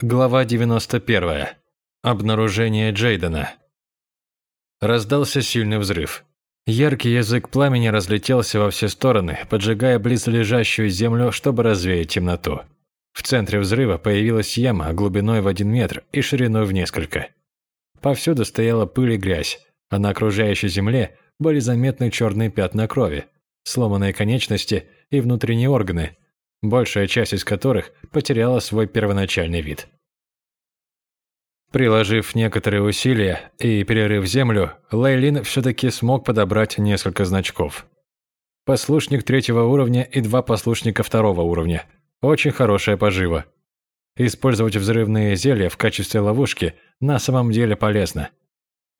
Глава 91. Обнаружение Джейдена. Раздался сильный взрыв. Яркий язык пламени разлетелся во все стороны, поджигая близлежащую землю, чтобы развеять темноту. В центре взрыва появилась яма глубиной в один метр и шириной в несколько. Повсюду стояла пыль и грязь, а на окружающей земле были заметны черные пятна крови, сломанные конечности и внутренние органы – большая часть из которых потеряла свой первоначальный вид. Приложив некоторые усилия и перерыв землю, Лейлин все-таки смог подобрать несколько значков. Послушник третьего уровня и два послушника второго уровня. Очень хорошая пожива. Использовать взрывные зелья в качестве ловушки на самом деле полезно.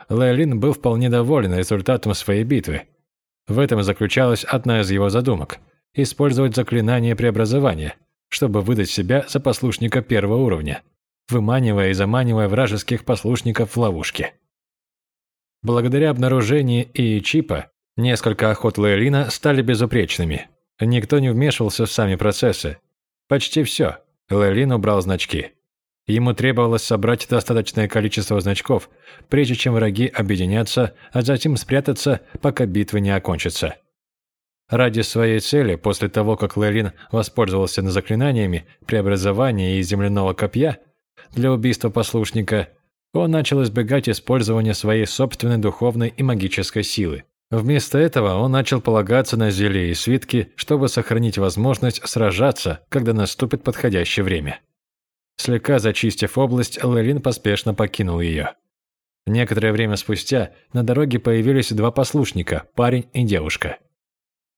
Лейлин был вполне доволен результатом своей битвы. В этом заключалась одна из его задумок использовать заклинание преобразования, чтобы выдать себя за послушника первого уровня, выманивая и заманивая вражеских послушников в ловушки. Благодаря обнаружению и чипа, несколько охот Лейлина стали безупречными. Никто не вмешивался в сами процессы. Почти все. Лейлин убрал значки. Ему требовалось собрать достаточное количество значков, прежде чем враги объединятся, а затем спрятаться, пока битва не окончится. Ради своей цели, после того, как Лерин воспользовался заклинаниями преобразования и земляного копья для убийства послушника, он начал избегать использования своей собственной духовной и магической силы. Вместо этого он начал полагаться на зелья и свитки, чтобы сохранить возможность сражаться, когда наступит подходящее время. Слегка зачистив область, Лерин поспешно покинул ее. Некоторое время спустя на дороге появились два послушника, парень и девушка.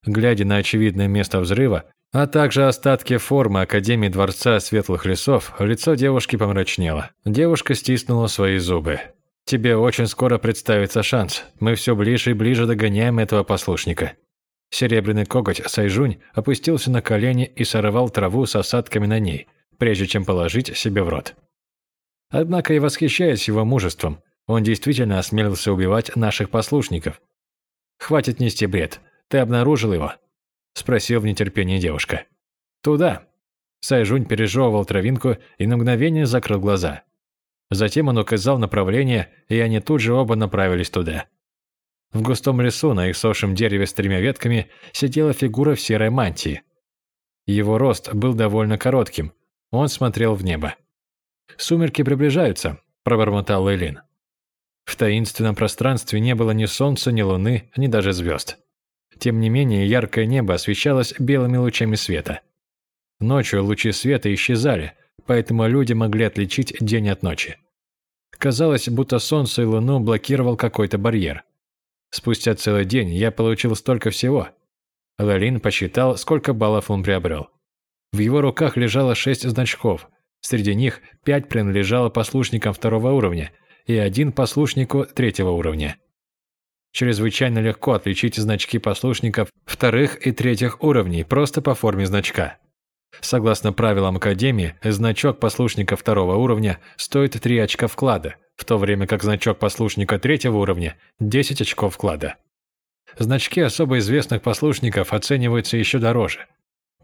Глядя на очевидное место взрыва, а также остатки формы Академии Дворца Светлых Лесов, лицо девушки помрачнело. Девушка стиснула свои зубы. «Тебе очень скоро представится шанс. Мы все ближе и ближе догоняем этого послушника». Серебряный коготь Сайжунь опустился на колени и сорвал траву с осадками на ней, прежде чем положить себе в рот. Однако я восхищаюсь его мужеством. Он действительно осмелился убивать наших послушников. Хватит нести бред. Ты обнаружил его?» – спросил в нетерпении девушка. «Туда». Сайжунь пережевывал травинку и на мгновение закрыл глаза. Затем он указал направление, и они тут же оба направились туда. В густом лесу на иссохшем дереве с тремя ветками сидела фигура в серой мантии. Его рост был довольно коротким. Он смотрел в небо. «Сумерки приближаются», – пробормотал Лейлин. В таинственном пространстве не было ни солнца, ни луны, ни даже звезд. Тем не менее, яркое небо освещалось белыми лучами света. Ночью лучи света исчезали, поэтому люди могли отличить день от ночи. Казалось, будто солнце и луну блокировал какой-то барьер. Спустя целый день я получил столько всего. Лалин посчитал, сколько баллов он приобрел. В его руках лежало шесть значков. Среди них пять принадлежало послушникам второго уровня и один послушнику третьего уровня. Чрезвычайно легко отличить значки послушников вторых и третьих уровней просто по форме значка. Согласно правилам Академии, значок послушника второго уровня стоит 3 очка вклада, в то время как значок послушника третьего уровня – 10 очков вклада. Значки особо известных послушников оцениваются еще дороже.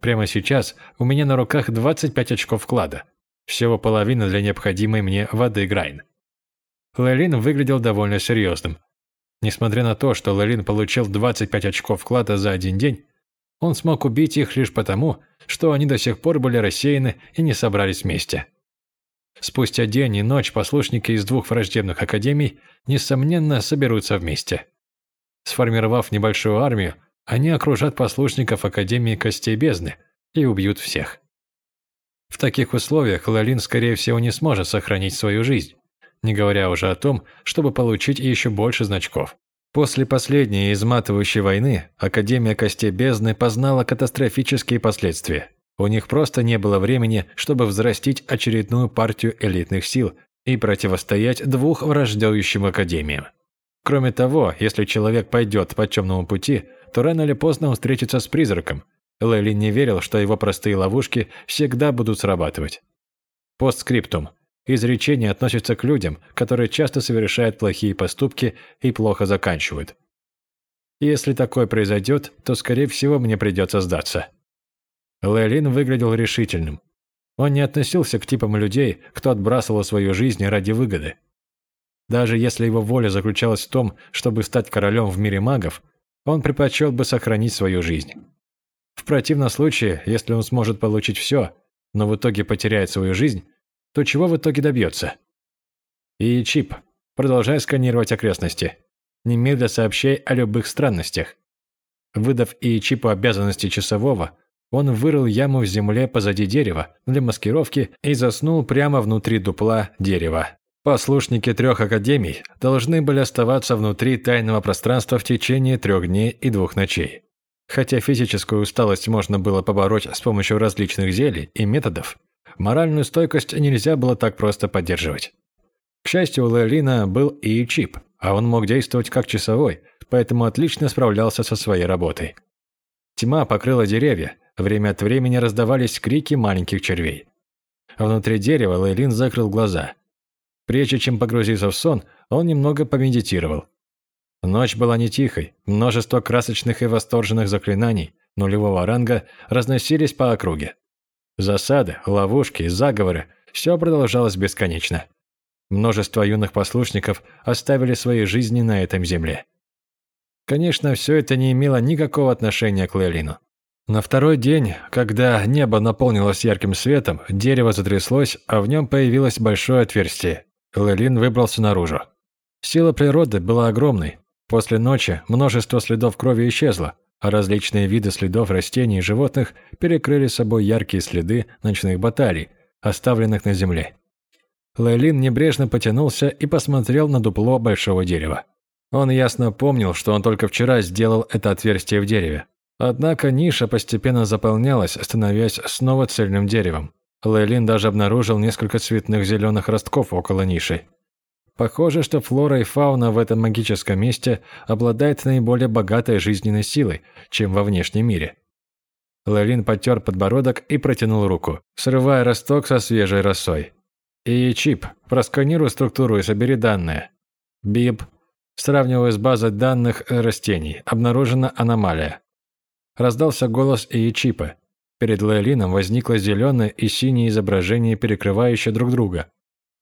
Прямо сейчас у меня на руках 25 очков вклада. Всего половина для необходимой мне воды Грайн. Лелин выглядел довольно серьезным, Несмотря на то, что Лалин получил 25 очков вклада за один день, он смог убить их лишь потому, что они до сих пор были рассеяны и не собрались вместе. Спустя день и ночь послушники из двух враждебных академий, несомненно, соберутся вместе. Сформировав небольшую армию, они окружат послушников Академии Костей Бездны и убьют всех. В таких условиях Лалин, скорее всего, не сможет сохранить свою жизнь не говоря уже о том, чтобы получить еще больше значков. После последней изматывающей войны Академия Костей Бездны познала катастрофические последствия. У них просто не было времени, чтобы взрастить очередную партию элитных сил и противостоять двух враждующим академиям. Кроме того, если человек пойдет по темному пути, то рано или поздно он встретится с призраком. Лэли не верил, что его простые ловушки всегда будут срабатывать. Постскриптум. Изречение относится к людям, которые часто совершают плохие поступки и плохо заканчивают. Если такое произойдет, то, скорее всего, мне придется сдаться. Лейлин выглядел решительным. Он не относился к типам людей, кто отбрасывал свою жизнь ради выгоды. Даже если его воля заключалась в том, чтобы стать королем в мире магов, он предпочел бы сохранить свою жизнь. В противном случае, если он сможет получить все, но в итоге потеряет свою жизнь, то чего в итоге добьется? И чип, продолжай сканировать окрестности. Немедля сообщай о любых странностях. Выдав и чипу обязанности часового, он вырыл яму в земле позади дерева для маскировки и заснул прямо внутри дупла дерева. Послушники трех академий должны были оставаться внутри тайного пространства в течение трех дней и двух ночей. Хотя физическую усталость можно было побороть с помощью различных зелий и методов, моральную стойкость нельзя было так просто поддерживать. К счастью, у Лейлина был и чип, а он мог действовать как часовой, поэтому отлично справлялся со своей работой. Тьма покрыла деревья, время от времени раздавались крики маленьких червей. Внутри дерева Лейлин закрыл глаза. Прежде чем погрузиться в сон, он немного помедитировал. Ночь была не тихой, множество красочных и восторженных заклинаний нулевого ранга разносились по округе. Засады, ловушки, заговоры – все продолжалось бесконечно. Множество юных послушников оставили свои жизни на этом земле. Конечно, все это не имело никакого отношения к Лейлину. На второй день, когда небо наполнилось ярким светом, дерево затряслось, а в нем появилось большое отверстие. Лейлин выбрался наружу. Сила природы была огромной. После ночи множество следов крови исчезло, а различные виды следов растений и животных перекрыли собой яркие следы ночных баталий, оставленных на земле. Лейлин небрежно потянулся и посмотрел на дупло большого дерева. Он ясно помнил, что он только вчера сделал это отверстие в дереве. Однако ниша постепенно заполнялась, становясь снова цельным деревом. Лейлин даже обнаружил несколько цветных зеленых ростков около ниши. Похоже, что флора и фауна в этом магическом месте обладает наиболее богатой жизненной силой, чем во внешнем мире. Лейлин потер подбородок и протянул руку, срывая росток со свежей росой. И чип, просканируй структуру и собери данные. Бип, сравнивая с базой данных растений, обнаружена аномалия. Раздался голос и чипа. Перед Лейлином возникло зеленое и синее изображение, перекрывающее друг друга.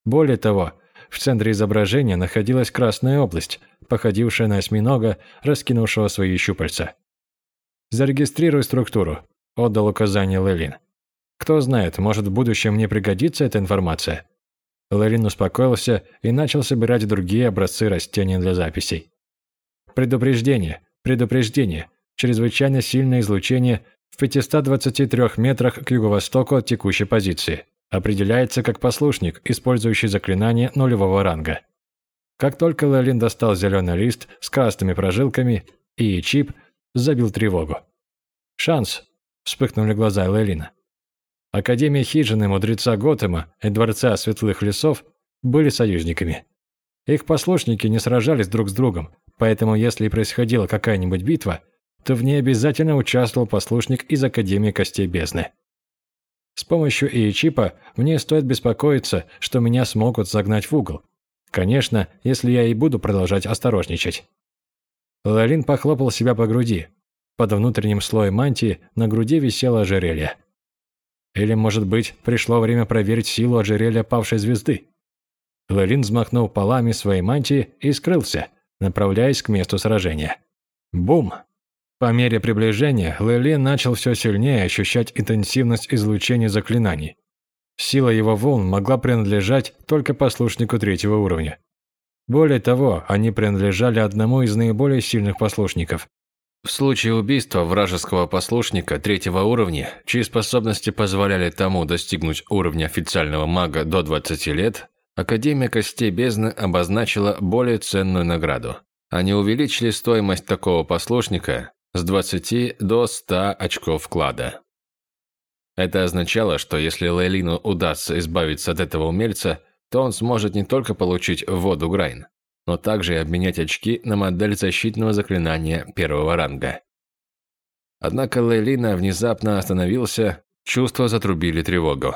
Более того, в центре изображения находилась красная область, походившая на осьминога, раскинувшего свои щупальца. «Зарегистрируй структуру», – отдал указание Лейлин. «Кто знает, может в будущем мне пригодится эта информация». Ларин успокоился и начал собирать другие образцы растений для записей. Предупреждение, предупреждение. Чрезвычайно сильное излучение в 523 метрах к юго-востоку от текущей позиции. Определяется как послушник, использующий заклинание нулевого ранга. Как только Лалин достал зеленый лист с красными прожилками, и чип забил тревогу. «Шанс!» – вспыхнули глаза Лалина. Академия Хиджины, Мудреца Готэма и Дворца Светлых Лесов были союзниками. Их послушники не сражались друг с другом, поэтому если происходила какая-нибудь битва, то в ней обязательно участвовал послушник из Академии Костей Бездны. С помощью ИИ-чипа мне стоит беспокоиться, что меня смогут загнать в угол. Конечно, если я и буду продолжать осторожничать. Лалин похлопал себя по груди. Под внутренним слоем мантии на груди висело ожерелье. Или, может быть, пришло время проверить силу ожерелья павшей звезды? Лелин взмахнул полами своей мантии и скрылся, направляясь к месту сражения. Бум! По мере приближения Лелин начал все сильнее ощущать интенсивность излучения заклинаний. Сила его волн могла принадлежать только послушнику третьего уровня. Более того, они принадлежали одному из наиболее сильных послушников, в случае убийства вражеского послушника третьего уровня, чьи способности позволяли тому достигнуть уровня официального мага до 20 лет, Академия Костей Бездны обозначила более ценную награду. Они увеличили стоимость такого послушника с 20 до 100 очков вклада. Это означало, что если Лейлину удастся избавиться от этого умельца, то он сможет не только получить воду Грайн, но также и обменять очки на модель защитного заклинания первого ранга. Однако Лейлина внезапно остановился, чувства затрубили тревогу.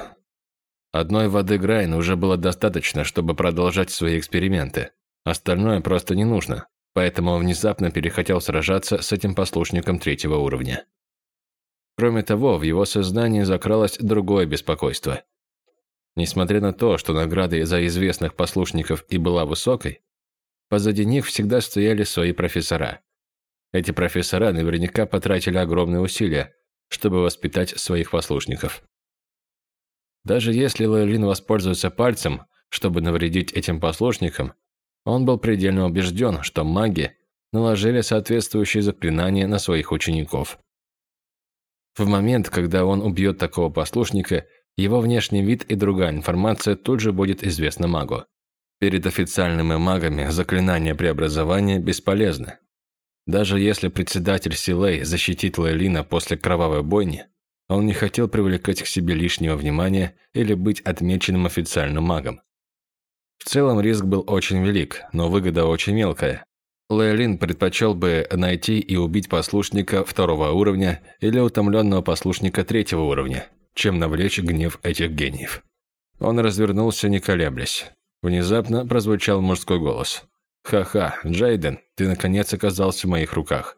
Одной воды Грайн уже было достаточно, чтобы продолжать свои эксперименты. Остальное просто не нужно, поэтому он внезапно перехотел сражаться с этим послушником третьего уровня. Кроме того, в его сознании закралось другое беспокойство – Несмотря на то, что награда за известных послушников и была высокой, позади них всегда стояли свои профессора. Эти профессора наверняка потратили огромные усилия, чтобы воспитать своих послушников. Даже если Лейлин воспользуется пальцем, чтобы навредить этим послушникам, он был предельно убежден, что маги наложили соответствующие заклинания на своих учеников. В момент, когда он убьет такого послушника, его внешний вид и другая информация тут же будет известна магу. Перед официальными магами заклинание преобразования бесполезно. Даже если председатель Силей защитит Лейлина после кровавой бойни, он не хотел привлекать к себе лишнего внимания или быть отмеченным официальным магом. В целом риск был очень велик, но выгода очень мелкая. Лейлин предпочел бы найти и убить послушника второго уровня или утомленного послушника третьего уровня, чем навлечь гнев этих гениев. Он развернулся, не колеблясь. Внезапно прозвучал мужской голос. «Ха-ха, Джейден, ты наконец оказался в моих руках».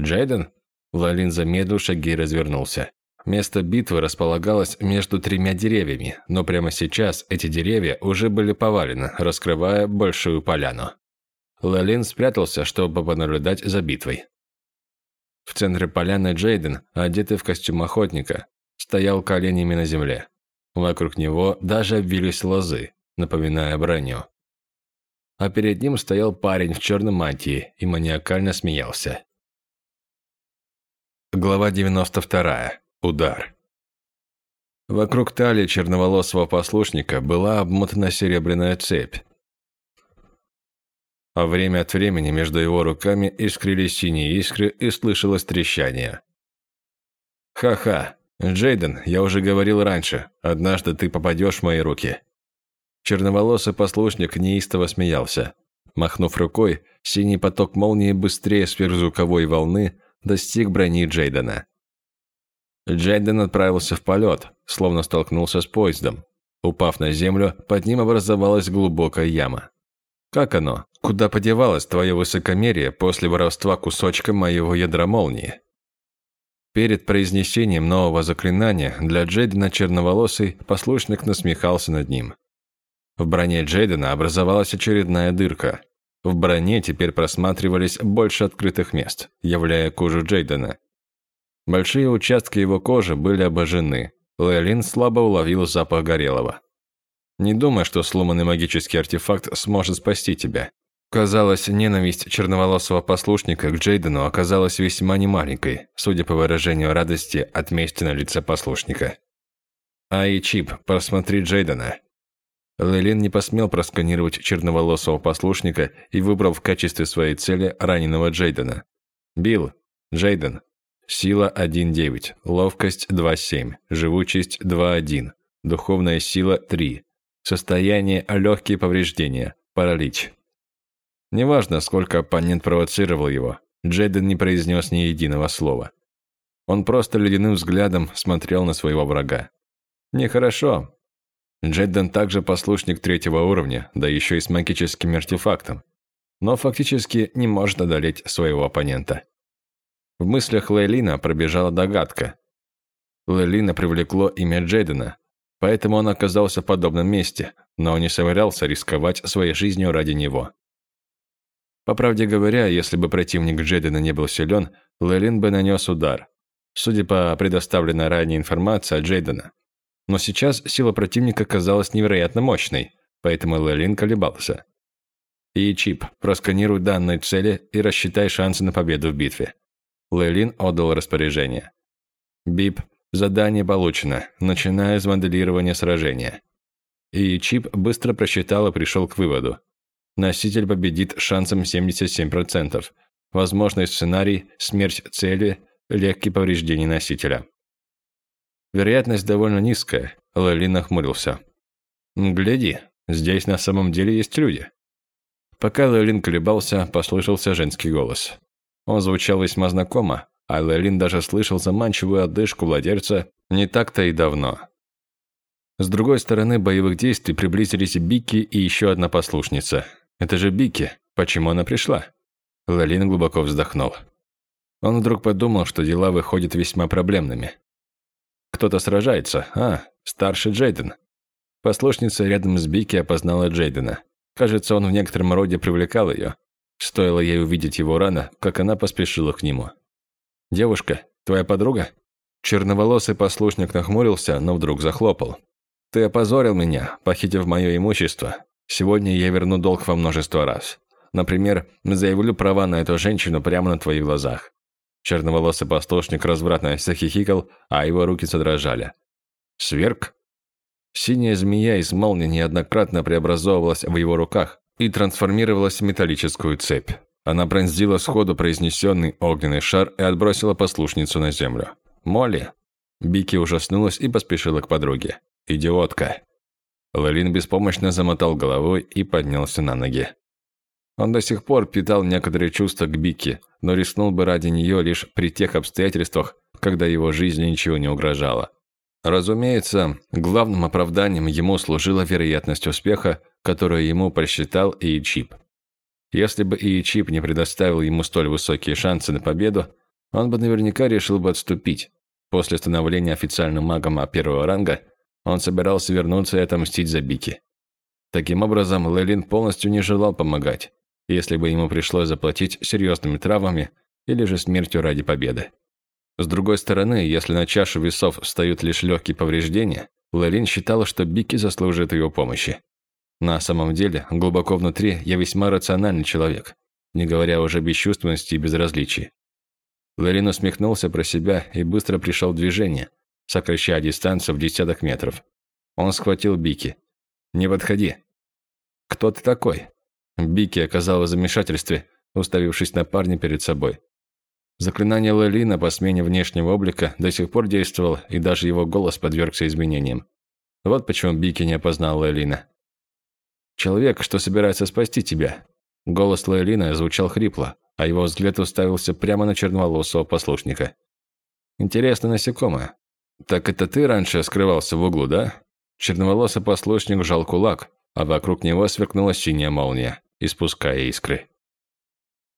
«Джейден?» Лалин замедлил шаги и развернулся. Место битвы располагалось между тремя деревьями, но прямо сейчас эти деревья уже были повалены, раскрывая большую поляну. Лалин спрятался, чтобы понаблюдать за битвой. В центре поляны Джейден, одетый в костюм охотника, стоял коленями на земле. Вокруг него даже обвились лозы, напоминая броню а перед ним стоял парень в черной мантии и маниакально смеялся. Глава 92. Удар. Вокруг талии черноволосого послушника была обмотана серебряная цепь. А время от времени между его руками искрились синие искры и слышалось трещание. «Ха-ха! Джейден, я уже говорил раньше, однажды ты попадешь в мои руки. Черноволосый послушник неистово смеялся. Махнув рукой, синий поток молнии быстрее сверхзвуковой волны достиг брони Джейдена. Джейден отправился в полет, словно столкнулся с поездом. Упав на землю, под ним образовалась глубокая яма. «Как оно? Куда подевалось твое высокомерие после воровства кусочка моего ядра молнии?» Перед произнесением нового заклинания для Джейдена черноволосый послушник насмехался над ним. В броне Джейдена образовалась очередная дырка. В броне теперь просматривались больше открытых мест, являя кожу Джейдена. Большие участки его кожи были обожжены. Лейлин слабо уловил запах горелого. «Не думай, что сломанный магический артефакт сможет спасти тебя». Казалось, ненависть черноволосого послушника к Джейдену оказалась весьма немаленькой, судя по выражению радости от мести на лице послушника. «Ай, Чип, просмотри Джейдена. Лейлин не посмел просканировать черноволосого послушника и выбрал в качестве своей цели раненого Джейдена. Билл, Джейден. Сила 1.9, ловкость 2.7, живучесть 2.1, духовная сила 3, состояние легкие повреждения, паралич. Неважно, сколько оппонент провоцировал его, Джейден не произнес ни единого слова. Он просто ледяным взглядом смотрел на своего врага. Нехорошо, Джейден также послушник третьего уровня, да еще и с магическим артефактом, но фактически не может одолеть своего оппонента. В мыслях Лейлина пробежала догадка. Лейлина привлекло имя Джейдена, поэтому он оказался в подобном месте, но не собирался рисковать своей жизнью ради него. По правде говоря, если бы противник Джейдена не был силен, Лейлин бы нанес удар. Судя по предоставленной ранее информации от Джейдена, но сейчас сила противника казалась невероятно мощной, поэтому Лелин колебался. И Чип, просканируй данные цели и рассчитай шансы на победу в битве. Лейлин отдал распоряжение. Бип, задание получено, начиная с моделирования сражения. И Чип быстро просчитал и пришел к выводу. Носитель победит шансом 77%. Возможный сценарий – смерть цели, легкие повреждения носителя. Вероятность довольно низкая. Лали нахмурился. «Гляди, здесь на самом деле есть люди». Пока Лэлин колебался, послышался женский голос. Он звучал весьма знакомо, а Лэлин даже слышал заманчивую одышку владельца не так-то и давно. С другой стороны боевых действий приблизились Бики и еще одна послушница. Это же Бики. Почему она пришла? Лалин глубоко вздохнул. Он вдруг подумал, что дела выходят весьма проблемными. Кто-то сражается. А, старший Джейден. Послушница рядом с Бики опознала Джейдена. Кажется, он в некотором роде привлекал ее. Стоило ей увидеть его рано, как она поспешила к нему. «Девушка, твоя подруга?» Черноволосый послушник нахмурился, но вдруг захлопал. «Ты опозорил меня, похитив мое имущество. Сегодня я верну долг во множество раз. Например, заявлю права на эту женщину прямо на твоих глазах». Черноволосый послушник развратно захихикал, а его руки задрожали. «Сверк?» Синяя змея из молнии неоднократно преобразовывалась в его руках и трансформировалась в металлическую цепь. Она пронзила сходу произнесенный огненный шар и отбросила послушницу на землю. «Молли!» Бики ужаснулась и поспешила к подруге. «Идиотка!» Лалин беспомощно замотал головой и поднялся на ноги. Он до сих пор питал некоторые чувства к Бики, но рискнул бы ради нее лишь при тех обстоятельствах, когда его жизни ничего не угрожало. Разумеется, главным оправданием ему служила вероятность успеха, которую ему просчитал Иичип. Если бы Иичип не предоставил ему столь высокие шансы на победу, он бы наверняка решил бы отступить. После становления официальным магом первого ранга он собирался вернуться и отомстить за Бики. Таким образом, Лейлин полностью не желал помогать, если бы ему пришлось заплатить серьезными травмами или же смертью ради победы. С другой стороны, если на чашу весов встают лишь легкие повреждения, Ларин считала, что Бики заслужит ее помощи. На самом деле, глубоко внутри, я весьма рациональный человек, не говоря уже о бесчувственности и безразличии. Ларин усмехнулся про себя и быстро пришел в движение, сокращая дистанцию в десяток метров. Он схватил Бики. «Не подходи». «Кто ты такой?» Бики оказалась в замешательстве, уставившись на парня перед собой. Заклинание Лелина по смене внешнего облика до сих пор действовало, и даже его голос подвергся изменениям. Вот почему Бики не опознал Лелина. «Человек, что собирается спасти тебя». Голос Лелина звучал хрипло, а его взгляд уставился прямо на черноволосого послушника. «Интересно насекомое. Так это ты раньше скрывался в углу, да?» Черноволосый послушник жал кулак, а вокруг него сверкнула синяя молния, испуская искры.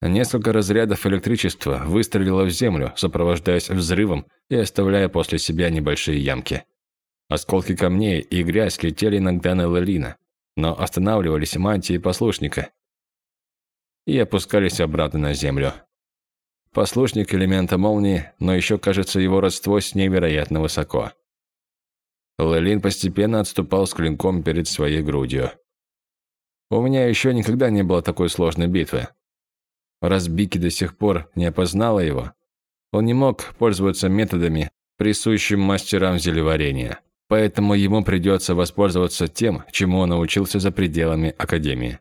Несколько разрядов электричества выстрелило в землю, сопровождаясь взрывом и оставляя после себя небольшие ямки. Осколки камней и грязь летели иногда на Лелина, но останавливались мантии послушника и опускались обратно на землю. Послушник элемента молнии, но еще кажется его родство с невероятно высоко. Лелин постепенно отступал с клинком перед своей грудью. У меня еще никогда не было такой сложной битвы. Раз Бики до сих пор не опознала его, он не мог пользоваться методами, присущим мастерам зелеварения. Поэтому ему придется воспользоваться тем, чему он научился за пределами Академии.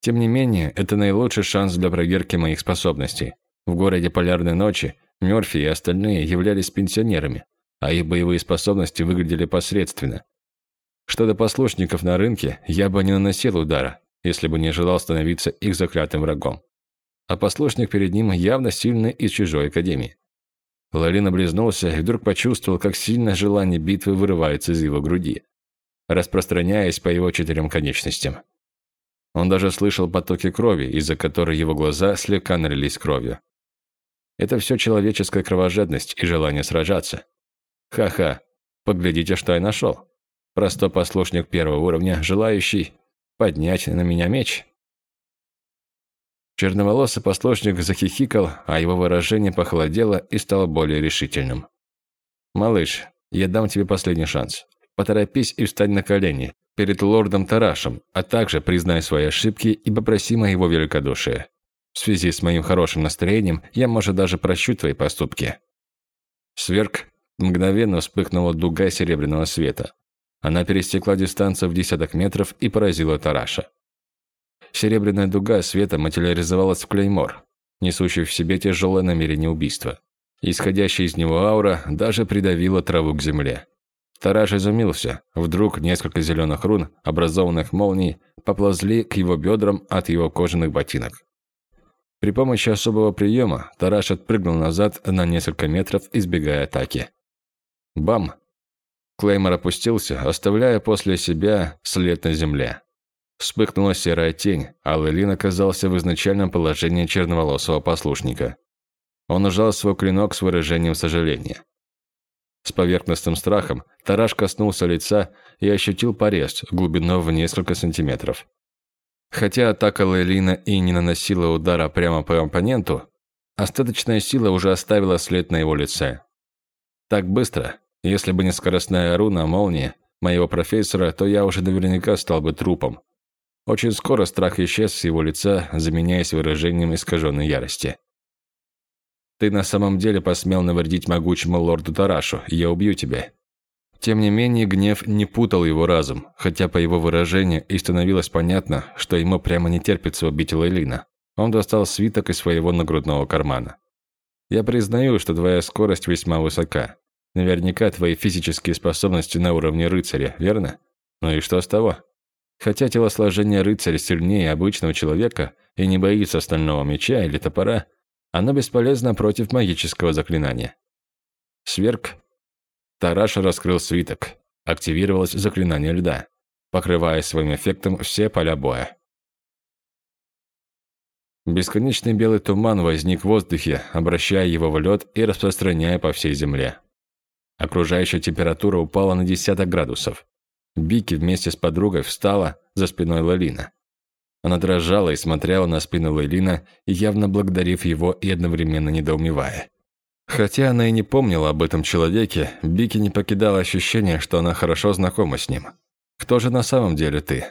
Тем не менее, это наилучший шанс для проверки моих способностей. В городе Полярной Ночи Мёрфи и остальные являлись пенсионерами, а их боевые способности выглядели посредственно. Что до послушников на рынке, я бы не наносил удара, если бы не желал становиться их заклятым врагом а послушник перед ним явно сильный из чужой академии. Ларин облизнулся и вдруг почувствовал, как сильно желание битвы вырывается из его груди, распространяясь по его четырем конечностям. Он даже слышал потоки крови, из-за которой его глаза слегка налились кровью. Это все человеческая кровожадность и желание сражаться. Ха-ха, поглядите, что я нашел. Простой послушник первого уровня, желающий поднять на меня меч. Черноволосый послушник захихикал, а его выражение похолодело и стало более решительным. «Малыш, я дам тебе последний шанс. Поторопись и встань на колени перед лордом Тарашем, а также признай свои ошибки и попроси моего великодушия. В связи с моим хорошим настроением я, может, даже прощу твои поступки». Сверк мгновенно вспыхнула дуга серебряного света. Она пересекла дистанцию в десяток метров и поразила Тараша. Серебряная дуга света материализовалась в клеймор, несущий в себе тяжелое намерение убийства. Исходящая из него аура даже придавила траву к земле. Тараж изумился. Вдруг несколько зеленых рун, образованных молнией, поползли к его бедрам от его кожаных ботинок. При помощи особого приема Тараш отпрыгнул назад на несколько метров, избегая атаки. Бам! Клеймор опустился, оставляя после себя след на земле. Вспыхнула серая тень, а Лелин оказался в изначальном положении черноволосого послушника. Он ужал свой клинок с выражением сожаления. С поверхностным страхом Тараш коснулся лица и ощутил порез глубиной в несколько сантиметров. Хотя атака Лейлина и не наносила удара прямо по оппоненту, остаточная сила уже оставила след на его лице. Так быстро, если бы не скоростная руна молнии моего профессора, то я уже наверняка стал бы трупом. Очень скоро страх исчез с его лица, заменяясь выражением искаженной ярости. «Ты на самом деле посмел навредить могучему лорду Тарашу, я убью тебя». Тем не менее, гнев не путал его разум, хотя по его выражению и становилось понятно, что ему прямо не терпится убить Лейлина. Он достал свиток из своего нагрудного кармана. «Я признаю, что твоя скорость весьма высока. Наверняка твои физические способности на уровне рыцаря, верно? Ну и что с того? Хотя телосложение рыцаря сильнее обычного человека и не боится стального меча или топора, оно бесполезно против магического заклинания. Сверк. Тараш раскрыл свиток. Активировалось заклинание льда, покрывая своим эффектом все поля боя. Бесконечный белый туман возник в воздухе, обращая его в лед и распространяя по всей земле. Окружающая температура упала на десяток градусов. Бики вместе с подругой встала за спиной Лалина. Она дрожала и смотрела на спину Лейлина, явно благодарив его и одновременно недоумевая. Хотя она и не помнила об этом человеке, Бики не покидало ощущение, что она хорошо знакома с ним. «Кто же на самом деле ты?»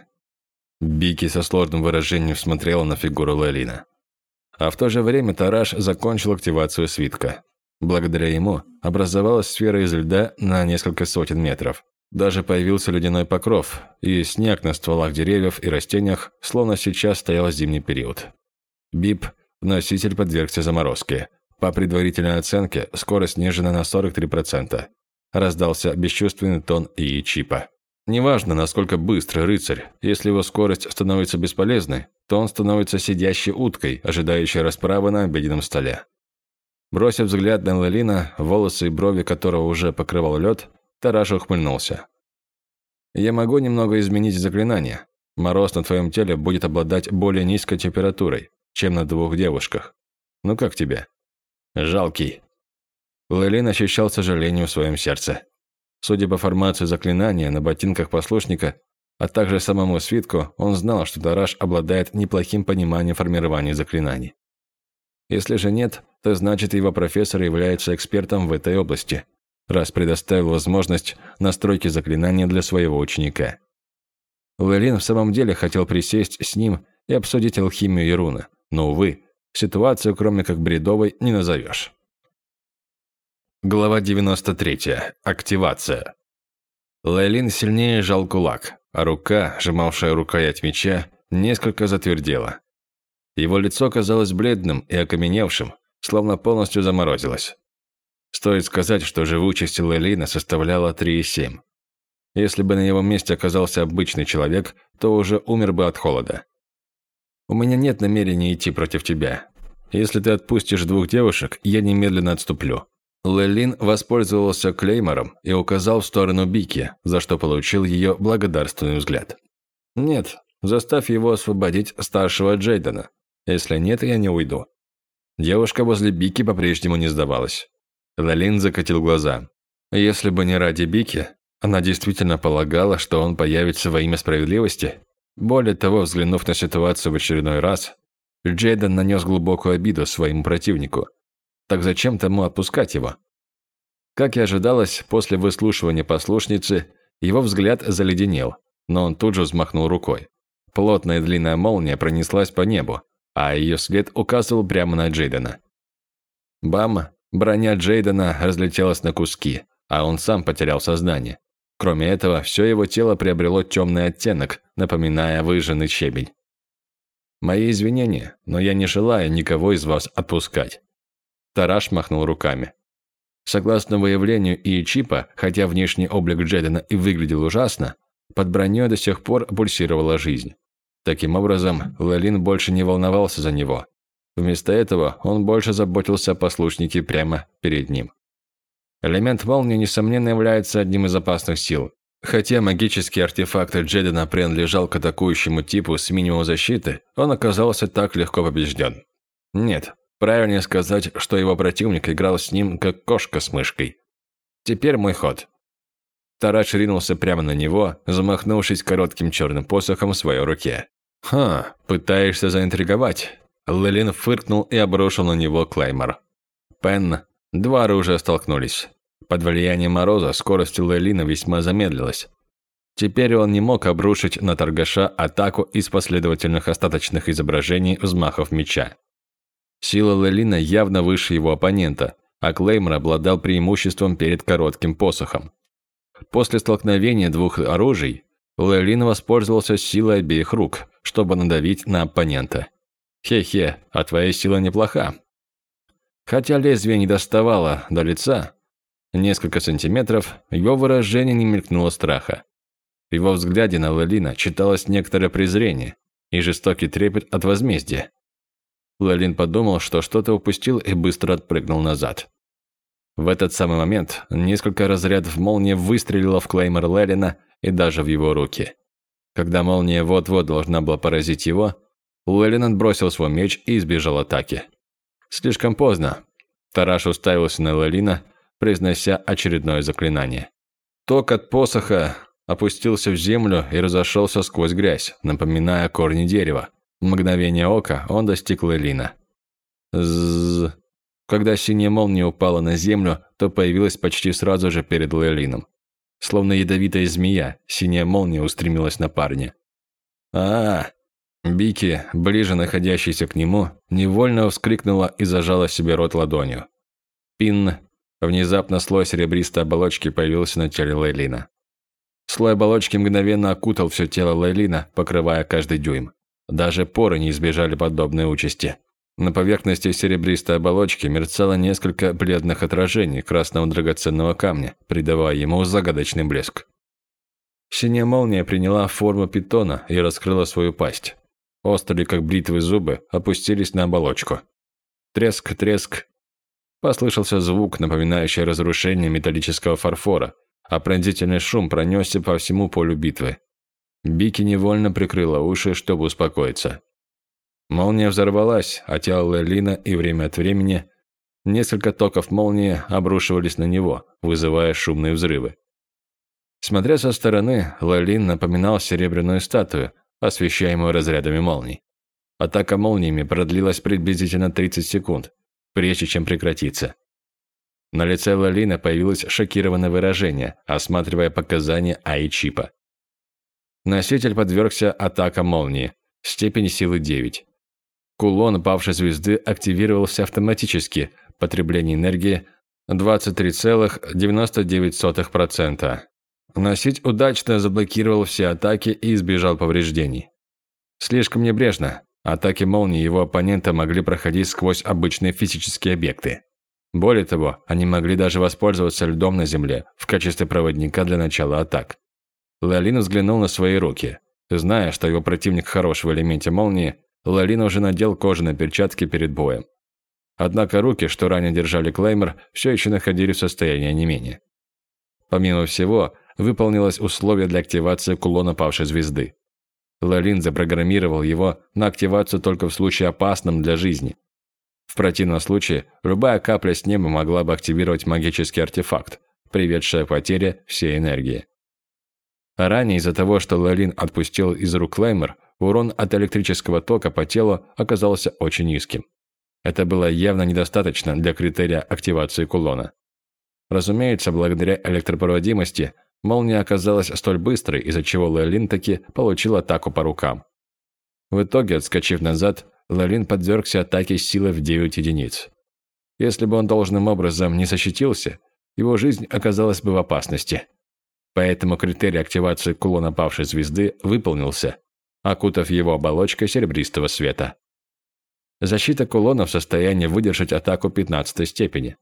Бики со сложным выражением смотрела на фигуру Лейлина. А в то же время Тараш закончил активацию свитка. Благодаря ему образовалась сфера из льда на несколько сотен метров. Даже появился ледяной покров, и снег на стволах деревьев и растениях, словно сейчас стоял зимний период. БИП – носитель подвергся заморозке. По предварительной оценке, скорость снижена на 43%. Раздался бесчувственный тон и чипа. Неважно, насколько быстрый рыцарь, если его скорость становится бесполезной, то он становится сидящей уткой, ожидающей расправы на обеденном столе. Бросив взгляд на Лалина, волосы и брови которого уже покрывал лед, Тараш ухмыльнулся. «Я могу немного изменить заклинание. Мороз на твоем теле будет обладать более низкой температурой, чем на двух девушках. Ну как тебе?» «Жалкий». Лэлин ощущал сожаление в своем сердце. Судя по формации заклинания на ботинках послушника, а также самому свитку, он знал, что Тараш обладает неплохим пониманием формирования заклинаний. Если же нет, то значит его профессор является экспертом в этой области, раз предоставил возможность настройки заклинания для своего ученика. Лэлин в самом деле хотел присесть с ним и обсудить алхимию Ируна, но, увы, ситуацию, кроме как бредовой, не назовешь. Глава 93. Активация. Лайлин сильнее сжал кулак, а рука, сжимавшая рукоять меча, несколько затвердела. Его лицо казалось бледным и окаменевшим, словно полностью заморозилось. Стоит сказать, что живучесть Лелина составляла 3,7. Если бы на его месте оказался обычный человек, то уже умер бы от холода. «У меня нет намерения идти против тебя. Если ты отпустишь двух девушек, я немедленно отступлю». Лелин воспользовался клеймором и указал в сторону Бики, за что получил ее благодарственный взгляд. «Нет, заставь его освободить старшего Джейдена. Если нет, я не уйду». Девушка возле Бики по-прежнему не сдавалась. Лалин закатил глаза. Если бы не ради Бики, она действительно полагала, что он появится во имя справедливости. Более того, взглянув на ситуацию в очередной раз, Джейден нанес глубокую обиду своему противнику. Так зачем тому отпускать его? Как и ожидалось, после выслушивания послушницы, его взгляд заледенел, но он тут же взмахнул рукой. Плотная длинная молния пронеслась по небу, а ее след указывал прямо на Джейдена. Бам! Броня Джейдена разлетелась на куски, а он сам потерял сознание. Кроме этого, все его тело приобрело темный оттенок, напоминая выжженный щебень. «Мои извинения, но я не желаю никого из вас отпускать». Тараш махнул руками. Согласно выявлению Иечипа, хотя внешний облик Джейдена и выглядел ужасно, под броней до сих пор пульсировала жизнь. Таким образом, Лалин больше не волновался за него, Вместо этого он больше заботился о послушнике прямо перед ним. Элемент молнии, несомненно, является одним из опасных сил. Хотя магический артефакт Джедена принадлежал к атакующему типу с минимумом защиты, он оказался так легко побежден. Нет, правильнее сказать, что его противник играл с ним как кошка с мышкой. Теперь мой ход». Тараш ринулся прямо на него, замахнувшись коротким черным посохом в своей руке. «Ха, пытаешься заинтриговать?» Лелин фыркнул и обрушил на него клеймор. Пен, два оружия столкнулись. Под влиянием мороза скорость Лелина весьма замедлилась. Теперь он не мог обрушить на торгаша атаку из последовательных остаточных изображений взмахов меча. Сила Лелина явно выше его оппонента, а Клеймор обладал преимуществом перед коротким посохом. После столкновения двух оружий, Лелин воспользовался силой обеих рук, чтобы надавить на оппонента. «Хе-хе, а твоя сила неплоха». Хотя лезвие не доставало до лица, несколько сантиметров, его выражение не мелькнуло страха. В его взгляде на Лелина читалось некоторое презрение и жестокий трепет от возмездия. Лелин подумал, что что-то упустил и быстро отпрыгнул назад. В этот самый момент несколько разрядов молнии выстрелило в Клеймор Лелина и даже в его руки. Когда молния вот-вот должна была поразить его, Лелин отбросил свой меч и избежал атаки. Слишком поздно. Тараш уставился на Лелина, произнося очередное заклинание. Ток от посоха опустился в землю и разошелся сквозь грязь, напоминая корни дерева. В мгновение ока он достиг Лелина. Зззз. Когда синяя молния упала на землю, то появилась почти сразу же перед Лелином. Словно ядовитая змея, синяя молния устремилась на парня. а, -а, -а Бики, ближе находящийся к нему, невольно вскрикнула и зажала себе рот ладонью. Пин. Внезапно слой серебристой оболочки появился на теле Лейлина. Слой оболочки мгновенно окутал все тело Лейлина, покрывая каждый дюйм. Даже поры не избежали подобной участи. На поверхности серебристой оболочки мерцало несколько бледных отражений красного драгоценного камня, придавая ему загадочный блеск. Синяя молния приняла форму питона и раскрыла свою пасть. Острые, как бритвы зубы, опустились на оболочку. Треск, треск. Послышался звук, напоминающий разрушение металлического фарфора, а пронзительный шум пронесся по всему полю битвы. Бики невольно прикрыла уши, чтобы успокоиться. Молния взорвалась, а тело Лина и время от времени несколько токов молнии обрушивались на него, вызывая шумные взрывы. Смотря со стороны, Лалин напоминал серебряную статую, освещаемую разрядами молний. Атака молниями продлилась приблизительно 30 секунд, прежде чем прекратиться. На лице Лалина появилось шокированное выражение, осматривая показания АИ-чипа. Носитель подвергся атакам молнии, степень силы 9. Кулон павшей звезды активировался автоматически, потребление энергии 23,99%. Носить удачно заблокировал все атаки и избежал повреждений. Слишком небрежно. Атаки молнии его оппонента могли проходить сквозь обычные физические объекты. Более того, они могли даже воспользоваться льдом на земле в качестве проводника для начала атак. Леолин взглянул на свои руки. Зная, что его противник хорош в элементе молнии, Лалина уже надел кожаные перчатки перед боем. Однако руки, что ранее держали клеймер, все еще находились в состоянии онемения. Помимо всего, выполнилось условие для активации кулона павшей звезды. Лалин запрограммировал его на активацию только в случае опасном для жизни. В противном случае, любая капля с неба могла бы активировать магический артефакт, приведшая к потере всей энергии. ранее из-за того, что Лалин отпустил из рук клеймер, урон от электрического тока по телу оказался очень низким. Это было явно недостаточно для критерия активации кулона. Разумеется, благодаря электропроводимости молния оказалась столь быстрой, из-за чего Лэлин таки получил атаку по рукам. В итоге, отскочив назад, Лэлин подвергся атаке силой в 9 единиц. Если бы он должным образом не защитился, его жизнь оказалась бы в опасности. Поэтому критерий активации кулона павшей звезды выполнился, окутав его оболочкой серебристого света. Защита кулона в состоянии выдержать атаку 15 степени.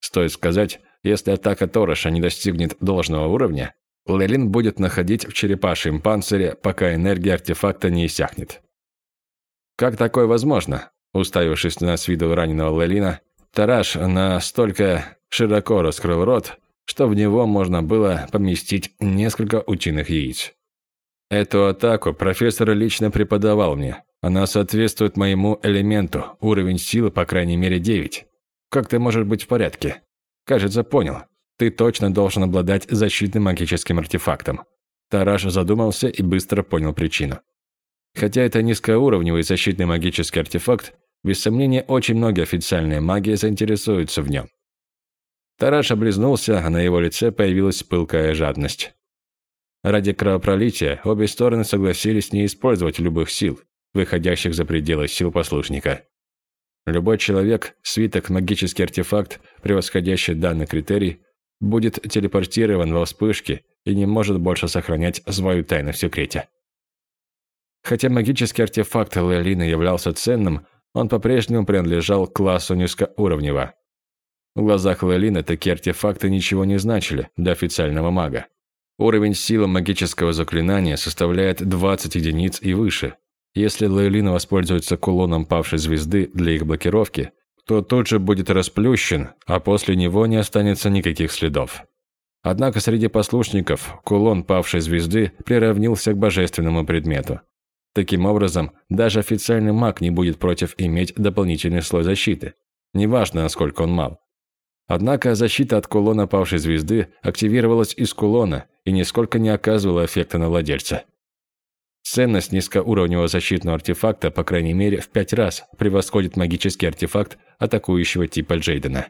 Стоит сказать, если атака Тороша не достигнет должного уровня, Лелин будет находить в черепашьем панцире, пока энергия артефакта не иссякнет. Как такое возможно? Уставившись на с виду раненого Лелина, Тараш настолько широко раскрыл рот, что в него можно было поместить несколько утиных яиц. Эту атаку профессор лично преподавал мне. Она соответствует моему элементу, уровень силы по крайней мере 9. Как ты можешь быть в порядке? Кажется, понял. Ты точно должен обладать защитным магическим артефактом. Тараш задумался и быстро понял причину. Хотя это низкоуровневый защитный магический артефакт, без сомнения, очень многие официальные маги заинтересуются в нем. Тараш облизнулся, а на его лице появилась пылкая жадность. Ради кровопролития обе стороны согласились не использовать любых сил, выходящих за пределы сил послушника. Любой человек, свиток, магический артефакт, превосходящий данный критерий, будет телепортирован во вспышке и не может больше сохранять свою тайну в секрете. Хотя магический артефакт Леолина являлся ценным, он по-прежнему принадлежал классу низкоуровневого. В глазах Леолина такие артефакты ничего не значили для официального мага. Уровень силы магического заклинания составляет 20 единиц и выше. Если Леолина воспользуется кулоном павшей звезды для их блокировки, то тут же будет расплющен, а после него не останется никаких следов. Однако среди послушников кулон павшей звезды приравнился к божественному предмету. Таким образом, даже официальный маг не будет против иметь дополнительный слой защиты, неважно, насколько он мал. Однако защита от кулона павшей звезды активировалась из кулона и нисколько не оказывала эффекта на владельца. Ценность низкоуровневого защитного артефакта, по крайней мере, в пять раз превосходит магический артефакт атакующего типа Джейдена.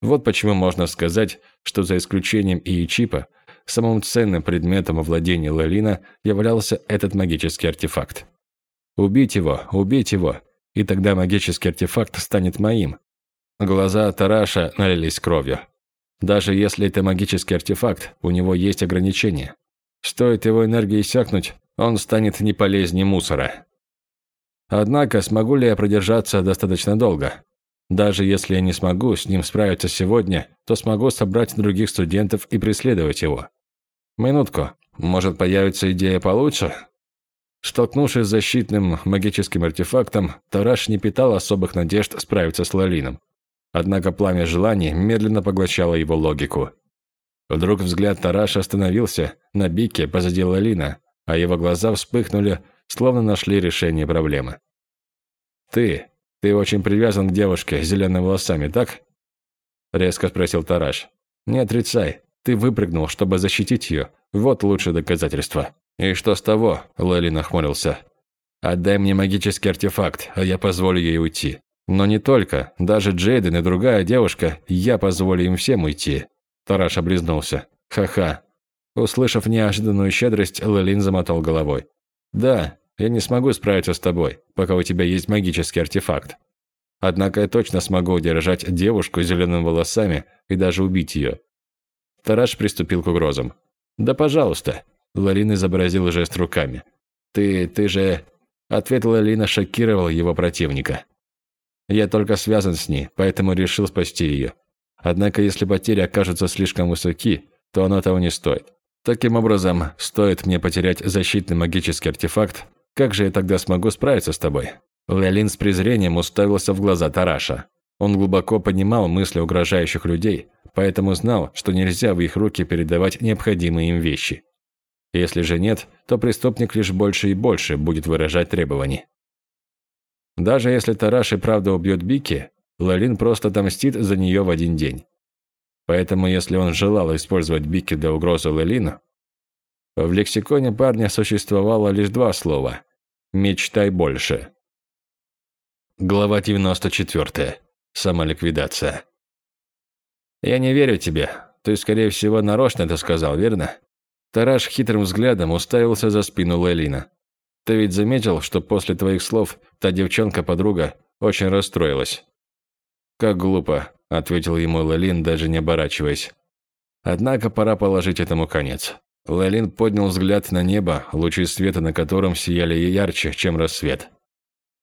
Вот почему можно сказать, что за исключением ИИ-чипа, самым ценным предметом во владении Лалина являлся этот магический артефакт. Убить его, убить его, и тогда магический артефакт станет моим. Глаза Тараша налились кровью. Даже если это магический артефакт, у него есть ограничения. Стоит его энергии иссякнуть, он станет не полезнее мусора. Однако, смогу ли я продержаться достаточно долго? Даже если я не смогу с ним справиться сегодня, то смогу собрать других студентов и преследовать его. Минутку, может появится идея получше? Столкнувшись с защитным магическим артефактом, Тараш не питал особых надежд справиться с Лалином. Однако пламя желаний медленно поглощало его логику. Вдруг взгляд Тараша остановился на бике позади Лалина, а его глаза вспыхнули, словно нашли решение проблемы. «Ты, ты очень привязан к девушке с зелеными волосами, так?» Резко спросил Тараш. «Не отрицай, ты выпрыгнул, чтобы защитить ее. Вот лучшее доказательство». «И что с того?» – Лэли нахмурился. «Отдай мне магический артефакт, а я позволю ей уйти. Но не только, даже Джейден и другая девушка, я позволю им всем уйти». Тараш облизнулся. «Ха-ха, Услышав неожиданную щедрость, Лелин замотал головой. «Да, я не смогу справиться с тобой, пока у тебя есть магический артефакт. Однако я точно смогу удержать девушку с зелеными волосами и даже убить ее». Тараш приступил к угрозам. «Да пожалуйста», – Лалин изобразил жест руками. «Ты, ты же...» Ответ Лалина шокировал его противника. «Я только связан с ней, поэтому решил спасти ее. Однако если потери окажутся слишком высоки, то оно того не стоит. Таким образом, стоит мне потерять защитный магический артефакт, как же я тогда смогу справиться с тобой? Леолин с презрением уставился в глаза Тараша. Он глубоко понимал мысли угрожающих людей, поэтому знал, что нельзя в их руки передавать необходимые им вещи. Если же нет, то преступник лишь больше и больше будет выражать требования. Даже если Тараш и правда убьет Бики, Лалин просто отомстит за нее в один день. Поэтому, если он желал использовать Бики для угрозы Лелину, в лексиконе парня существовало лишь два слова «мечтай больше». Глава 94. Самоликвидация. «Я не верю тебе. Ты, скорее всего, нарочно это сказал, верно?» Тараш хитрым взглядом уставился за спину Лелина. «Ты ведь заметил, что после твоих слов та девчонка-подруга очень расстроилась?» «Как глупо ответил ему Лалин, даже не оборачиваясь. Однако пора положить этому конец. Лалин поднял взгляд на небо, лучи света на котором сияли ярче, чем рассвет.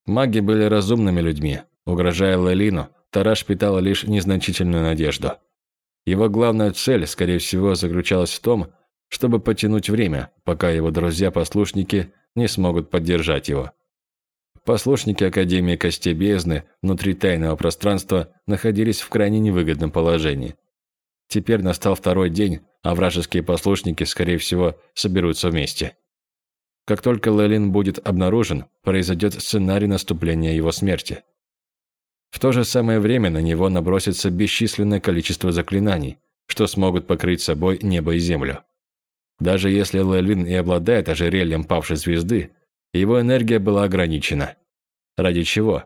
Маги были разумными людьми. Угрожая Лалину, Тараш питал лишь незначительную надежду. Его главная цель, скорее всего, заключалась в том, чтобы потянуть время, пока его друзья-послушники не смогут поддержать его. Послушники Академии Костей Бездны внутри тайного пространства находились в крайне невыгодном положении. Теперь настал второй день, а вражеские послушники, скорее всего, соберутся вместе. Как только Лелин будет обнаружен, произойдет сценарий наступления его смерти. В то же самое время на него набросится бесчисленное количество заклинаний, что смогут покрыть собой небо и землю. Даже если Лэлин и обладает ожерельем павшей звезды, его энергия была ограничена. Ради чего?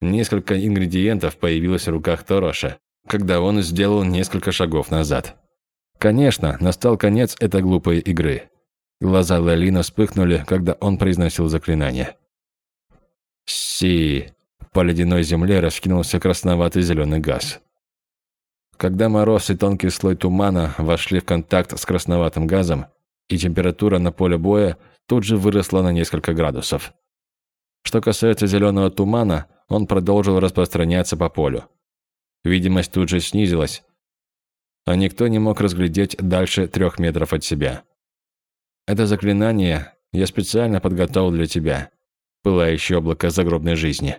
Несколько ингредиентов появилось в руках Тороша, когда он сделал несколько шагов назад. Конечно, настал конец этой глупой игры. Глаза Лалина вспыхнули, когда он произносил заклинание. «Си!» По ледяной земле раскинулся красноватый зеленый газ. Когда мороз и тонкий слой тумана вошли в контакт с красноватым газом, и температура на поле боя тут же выросла на несколько градусов. Что касается зеленого тумана, он продолжил распространяться по полю. Видимость тут же снизилась, а никто не мог разглядеть дальше трех метров от себя. Это заклинание я специально подготовил для тебя, пылающее облако загробной жизни.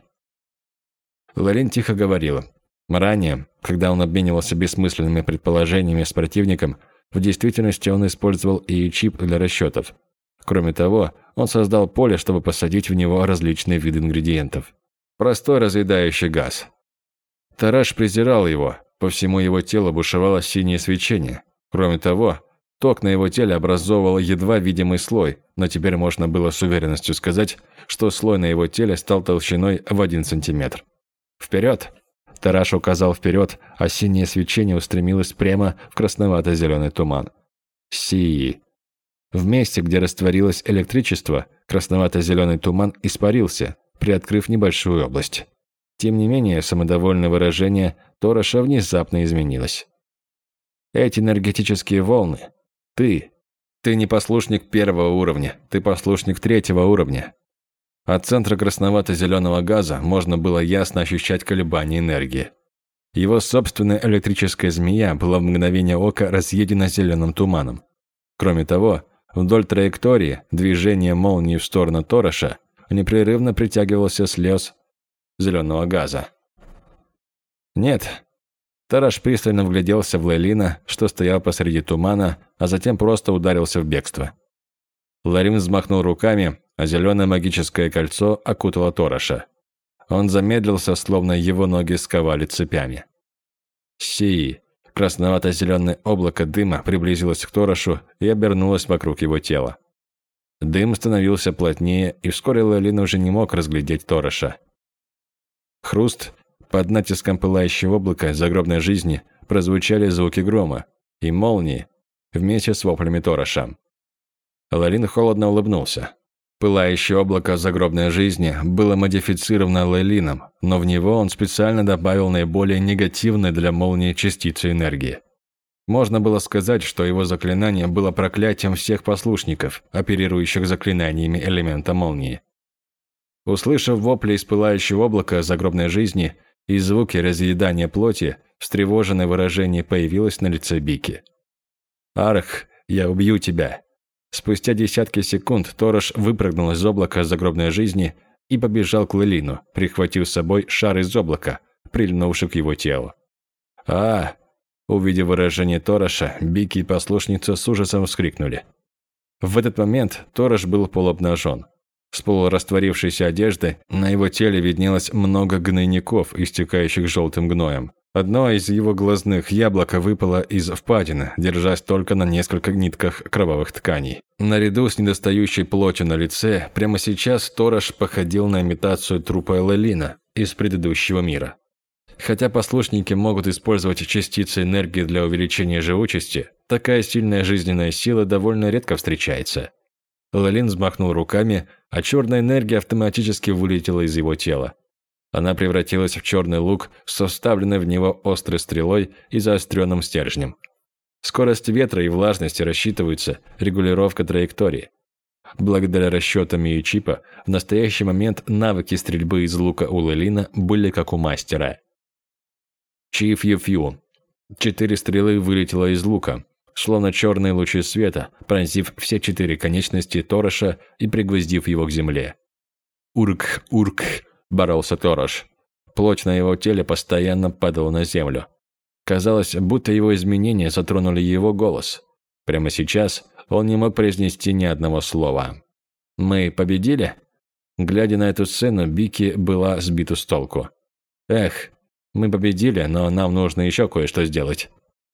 Ларин тихо говорила. Ранее, когда он обменивался бессмысленными предположениями с противником, в действительности он использовал и чип для расчетов. Кроме того, он создал поле, чтобы посадить в него различные виды ингредиентов. Простой разъедающий газ. Тараш презирал его, по всему его телу бушевало синее свечение. Кроме того, ток на его теле образовывал едва видимый слой, но теперь можно было с уверенностью сказать, что слой на его теле стал толщиной в один сантиметр. «Вперед!» Тараш указал вперед, а синее свечение устремилось прямо в красновато-зеленый туман. Сии. В месте, где растворилось электричество, красновато-зеленый туман испарился, приоткрыв небольшую область. Тем не менее, самодовольное выражение Тораша внезапно изменилось. Эти энергетические волны. Ты. Ты не послушник первого уровня, ты послушник третьего уровня. От центра красновато-зеленого газа можно было ясно ощущать колебания энергии. Его собственная электрическая змея была в мгновение ока разъедена зеленым туманом. Кроме того, вдоль траектории движения молнии в сторону Тороша непрерывно притягивался слез зеленого газа. Нет. Тараш пристально вгляделся в Лейлина, что стоял посреди тумана, а затем просто ударился в бегство. Ларин взмахнул руками, а зеленое магическое кольцо окутало Тораша. Он замедлился, словно его ноги сковали цепями. Си, красновато-зеленое облако дыма приблизилось к Торашу и обернулось вокруг его тела. Дым становился плотнее, и вскоре Лейлин уже не мог разглядеть Тораша. Хруст. Под натиском пылающего облака загробной жизни прозвучали звуки грома и молнии вместе с воплями Тороша. Лалин холодно улыбнулся. Пылающее облако загробной жизни было модифицировано Лейлином, но в него он специально добавил наиболее негативные для молнии частицы энергии. Можно было сказать, что его заклинание было проклятием всех послушников, оперирующих заклинаниями элемента молнии. Услышав вопли из пылающего облака загробной жизни и звуки разъедания плоти, встревоженное выражение появилось на лице Бики. «Арх, я убью тебя!» Спустя десятки секунд Торош выпрыгнул из облака загробной жизни и побежал к Лелину, прихватив с собой шар из облака, прильнувший к его телу. а Увидев выражение Тороша, Бики и послушница с ужасом вскрикнули. В этот момент Торош был полуобнажен. С полурастворившейся одежды на его теле виднелось много гнойников, истекающих желтым гноем. Одно из его глазных яблок выпало из впадины, держась только на нескольких нитках кровавых тканей. Наряду с недостающей плотью на лице, прямо сейчас Торож походил на имитацию трупа Эллина из предыдущего мира. Хотя послушники могут использовать частицы энергии для увеличения живучести, такая сильная жизненная сила довольно редко встречается. Лалин взмахнул руками, а черная энергия автоматически вылетела из его тела. Она превратилась в черный лук вставленной в него острой стрелой и заостренным стержнем. Скорость ветра и влажности рассчитываются, регулировка траектории. Благодаря расчетам и чипа, в настоящий момент навыки стрельбы из лука у Лелина были как у мастера. Чиф Юфью. Четыре стрелы вылетело из лука, словно черные лучи света, пронзив все четыре конечности Тороша и пригвоздив его к земле. «Урк, урк!» – боролся Торош. Плоть на его теле постоянно падала на землю. Казалось, будто его изменения затронули его голос. Прямо сейчас он не мог произнести ни одного слова. «Мы победили?» Глядя на эту сцену, Бики была сбита с толку. «Эх, мы победили, но нам нужно еще кое-что сделать».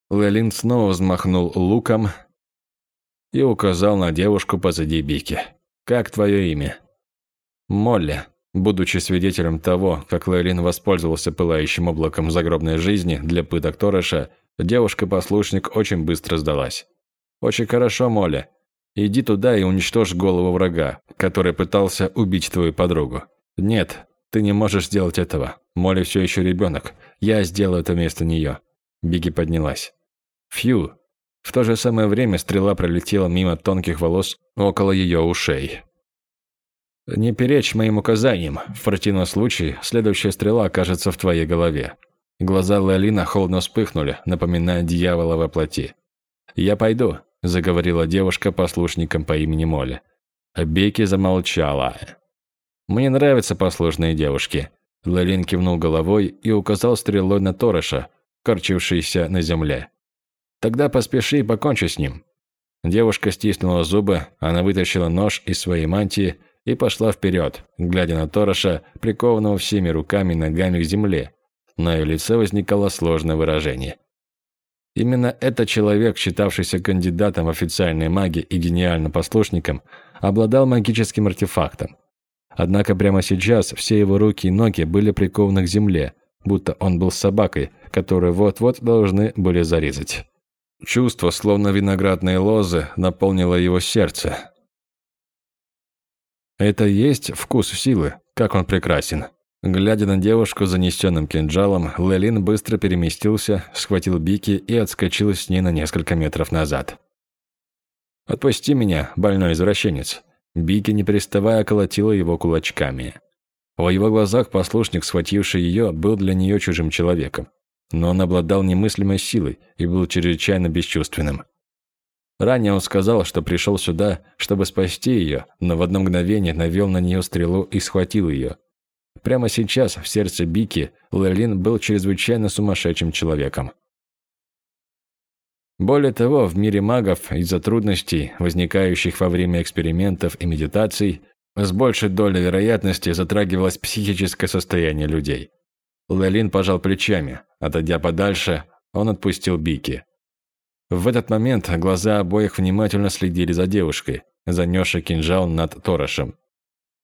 Лелин снова взмахнул луком и указал на девушку позади Бики. «Как твое имя?» «Молли». Будучи свидетелем того, как Лейлин воспользовался пылающим облаком загробной жизни для пыток Тореша, девушка-послушник очень быстро сдалась. «Очень хорошо, Молли. Иди туда и уничтожь голову врага, который пытался убить твою подругу». «Нет, ты не можешь сделать этого. Молли все еще ребенок. Я сделаю это вместо нее». Биги поднялась. «Фью». В то же самое время стрела пролетела мимо тонких волос около ее ушей. «Не перечь моим указаниям. В противном случае следующая стрела окажется в твоей голове». Глаза Лалина холодно вспыхнули, напоминая дьявола во плоти. «Я пойду», – заговорила девушка послушником по имени Молли. Бейки замолчала. «Мне нравятся послушные девушки». Лалин кивнул головой и указал стрелой на Тороша, корчившийся на земле. «Тогда поспеши и покончи с ним». Девушка стиснула зубы, она вытащила нож из своей мантии и пошла вперед, глядя на Тороша, прикованного всеми руками и ногами к земле. На ее лице возникало сложное выражение. Именно этот человек, считавшийся кандидатом в официальной маги и гениальным послушником, обладал магическим артефактом. Однако прямо сейчас все его руки и ноги были прикованы к земле, будто он был собакой, которую вот-вот должны были зарезать. Чувство, словно виноградные лозы, наполнило его сердце. Это есть вкус силы, как он прекрасен. Глядя на девушку с занесенным кинжалом, Лелин быстро переместился, схватил Бики и отскочил с ней на несколько метров назад. «Отпусти меня, больной извращенец!» Бики, не переставая, колотила его кулачками. В его глазах послушник, схвативший ее, был для нее чужим человеком. Но он обладал немыслимой силой и был чрезвычайно бесчувственным. Ранее он сказал, что пришел сюда, чтобы спасти ее, но в одно мгновение навел на нее стрелу и схватил ее. Прямо сейчас, в сердце Бики, Лерлин был чрезвычайно сумасшедшим человеком. Более того, в мире магов из-за трудностей, возникающих во время экспериментов и медитаций, с большей долей вероятности затрагивалось психическое состояние людей. Лелин пожал плечами. Отойдя подальше, он отпустил Бики. В этот момент глаза обоих внимательно следили за девушкой, занесшей кинжал над Торошем.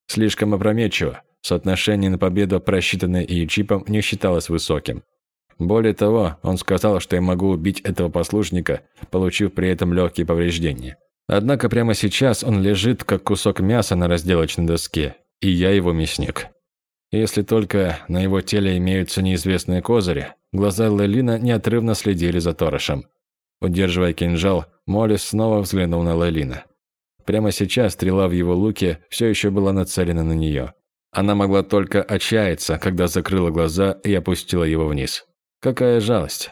Слишком опрометчиво. Соотношение на победу, просчитанное Иечипом, не считалось высоким. Более того, он сказал, что я могу убить этого послушника, получив при этом легкие повреждения. Однако прямо сейчас он лежит, как кусок мяса на разделочной доске, и я его мясник. Если только на его теле имеются неизвестные козыри, глаза Лелина неотрывно следили за Торошем. Удерживая кинжал, Моллис снова взглянул на Лайлина. Прямо сейчас стрела в его луке все еще была нацелена на нее. Она могла только отчаяться, когда закрыла глаза и опустила его вниз. Какая жалость.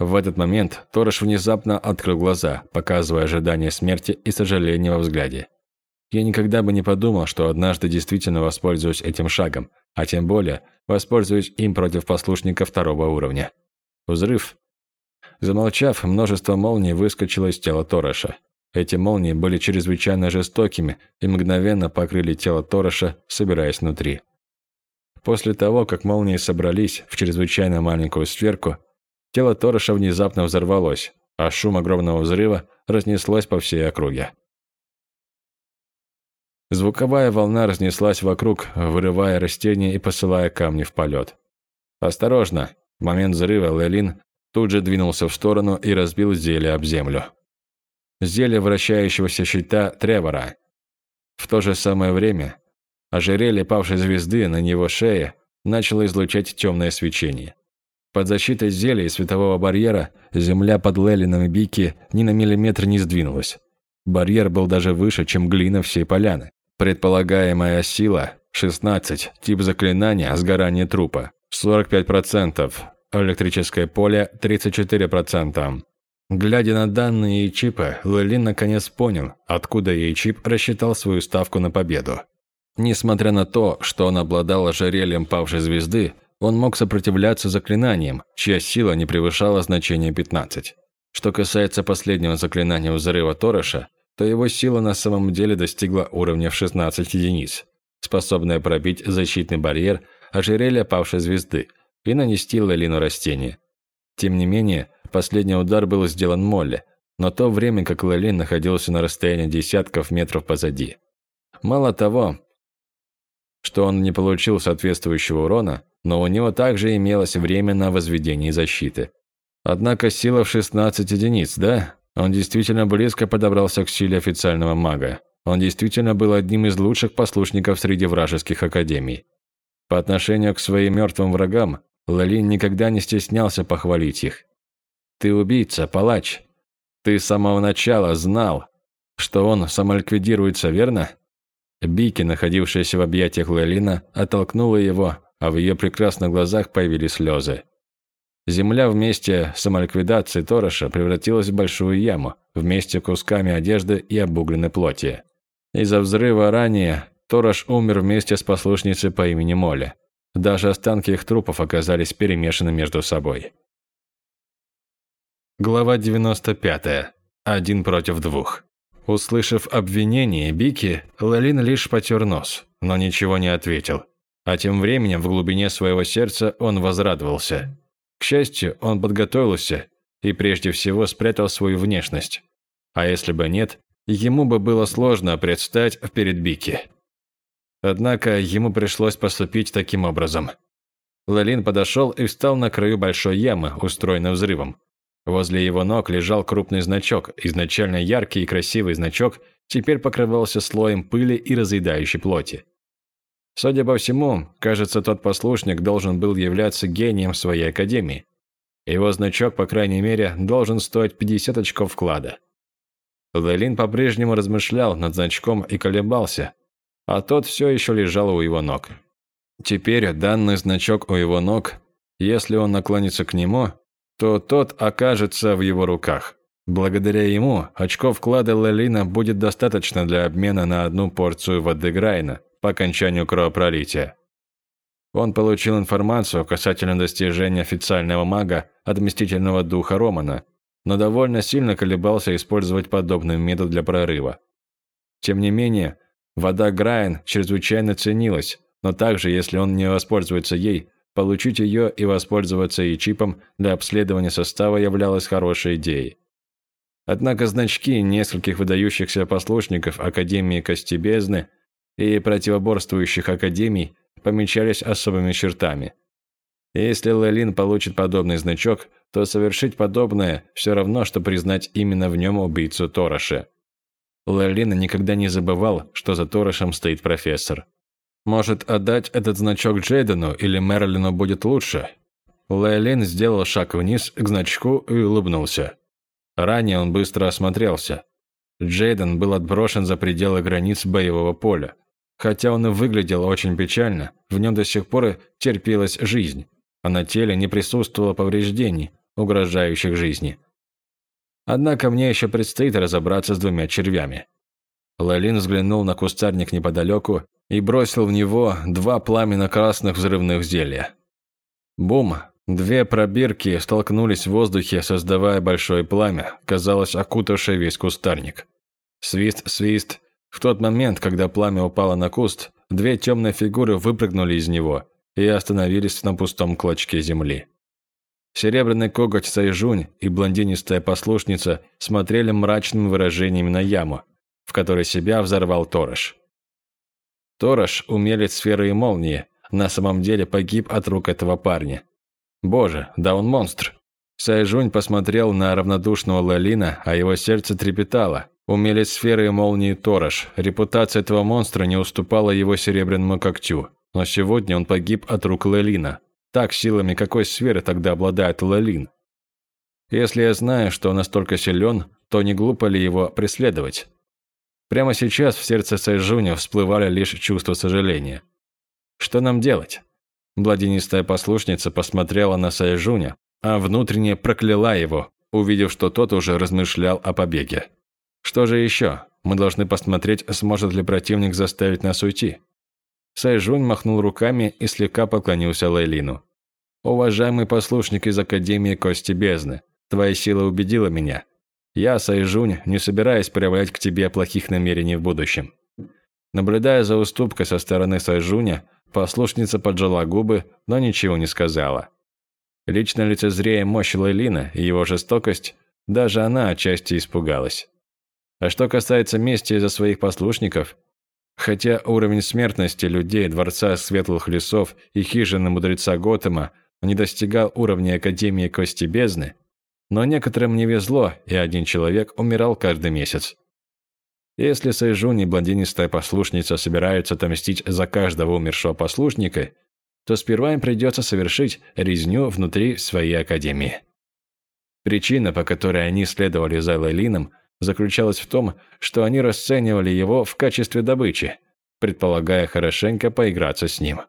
В этот момент Торож внезапно открыл глаза, показывая ожидание смерти и сожаление во взгляде. Я никогда бы не подумал, что однажды действительно воспользуюсь этим шагом, а тем более воспользуюсь им против послушника второго уровня. Взрыв, Замолчав, множество молний выскочило из тела Тороша. Эти молнии были чрезвычайно жестокими и мгновенно покрыли тело Тороша, собираясь внутри. После того, как молнии собрались в чрезвычайно маленькую сферку, тело Тороша внезапно взорвалось, а шум огромного взрыва разнеслось по всей округе. Звуковая волна разнеслась вокруг, вырывая растения и посылая камни в полет. «Осторожно!» В момент взрыва Лелин тут же двинулся в сторону и разбил зелье об землю. Зелье вращающегося щита Тревора. В то же самое время ожерелье павшей звезды на него шее начало излучать темное свечение. Под защитой зелья и светового барьера земля под Лелином и Бики ни на миллиметр не сдвинулась. Барьер был даже выше, чем глина всей поляны. Предполагаемая сила – 16, тип заклинания – сгорание трупа. 45%, электрическое поле 34%. Глядя на данные и чипы, Лэлин наконец понял, откуда ей чип рассчитал свою ставку на победу. Несмотря на то, что он обладал ожерельем павшей звезды, он мог сопротивляться заклинаниям, чья сила не превышала значение 15. Что касается последнего заклинания взрыва Тороша, то его сила на самом деле достигла уровня в 16 единиц, способная пробить защитный барьер ожерелья павшей звезды, и нанести Лелину растение. Тем не менее, последний удар был сделан Молли, но то время как Лэлин находился на расстоянии десятков метров позади. Мало того, что он не получил соответствующего урона, но у него также имелось время на возведение защиты. Однако сила в 16 единиц, да? Он действительно близко подобрался к силе официального мага. Он действительно был одним из лучших послушников среди вражеских академий. По отношению к своим мертвым врагам, Лалин никогда не стеснялся похвалить их. «Ты убийца, палач. Ты с самого начала знал, что он самоликвидируется, верно?» Бики, находившаяся в объятиях Лалина, оттолкнула его, а в ее прекрасных глазах появились слезы. Земля вместе с самоликвидацией Тороша превратилась в большую яму, вместе с кусками одежды и обугленной плоти. Из-за взрыва ранее Торош умер вместе с послушницей по имени Молли. Даже останки их трупов оказались перемешаны между собой. Глава 95. Один против двух. Услышав обвинение Бики, Лалин лишь потер нос, но ничего не ответил. А тем временем в глубине своего сердца он возрадовался. К счастью, он подготовился и прежде всего спрятал свою внешность. А если бы нет, ему бы было сложно предстать перед Бики. Однако ему пришлось поступить таким образом. Лалин подошел и встал на краю большой ямы, устроенной взрывом. Возле его ног лежал крупный значок, изначально яркий и красивый значок, теперь покрывался слоем пыли и разъедающей плоти. Судя по всему, кажется, тот послушник должен был являться гением своей академии. Его значок, по крайней мере, должен стоить 50 очков вклада. Лейлин по-прежнему размышлял над значком и колебался, а тот все еще лежал у его ног. Теперь данный значок у его ног, если он наклонится к нему, то тот окажется в его руках. Благодаря ему очков вклада Лелина будет достаточно для обмена на одну порцию воды Грайна, по окончанию кровопролития. Он получил информацию касательно достижения официального мага от мстительного духа Романа, но довольно сильно колебался использовать подобный метод для прорыва. Тем не менее, вода Грайн чрезвычайно ценилась, но также, если он не воспользуется ей, получить ее и воспользоваться и чипом для обследования состава являлось хорошей идеей. Однако значки нескольких выдающихся послушников Академии Кости Бездны и противоборствующих академий помечались особыми чертами. Если Лелин получит подобный значок, то совершить подобное все равно, что признать именно в нем убийцу Тороша. Лелин никогда не забывал, что за Торошем стоит профессор. Может, отдать этот значок Джейдену или Мерлину будет лучше? Лейлин сделал шаг вниз к значку и улыбнулся. Ранее он быстро осмотрелся. Джейден был отброшен за пределы границ боевого поля. Хотя он и выглядел очень печально, в нем до сих пор терпелась жизнь, а на теле не присутствовало повреждений, угрожающих жизни. Однако мне еще предстоит разобраться с двумя червями. Лалин взглянул на кустарник неподалеку и бросил в него два пламенно-красных взрывных зелья. Бум! Две пробирки столкнулись в воздухе, создавая большое пламя, казалось, окутавшее весь кустарник. Свист-свист, в тот момент, когда пламя упало на куст, две темные фигуры выпрыгнули из него и остановились на пустом клочке земли. Серебряный коготь Сайжунь и блондинистая послушница смотрели мрачными выражениями на яму, в которой себя взорвал Торож. Торож, умелец сферы и молнии, на самом деле погиб от рук этого парня. Боже, да он монстр. Сайжунь посмотрел на равнодушного Лалина, а его сердце трепетало, Умелец сферы и молнии Торож. Репутация этого монстра не уступала его серебряному когтю. Но сегодня он погиб от рук Лелина. Так, силами какой сферы тогда обладает Лелин? Если я знаю, что он настолько силен, то не глупо ли его преследовать? Прямо сейчас в сердце Сайжуня всплывали лишь чувства сожаления. Что нам делать? Бладинистая послушница посмотрела на Сайжуня, а внутренне прокляла его, увидев, что тот уже размышлял о побеге. Что же еще? Мы должны посмотреть, сможет ли противник заставить нас уйти. Сайжунь махнул руками и слегка поклонился Лейлину. «Уважаемый послушник из Академии Кости Бездны, твоя сила убедила меня. Я, Сайжунь, не собираюсь проявлять к тебе плохих намерений в будущем». Наблюдая за уступкой со стороны Сайжуня, послушница поджала губы, но ничего не сказала. Лично лицезрея мощь Лейлина и его жестокость, даже она отчасти испугалась. А что касается мести за своих послушников, хотя уровень смертности людей Дворца Светлых Лесов и хижины Мудреца Готэма не достигал уровня Академии Кости Бездны, но некоторым не везло, и один человек умирал каждый месяц. Если Сайжун и блондинистая послушница собираются отомстить за каждого умершего послушника, то сперва им придется совершить резню внутри своей академии. Причина, по которой они следовали за Лейлином, заключалась в том, что они расценивали его в качестве добычи, предполагая хорошенько поиграться с ним.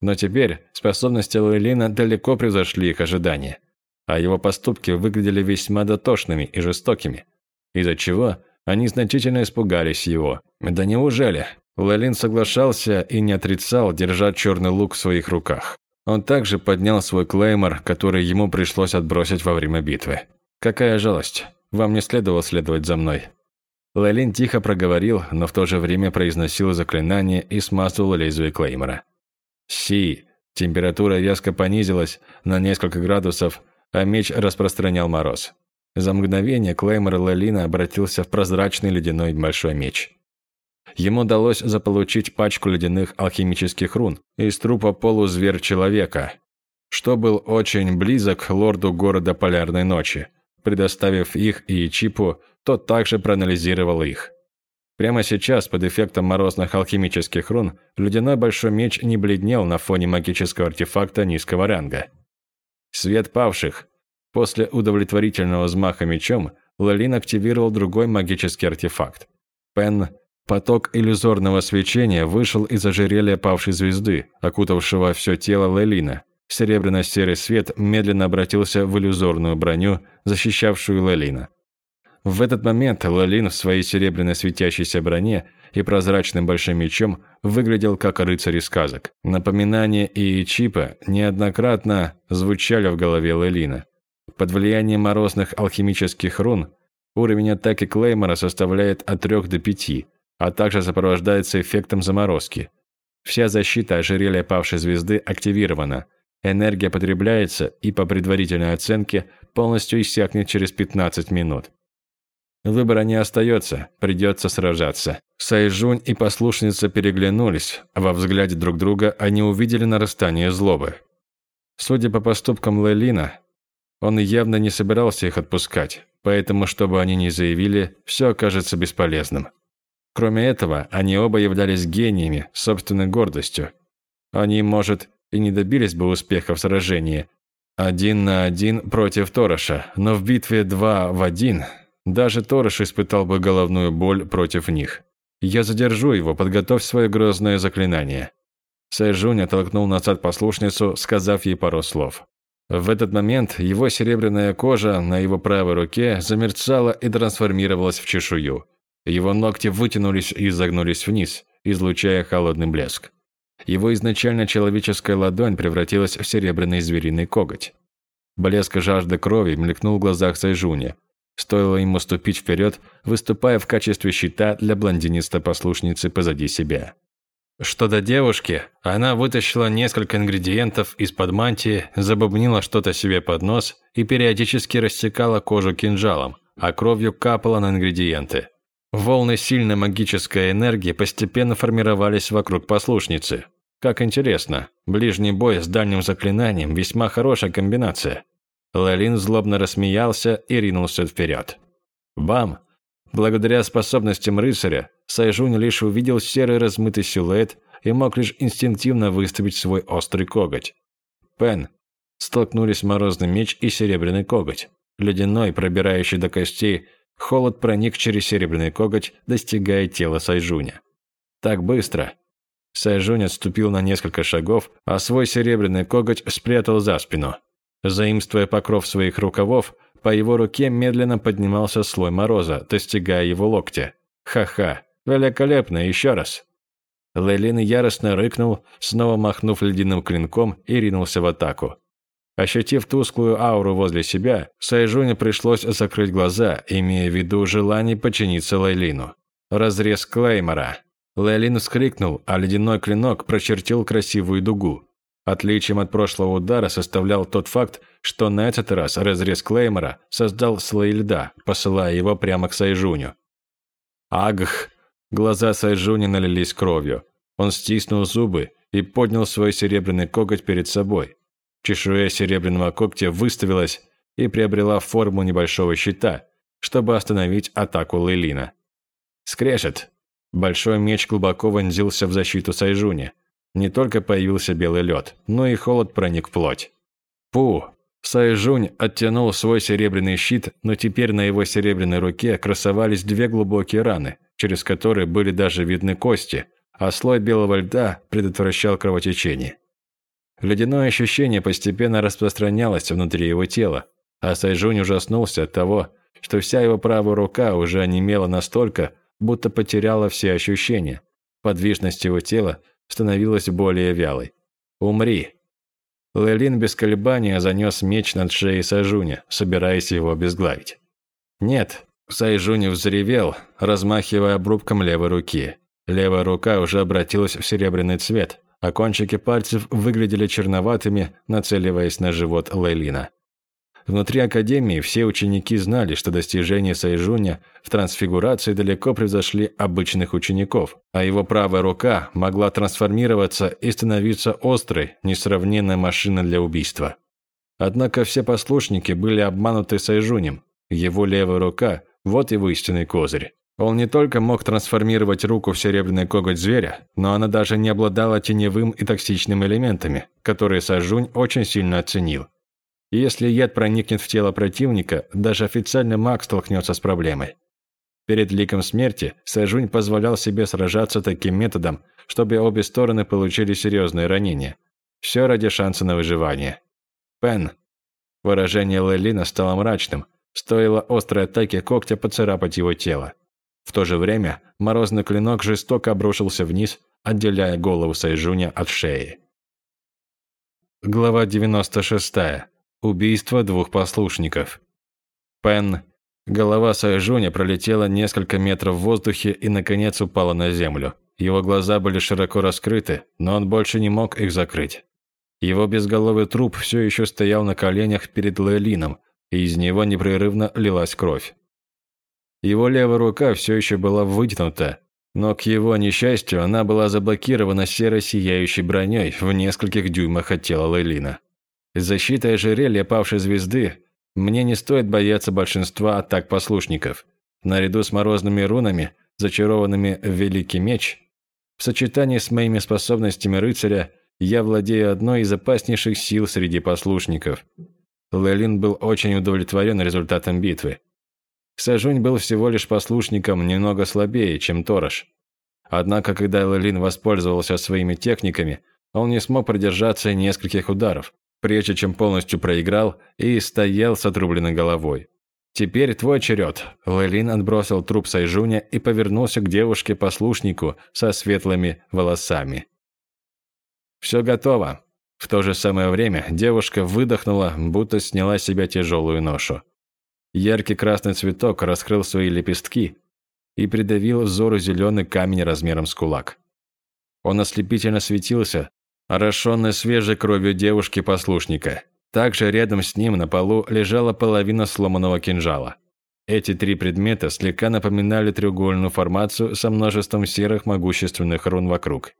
Но теперь способности Лейлина далеко превзошли их ожидания, а его поступки выглядели весьма дотошными и жестокими, из-за чего они значительно испугались его. Да неужели? Лейлин соглашался и не отрицал держать черный лук в своих руках. Он также поднял свой клеймор, который ему пришлось отбросить во время битвы. Какая жалость. Вам не следовало следовать за мной». Лайлин тихо проговорил, но в то же время произносил заклинание и смазывал лезвие Клеймора. «Си!» Температура резко понизилась на несколько градусов, а меч распространял мороз. За мгновение Клеймор Лалина обратился в прозрачный ледяной большой меч. Ему удалось заполучить пачку ледяных алхимических рун из трупа полузверь-человека, что был очень близок лорду города Полярной Ночи. Предоставив их и Чипу, тот также проанализировал их. Прямо сейчас, под эффектом морозных алхимических рун, ледяной большой меч не бледнел на фоне магического артефакта низкого ранга. Свет павших. После удовлетворительного взмаха мечом, Лалин активировал другой магический артефакт. Пен Поток иллюзорного свечения вышел из ожерелья павшей звезды, окутавшего все тело Лелина. Серебряно-серый свет медленно обратился в иллюзорную броню, защищавшую Лелина. В этот момент Лелин в своей серебряной светящейся броне и прозрачным большим мечом выглядел как рыцарь из сказок. Напоминания и чипа неоднократно звучали в голове Лелина. Под влиянием морозных алхимических рун уровень атаки Клеймора составляет от 3 до 5, а также сопровождается эффектом заморозки. Вся защита ожерелья павшей звезды активирована – Энергия потребляется и, по предварительной оценке, полностью иссякнет через 15 минут. Выбора не остается, придется сражаться. Сайжунь и послушница переглянулись, во взгляде друг друга они увидели нарастание злобы. Судя по поступкам Лелина, он явно не собирался их отпускать, поэтому, чтобы они не заявили, все окажется бесполезным. Кроме этого, они оба являлись гениями, собственной гордостью. Они, может, и не добились бы успеха в сражении. Один на один против Тороша, но в битве два в один даже Торош испытал бы головную боль против них. Я задержу его, подготовь свое грозное заклинание. Сайжунь оттолкнул назад послушницу, сказав ей пару слов. В этот момент его серебряная кожа на его правой руке замерцала и трансформировалась в чешую. Его ногти вытянулись и загнулись вниз, излучая холодный блеск. Его изначально человеческая ладонь превратилась в серебряный звериный коготь. Блеск жажды крови мелькнул в глазах Сайжуни. Стоило ему ступить вперед, выступая в качестве щита для блондинисто-послушницы позади себя. Что до девушки, она вытащила несколько ингредиентов из-под мантии, забубнила что-то себе под нос и периодически рассекала кожу кинжалом, а кровью капала на ингредиенты. Волны сильной магической энергии постепенно формировались вокруг послушницы. Как интересно, ближний бой с дальним заклинанием – весьма хорошая комбинация. Лалин злобно рассмеялся и ринулся вперед. Бам! Благодаря способностям рыцаря, Сайжунь лишь увидел серый размытый силуэт и мог лишь инстинктивно выставить свой острый коготь. Пен. Столкнулись морозный меч и серебряный коготь. Ледяной, пробирающий до костей, Холод проник через серебряный коготь, достигая тела Сайжуня. Так быстро. Сайжунь отступил на несколько шагов, а свой серебряный коготь спрятал за спину. Заимствуя покров своих рукавов, по его руке медленно поднимался слой мороза, достигая его локтя. Ха-ха, великолепно, еще раз. Лейлин яростно рыкнул, снова махнув ледяным клинком и ринулся в атаку. Ощутив тусклую ауру возле себя, Сайжуне пришлось закрыть глаза, имея в виду желание подчиниться Лейлину. Разрез Клеймора. Лейлин вскрикнул, а ледяной клинок прочертил красивую дугу. Отличием от прошлого удара составлял тот факт, что на этот раз разрез Клеймора создал слой льда, посылая его прямо к Сайжуню. Агх! Глаза Сайжуни налились кровью. Он стиснул зубы и поднял свой серебряный коготь перед собой. Чешуя серебряного когтя выставилась и приобрела форму небольшого щита, чтобы остановить атаку Лейлина. Скрежет! Большой меч глубоко вонзился в защиту Сайжуни. Не только появился белый лед, но и холод проник в плоть. Пу! Сайжунь оттянул свой серебряный щит, но теперь на его серебряной руке красовались две глубокие раны, через которые были даже видны кости, а слой белого льда предотвращал кровотечение. Ледяное ощущение постепенно распространялось внутри его тела, а Сайжунь ужаснулся от того, что вся его правая рука уже онемела настолько, будто потеряла все ощущения. Подвижность его тела становилась более вялой. «Умри!» Лейлин без колебания занес меч над шеей Сайжуня, собираясь его обезглавить. «Нет!» Сайжунь взревел, размахивая обрубком левой руки. Левая рука уже обратилась в серебряный цвет, а кончики пальцев выглядели черноватыми, нацеливаясь на живот Лейлина. Внутри Академии все ученики знали, что достижения Сайжуня в трансфигурации далеко превзошли обычных учеников, а его правая рука могла трансформироваться и становиться острой, несравненной машиной для убийства. Однако все послушники были обмануты Сайжунем. Его левая рука – вот его истинный козырь. Он не только мог трансформировать руку в серебряный коготь зверя, но она даже не обладала теневым и токсичными элементами, которые Сайжунь очень сильно оценил. Если яд проникнет в тело противника, даже официальный маг столкнется с проблемой. Перед ликом смерти Сэжунь позволял себе сражаться таким методом, чтобы обе стороны получили серьезные ранения. Все ради шанса на выживание. Пен. Выражение Лэлина стало мрачным. Стоило острой атаки когтя поцарапать его тело. В то же время морозный клинок жестоко обрушился вниз, отделяя голову Сайжуня от шеи. Глава 96. Убийство двух послушников. Пен. Голова Сайжуня пролетела несколько метров в воздухе и, наконец, упала на землю. Его глаза были широко раскрыты, но он больше не мог их закрыть. Его безголовый труп все еще стоял на коленях перед Лейлином, и из него непрерывно лилась кровь. Его левая рука все еще была вытянута, но к его несчастью она была заблокирована серо-сияющей броней в нескольких дюймах от тела Лейлина. Защита ожерелья павшей звезды мне не стоит бояться большинства атак послушников. Наряду с морозными рунами, зачарованными в Великий Меч, в сочетании с моими способностями рыцаря, я владею одной из опаснейших сил среди послушников. Лелин был очень удовлетворен результатом битвы. Сажунь был всего лишь послушником немного слабее, чем Торош. Однако, когда Лелин воспользовался своими техниками, он не смог продержаться нескольких ударов прежде чем полностью проиграл и стоял с отрубленной головой. «Теперь твой черед». Лэлин отбросил труп Сайжуня и повернулся к девушке-послушнику со светлыми волосами. «Все готово». В то же самое время девушка выдохнула, будто сняла с себя тяжелую ношу. Яркий красный цветок раскрыл свои лепестки и придавил взору зеленый камень размером с кулак. Он ослепительно светился, орошенной свежей кровью девушки-послушника. Также рядом с ним на полу лежала половина сломанного кинжала. Эти три предмета слегка напоминали треугольную формацию со множеством серых могущественных рун вокруг.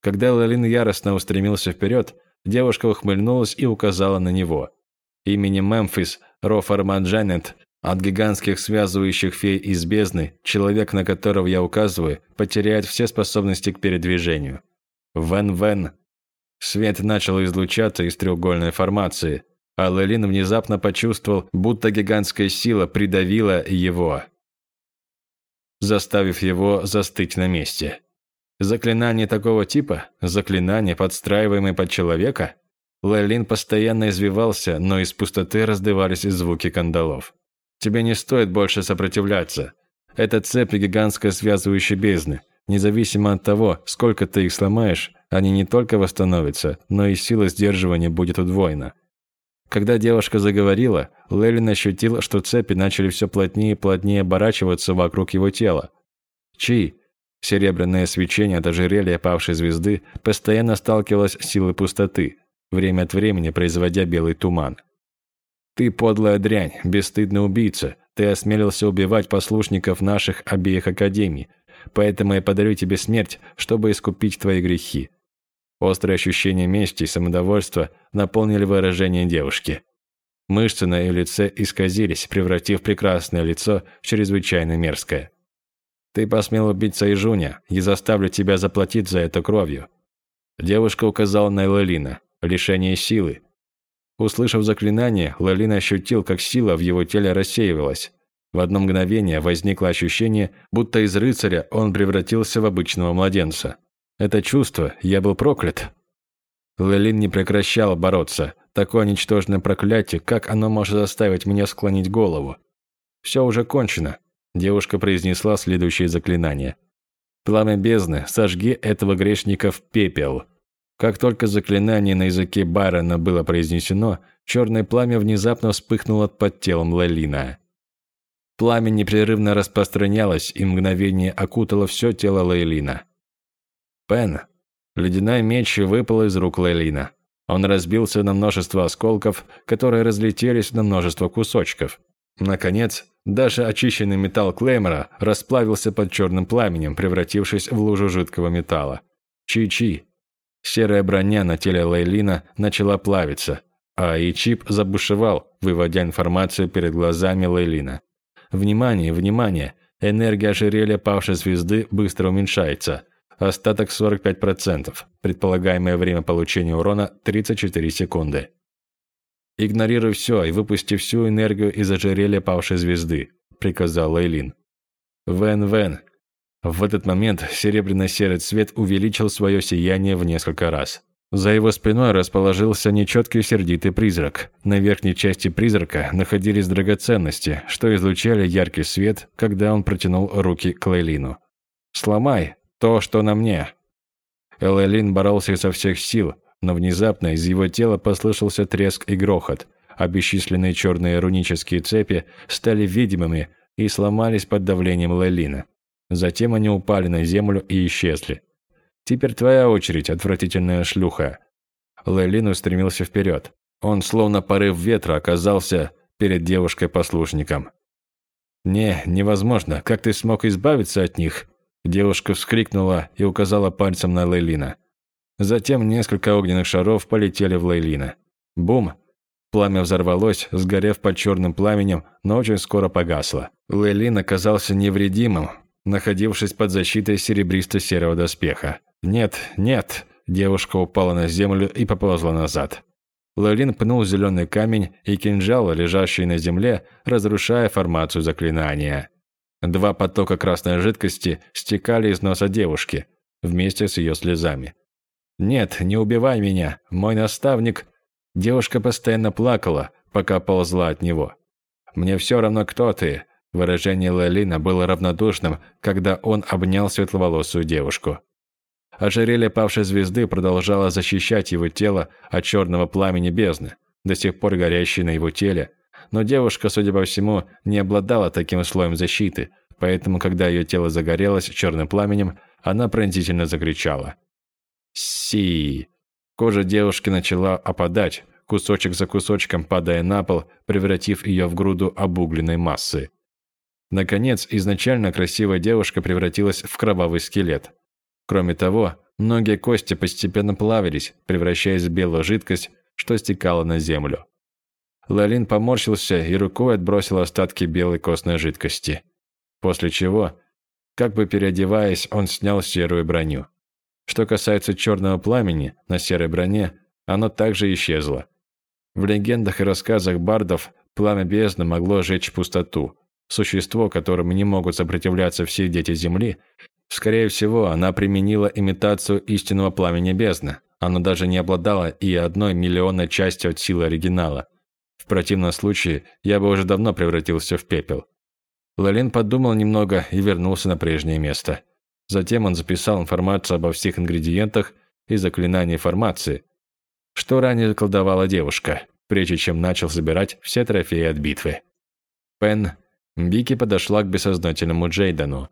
Когда Лалин яростно устремился вперед, девушка ухмыльнулась и указала на него. Именем Мемфис Рофарман Джанет от гигантских связывающих фей из бездны, человек, на которого я указываю, потеряет все способности к передвижению. Вен-Вен Свет начал излучаться из треугольной формации, а Лелин внезапно почувствовал, будто гигантская сила придавила его, заставив его застыть на месте. Заклинание такого типа, заклинание, подстраиваемое под человека, Лелин постоянно извивался, но из пустоты раздавались звуки кандалов. Тебе не стоит больше сопротивляться. Это цепь гигантской связывающей бездны. Независимо от того, сколько ты их сломаешь, они не только восстановятся, но и сила сдерживания будет удвоена. Когда девушка заговорила, Лелин ощутил, что цепи начали все плотнее и плотнее оборачиваться вокруг его тела. Чи, Серебряное свечение от ожерелья павшей звезды постоянно сталкивалось с силой пустоты, время от времени производя белый туман. «Ты подлая дрянь, бесстыдный убийца. Ты осмелился убивать послушников наших обеих академий, поэтому я подарю тебе смерть, чтобы искупить твои грехи». Острые ощущения мести и самодовольства наполнили выражение девушки. Мышцы на ее лице исказились, превратив прекрасное лицо в чрезвычайно мерзкое. «Ты посмел убить Сайжуня, и заставлю тебя заплатить за это кровью». Девушка указала на Лалина. «Лишение силы». Услышав заклинание, Лалин ощутил, как сила в его теле рассеивалась. В одно мгновение возникло ощущение, будто из рыцаря он превратился в обычного младенца. Это чувство «я был проклят». Лалин не прекращал бороться, Такое ничтожное проклятие, как оно может заставить меня склонить голову? Все уже кончено. Девушка произнесла следующее заклинание. Пламя бездны, сожги этого грешника в пепел. Как только заклинание на языке Барона было произнесено, черное пламя внезапно вспыхнуло под телом Лейлина. Пламя непрерывно распространялось и мгновение окутало все тело Лейлина. Пен. Ледяной меч выпал из рук Лейлина. Он разбился на множество осколков, которые разлетелись на множество кусочков. Наконец, даже очищенный металл Клеймора расплавился под черным пламенем, превратившись в лужу жидкого металла. Чи-чи. Серая броня на теле Лейлина начала плавиться, а и чип забушевал, выводя информацию перед глазами Лейлина. Внимание, внимание! Энергия ожерелья павшей звезды быстро уменьшается. Остаток 45%. Предполагаемое время получения урона 34 секунды. «Игнорируй все и выпусти всю энергию из ожерелья павшей звезды», – приказал Лейлин. «Вен-Вен». В этот момент серебряно-серый цвет увеличил свое сияние в несколько раз. За его спиной расположился нечеткий сердитый призрак. На верхней части призрака находились драгоценности, что излучали яркий свет, когда он протянул руки к Лейлину. «Сломай!» То, что на мне. Элэлин боролся изо всех сил, но внезапно из его тела послышался треск и грохот, а бесчисленные черные рунические цепи стали видимыми и сломались под давлением Лэлина. Затем они упали на землю и исчезли. «Теперь твоя очередь, отвратительная шлюха». Лэлин устремился вперед. Он, словно порыв ветра, оказался перед девушкой-послушником. «Не, невозможно. Как ты смог избавиться от них?» Девушка вскрикнула и указала пальцем на Лейлина. Затем несколько огненных шаров полетели в Лейлина. Бум! Пламя взорвалось, сгорев под черным пламенем, но очень скоро погасло. Лейлин оказался невредимым, находившись под защитой серебристо-серого доспеха. «Нет, нет!» Девушка упала на землю и поползла назад. Лейлин пнул зеленый камень и кинжал, лежащий на земле, разрушая формацию заклинания. Два потока красной жидкости стекали из носа девушки, вместе с ее слезами. «Нет, не убивай меня, мой наставник...» Девушка постоянно плакала, пока ползла от него. «Мне все равно, кто ты». Выражение Лалина было равнодушным, когда он обнял светловолосую девушку. Ожерелье павшей звезды продолжало защищать его тело от черного пламени бездны, до сих пор горящей на его теле, но девушка, судя по всему, не обладала таким слоем защиты, поэтому, когда ее тело загорелось черным пламенем, она пронзительно закричала. «Си!» Кожа девушки начала опадать, кусочек за кусочком падая на пол, превратив ее в груду обугленной массы. Наконец, изначально красивая девушка превратилась в кровавый скелет. Кроме того, многие кости постепенно плавились, превращаясь в белую жидкость, что стекала на землю. Лалин поморщился и рукой отбросил остатки белой костной жидкости. После чего, как бы переодеваясь, он снял серую броню. Что касается черного пламени на серой броне, оно также исчезло. В легендах и рассказах бардов пламя бездны могло жечь пустоту. Существо, которому не могут сопротивляться все дети Земли, скорее всего, она применила имитацию истинного пламени бездны. Оно даже не обладало и одной миллионной частью от силы оригинала – в противном случае я бы уже давно превратился в пепел. Лалин подумал немного и вернулся на прежнее место. Затем он записал информацию обо всех ингредиентах и заклинании формации, что ранее заколдовала девушка, прежде чем начал забирать все трофеи от битвы. Пен Бики подошла к бессознательному Джейдену.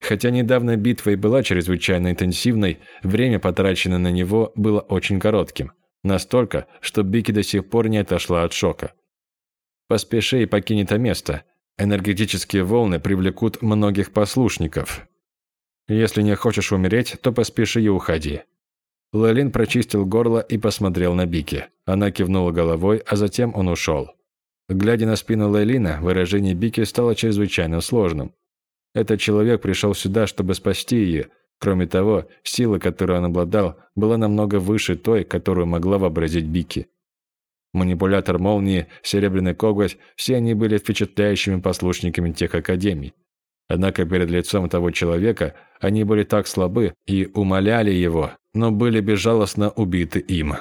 Хотя недавно битва и была чрезвычайно интенсивной, время, потраченное на него, было очень коротким. Настолько, что Бики до сих пор не отошла от шока. Поспеши и покинь это место. Энергетические волны привлекут многих послушников. Если не хочешь умереть, то поспеши и уходи. Лалин прочистил горло и посмотрел на Бики. Она кивнула головой, а затем он ушел. Глядя на спину Лейлина, выражение Бики стало чрезвычайно сложным. Этот человек пришел сюда, чтобы спасти ее. Кроме того, сила, которую он обладал, была намного выше той, которую могла вообразить Бики. Манипулятор молнии, Серебряный коготь – все они были впечатляющими послушниками тех академий. Однако перед лицом того человека они были так слабы и умоляли его, но были безжалостно убиты им.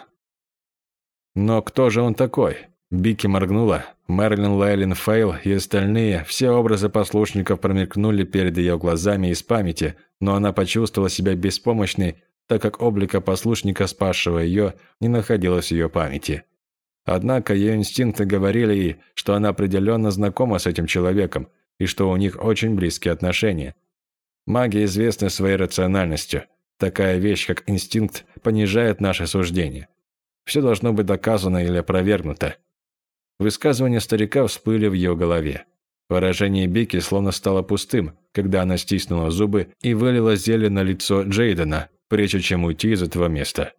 Но кто же он такой? Бики моргнула. Мэрилин Лейлин Фейл и остальные, все образы послушников промелькнули перед ее глазами из памяти, но она почувствовала себя беспомощной, так как облика послушника, спасшего ее, не находилось в ее памяти. Однако ее инстинкты говорили ей, что она определенно знакома с этим человеком, и что у них очень близкие отношения. Маги известны своей рациональностью. Такая вещь, как инстинкт, понижает наше суждение. Все должно быть доказано или опровергнуто. Высказывания старика всплыли в ее голове. Выражение Бики словно стало пустым, когда она стиснула зубы и вылила зелье на лицо Джейдена, прежде чем уйти из этого места.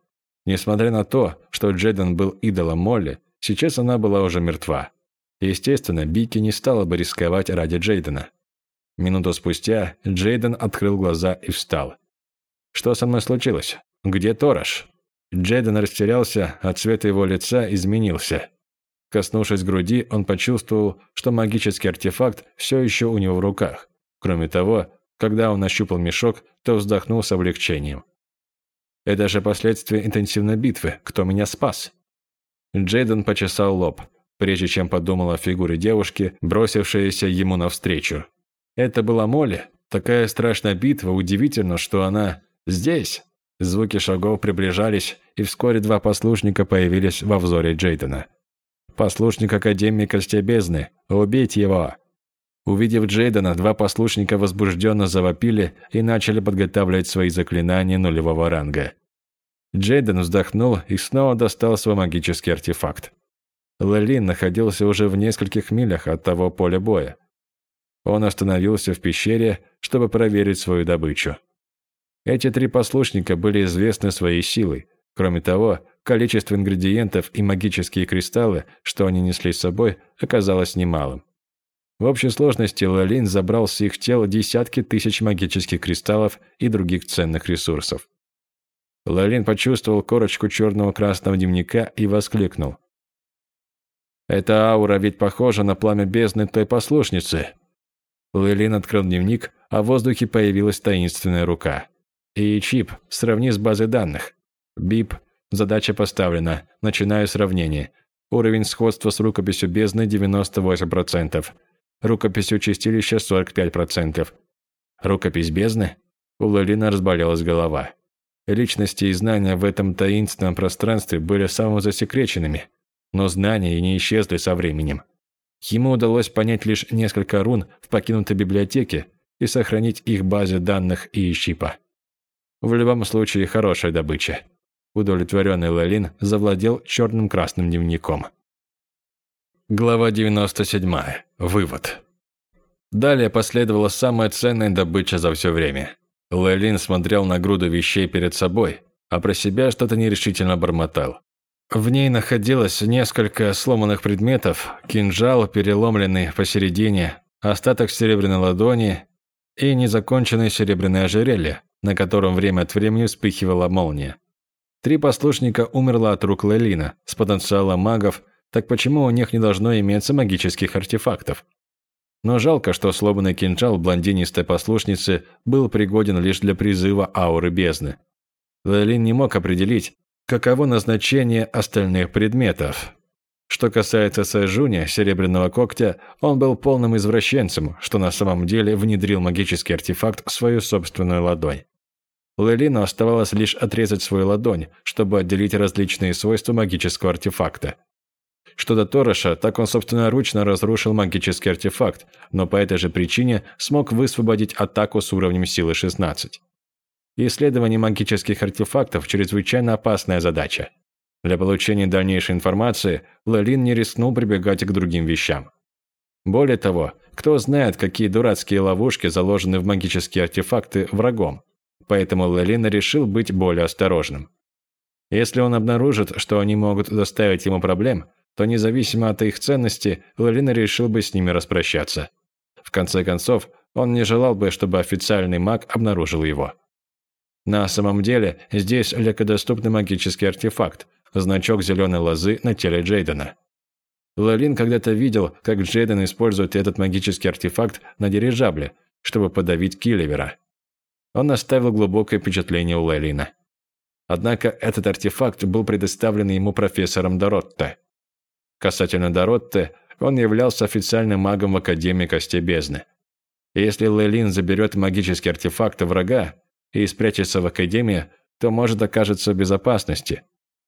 Несмотря на то, что Джейден был идолом Молли, сейчас она была уже мертва. Естественно, Бики не стала бы рисковать ради Джейдена. Минуту спустя Джейден открыл глаза и встал. «Что со мной случилось? Где Тораш?» Джейден растерялся, а цвет его лица изменился. Коснувшись груди, он почувствовал, что магический артефакт все еще у него в руках. Кроме того, когда он нащупал мешок, то вздохнул с облегчением. «Это же последствия интенсивной битвы. Кто меня спас?» Джейден почесал лоб, прежде чем подумал о фигуре девушки, бросившейся ему навстречу. Это была Молли. Такая страшная битва, удивительно, что она здесь. Звуки шагов приближались, и вскоре два послушника появились во взоре Джейдена. Послушник Академии Костей Бездны. Убить его!» Увидев Джейдена, два послушника возбужденно завопили и начали подготавливать свои заклинания нулевого ранга. Джейден вздохнул и снова достал свой магический артефакт. Лалин находился уже в нескольких милях от того поля боя. Он остановился в пещере, чтобы проверить свою добычу. Эти три послушника были известны своей силой. Кроме того, Количество ингредиентов и магические кристаллы, что они несли с собой, оказалось немалым. В общей сложности Лалин забрал с их тел десятки тысяч магических кристаллов и других ценных ресурсов. Лалин почувствовал корочку черного красного дневника и воскликнул. «Эта аура ведь похожа на пламя бездны той послушницы». Лалин открыл дневник, а в воздухе появилась таинственная рука. И чип, сравни с базой данных. Бип Задача поставлена. Начинаю сравнение. Уровень сходства с рукописью бездны 98%. Рукописью чистилища 45%. Рукопись бездны? У Лалина разболелась голова. Личности и знания в этом таинственном пространстве были самозасекреченными, но знания и не исчезли со временем. Ему удалось понять лишь несколько рун в покинутой библиотеке и сохранить их базе данных и щипа. В любом случае, хорошая добыча. Удовлетворенный Лалин завладел черным красным дневником. Глава 97. Вывод. Далее последовала самая ценная добыча за все время. Лэлин смотрел на груду вещей перед собой, а про себя что-то нерешительно бормотал. В ней находилось несколько сломанных предметов, кинжал, переломленный посередине, остаток серебряной ладони и незаконченное серебряное ожерелье, на котором время от времени вспыхивала молния. Три послушника умерло от рук Лелина с потенциалом магов, так почему у них не должно иметься магических артефактов? Но жалко, что сломанный кинжал блондинистой послушницы был пригоден лишь для призыва ауры бездны. Лелин не мог определить, каково назначение остальных предметов. Что касается Сэжуня, Серебряного Когтя, он был полным извращенцем, что на самом деле внедрил магический артефакт в свою собственную ладонь. Лелину оставалось лишь отрезать свою ладонь, чтобы отделить различные свойства магического артефакта. что до Тороша, так он собственноручно разрушил магический артефакт, но по этой же причине смог высвободить атаку с уровнем силы 16. Исследование магических артефактов – чрезвычайно опасная задача. Для получения дальнейшей информации Лалин не рискнул прибегать к другим вещам. Более того, кто знает, какие дурацкие ловушки заложены в магические артефакты врагом. Поэтому Лалин решил быть более осторожным. Если он обнаружит, что они могут доставить ему проблем, то независимо от их ценности, Лалин решил бы с ними распрощаться. В конце концов, он не желал бы, чтобы официальный маг обнаружил его. На самом деле, здесь легкодоступный магический артефакт, значок зеленой лозы на теле Джейдена. Лалин когда-то видел, как Джейден использует этот магический артефакт на дирижабле, чтобы подавить Килливера. Он оставил глубокое впечатление у Лалина. Однако этот артефакт был предоставлен ему профессором Доротте. Касательно Доротте, он являлся официальным магом в Академии Костей Бездны. Если Лейлин заберет магический артефакт врага и спрячется в Академии, то может окажется в безопасности.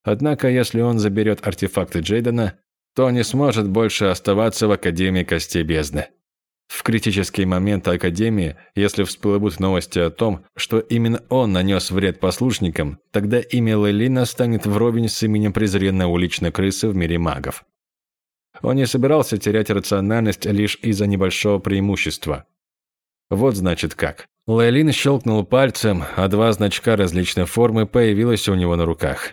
Однако, если он заберет артефакты Джейдена, то не сможет больше оставаться в Академии Костей Бездны. В критические моменты Академии, если всплывут новости о том, что именно он нанес вред послушникам, тогда имя Лейлина станет вровень с именем презренной уличной крысы в мире магов. Он не собирался терять рациональность лишь из-за небольшого преимущества. Вот значит как. Лейлин щелкнул пальцем, а два значка различной формы появилось у него на руках.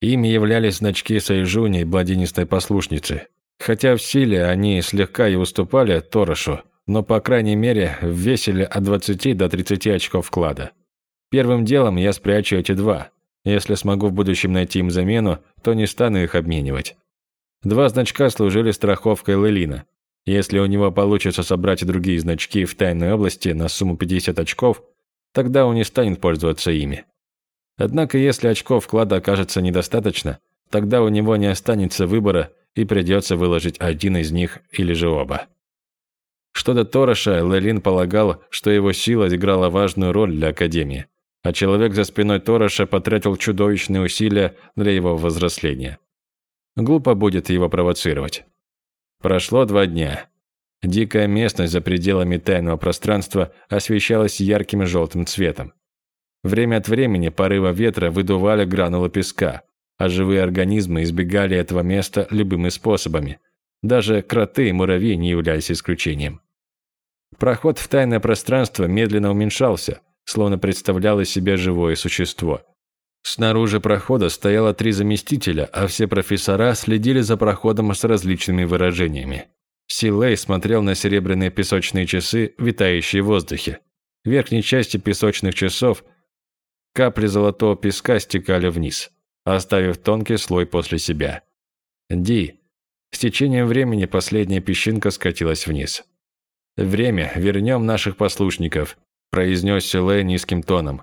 Ими являлись значки Сайжуни Бладинистой послушницы. Хотя в силе они слегка и уступали Торошу, но по крайней мере весили от 20 до 30 очков вклада. Первым делом я спрячу эти два. Если смогу в будущем найти им замену, то не стану их обменивать. Два значка служили страховкой Лелина. Если у него получится собрать другие значки в тайной области на сумму 50 очков, тогда он не станет пользоваться ими. Однако если очков вклада окажется недостаточно, тогда у него не останется выбора и придется выложить один из них или же оба. Что до Тороша, Лелин полагал, что его сила играла важную роль для Академии, а человек за спиной Тороша потратил чудовищные усилия для его возросления. Глупо будет его провоцировать. Прошло два дня. Дикая местность за пределами тайного пространства освещалась ярким желтым цветом. Время от времени порывы ветра выдували гранулы песка, а живые организмы избегали этого места любыми способами. Даже кроты и муравьи не являлись исключением. Проход в тайное пространство медленно уменьшался, словно представлял из себя живое существо. Снаружи прохода стояло три заместителя, а все профессора следили за проходом с различными выражениями. Силей смотрел на серебряные песочные часы, витающие в воздухе. В верхней части песочных часов капли золотого песка стекали вниз оставив тонкий слой после себя. Ди. С течением времени последняя песчинка скатилась вниз. «Время, вернем наших послушников», – произнес Силэ низким тоном.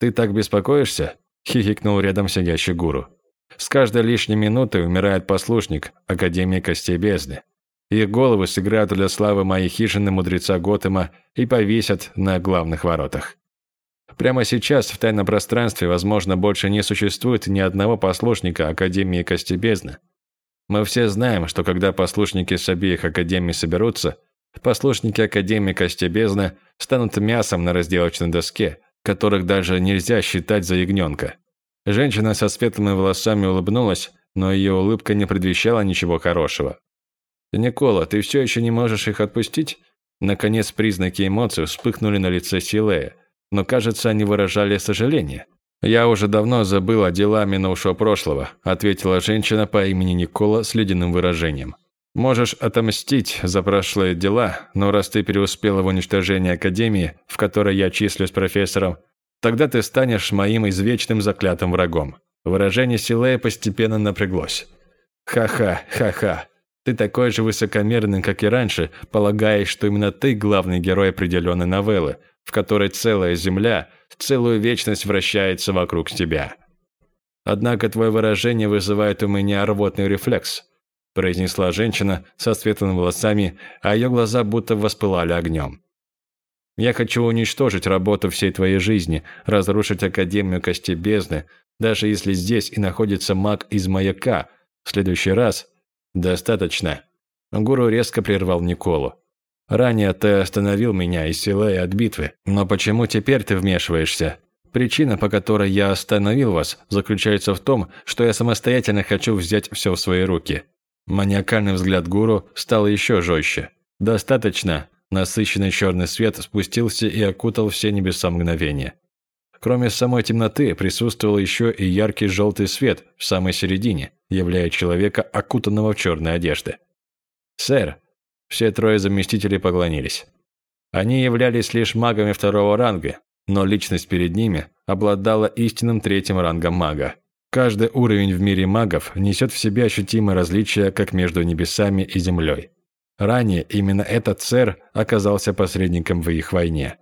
«Ты так беспокоишься?» – хихикнул рядом сидящий гуру. «С каждой лишней минутой умирает послушник Академии Костей Бездны. Их головы сыграют для славы моей хижины мудреца Готэма и повесят на главных воротах. Прямо сейчас в тайном пространстве, возможно, больше не существует ни одного послушника Академии Костебезны. Мы все знаем, что когда послушники с обеих академий соберутся, послушники Академии Костебезны станут мясом на разделочной доске, которых даже нельзя считать за ягненка. Женщина со светлыми волосами улыбнулась, но ее улыбка не предвещала ничего хорошего. «Никола, ты все еще не можешь их отпустить?» Наконец признаки эмоций вспыхнули на лице Силея – но, кажется, они выражали сожаление. «Я уже давно забыла дела минувшего прошлого», ответила женщина по имени Никола с ледяным выражением. «Можешь отомстить за прошлые дела, но раз ты преуспела в уничтожении Академии, в которой я числюсь профессором, тогда ты станешь моим извечным заклятым врагом». Выражение Силея постепенно напряглось. «Ха-ха, ха-ха. Ты такой же высокомерный, как и раньше, полагаешь, что именно ты главный герой определенной новеллы, в которой целая земля целую вечность вращается вокруг тебя. Однако твое выражение вызывает у меня рвотный рефлекс, произнесла женщина со светлыми волосами, а ее глаза будто воспылали огнем. Я хочу уничтожить работу всей твоей жизни, разрушить Академию Кости Бездны, даже если здесь и находится маг из маяка. В следующий раз, «Достаточно». Гуру резко прервал Николу. «Ранее ты остановил меня и от битвы, но почему теперь ты вмешиваешься? Причина, по которой я остановил вас, заключается в том, что я самостоятельно хочу взять все в свои руки». Маниакальный взгляд гуру стал еще жестче. «Достаточно». Насыщенный черный свет спустился и окутал все небеса мгновения. Кроме самой темноты, присутствовал еще и яркий желтый свет в самой середине, являя человека, окутанного в черной одежды. «Сэр!» Все трое заместителей поклонились. Они являлись лишь магами второго ранга, но личность перед ними обладала истинным третьим рангом мага. Каждый уровень в мире магов несет в себе ощутимые различия как между небесами и землей. Ранее именно этот сэр оказался посредником в их войне.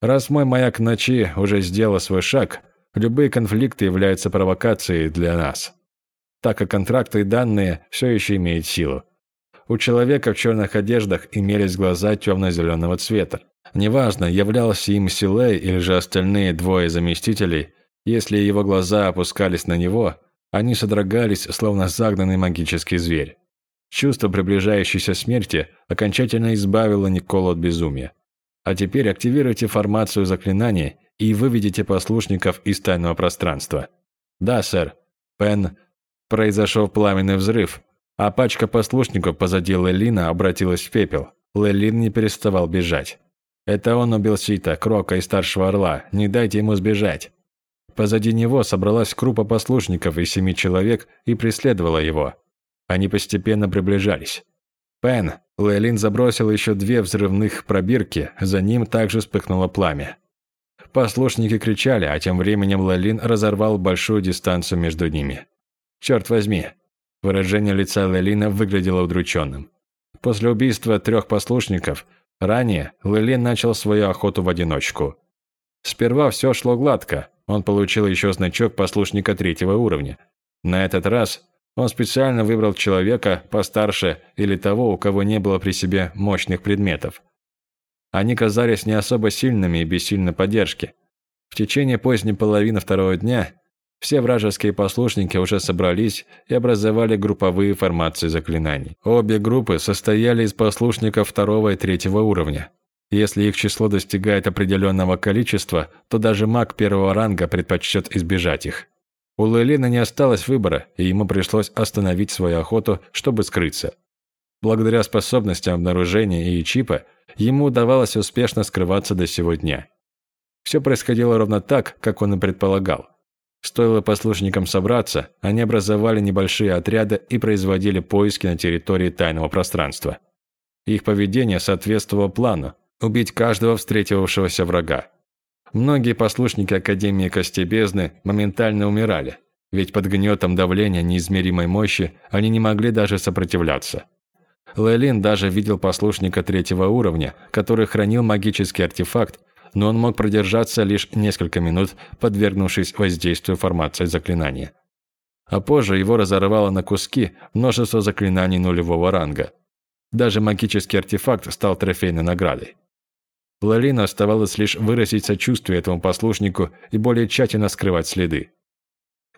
Раз мой маяк ночи уже сделал свой шаг, любые конфликты являются провокацией для нас, так как контракты и данные все еще имеют силу. У человека в черных одеждах имелись глаза темно-зеленого цвета. Неважно, являлся им Силей или же остальные двое заместителей, если его глаза опускались на него, они содрогались, словно загнанный магический зверь. Чувство приближающейся смерти окончательно избавило Николу от безумия. А теперь активируйте формацию заклинания и выведите послушников из тайного пространства. Да, сэр. Пен. Произошел пламенный взрыв, а пачка послушников позади Лелина обратилась в пепел. Лелин не переставал бежать. Это он убил Сита, Крока и Старшего Орла. Не дайте ему сбежать. Позади него собралась группа послушников из семи человек и преследовала его. Они постепенно приближались. Пен, Лейлин забросил еще две взрывных пробирки, за ним также вспыхнуло пламя. Послушники кричали, а тем временем Лейлин разорвал большую дистанцию между ними. «Черт возьми!» Выражение лица Лейлина выглядело удрученным. После убийства трех послушников, ранее Лейлин начал свою охоту в одиночку. Сперва все шло гладко, он получил еще значок послушника третьего уровня. На этот раз он специально выбрал человека постарше или того, у кого не было при себе мощных предметов. Они казались не особо сильными и без сильной поддержки. В течение поздней половины второго дня все вражеские послушники уже собрались и образовали групповые формации заклинаний. Обе группы состояли из послушников второго и третьего уровня. Если их число достигает определенного количества, то даже маг первого ранга предпочтет избежать их. У Лейлина не осталось выбора, и ему пришлось остановить свою охоту, чтобы скрыться. Благодаря способностям обнаружения и чипа, ему удавалось успешно скрываться до сего дня. Все происходило ровно так, как он и предполагал. Стоило послушникам собраться, они образовали небольшие отряды и производили поиски на территории тайного пространства. Их поведение соответствовало плану – убить каждого встретившегося врага. Многие послушники Академии Костей Бездны моментально умирали, ведь под гнетом давления неизмеримой мощи они не могли даже сопротивляться. Лейлин даже видел послушника третьего уровня, который хранил магический артефакт, но он мог продержаться лишь несколько минут, подвергнувшись воздействию формации заклинания. А позже его разорвало на куски множество заклинаний нулевого ранга. Даже магический артефакт стал трофейной наградой. Лалину оставалось лишь выразить сочувствие этому послушнику и более тщательно скрывать следы.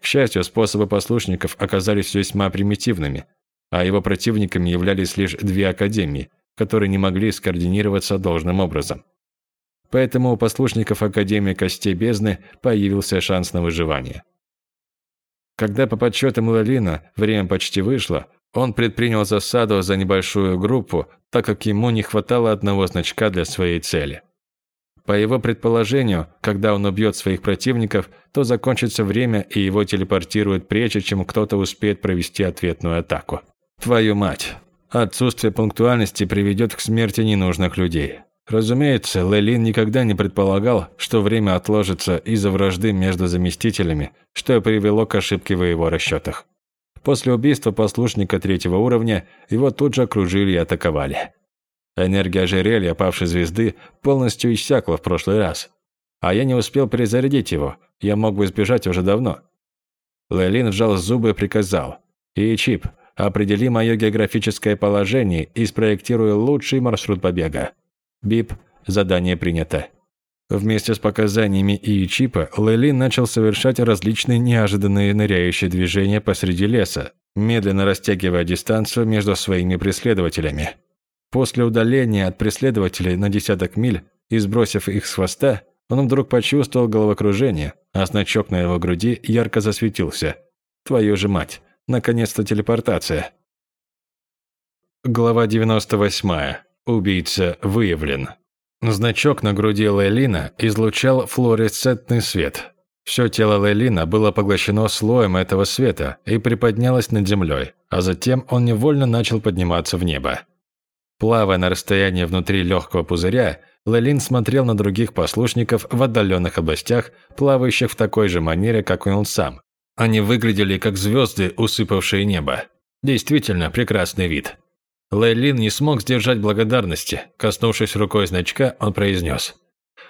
К счастью, способы послушников оказались весьма примитивными, а его противниками являлись лишь две академии, которые не могли скоординироваться должным образом. Поэтому у послушников Академии Костей Бездны появился шанс на выживание. Когда по подсчетам Лалина время почти вышло, он предпринял засаду за небольшую группу, так как ему не хватало одного значка для своей цели. По его предположению, когда он убьет своих противников, то закончится время и его телепортируют прежде, чем кто-то успеет провести ответную атаку. Твою мать. Отсутствие пунктуальности приведет к смерти ненужных людей. Разумеется, Лейлин никогда не предполагал, что время отложится из-за вражды между заместителями, что и привело к ошибке в его расчетах. После убийства послушника третьего уровня его тут же окружили и атаковали. Энергия ожерелья павшей звезды полностью иссякла в прошлый раз. А я не успел перезарядить его, я мог бы избежать уже давно. Лейлин сжал зубы и приказал. «И Чип, определи мое географическое положение и спроектируй лучший маршрут побега». Бип, задание принято. Вместе с показаниями и чипа Лэли начал совершать различные неожиданные ныряющие движения посреди леса, медленно растягивая дистанцию между своими преследователями. После удаления от преследователей на десяток миль и сбросив их с хвоста, он вдруг почувствовал головокружение, а значок на его груди ярко засветился. Твою же мать, наконец-то телепортация. Глава 98. Убийца выявлен. Значок на груди Лейлина излучал флуоресцентный свет. Все тело Лейлина было поглощено слоем этого света и приподнялось над землей, а затем он невольно начал подниматься в небо. Плавая на расстоянии внутри легкого пузыря, Лелин смотрел на других послушников в отдаленных областях, плавающих в такой же манере, как и он сам. Они выглядели как звезды, усыпавшие небо. Действительно прекрасный вид. Лейлин не смог сдержать благодарности. Коснувшись рукой значка, он произнес.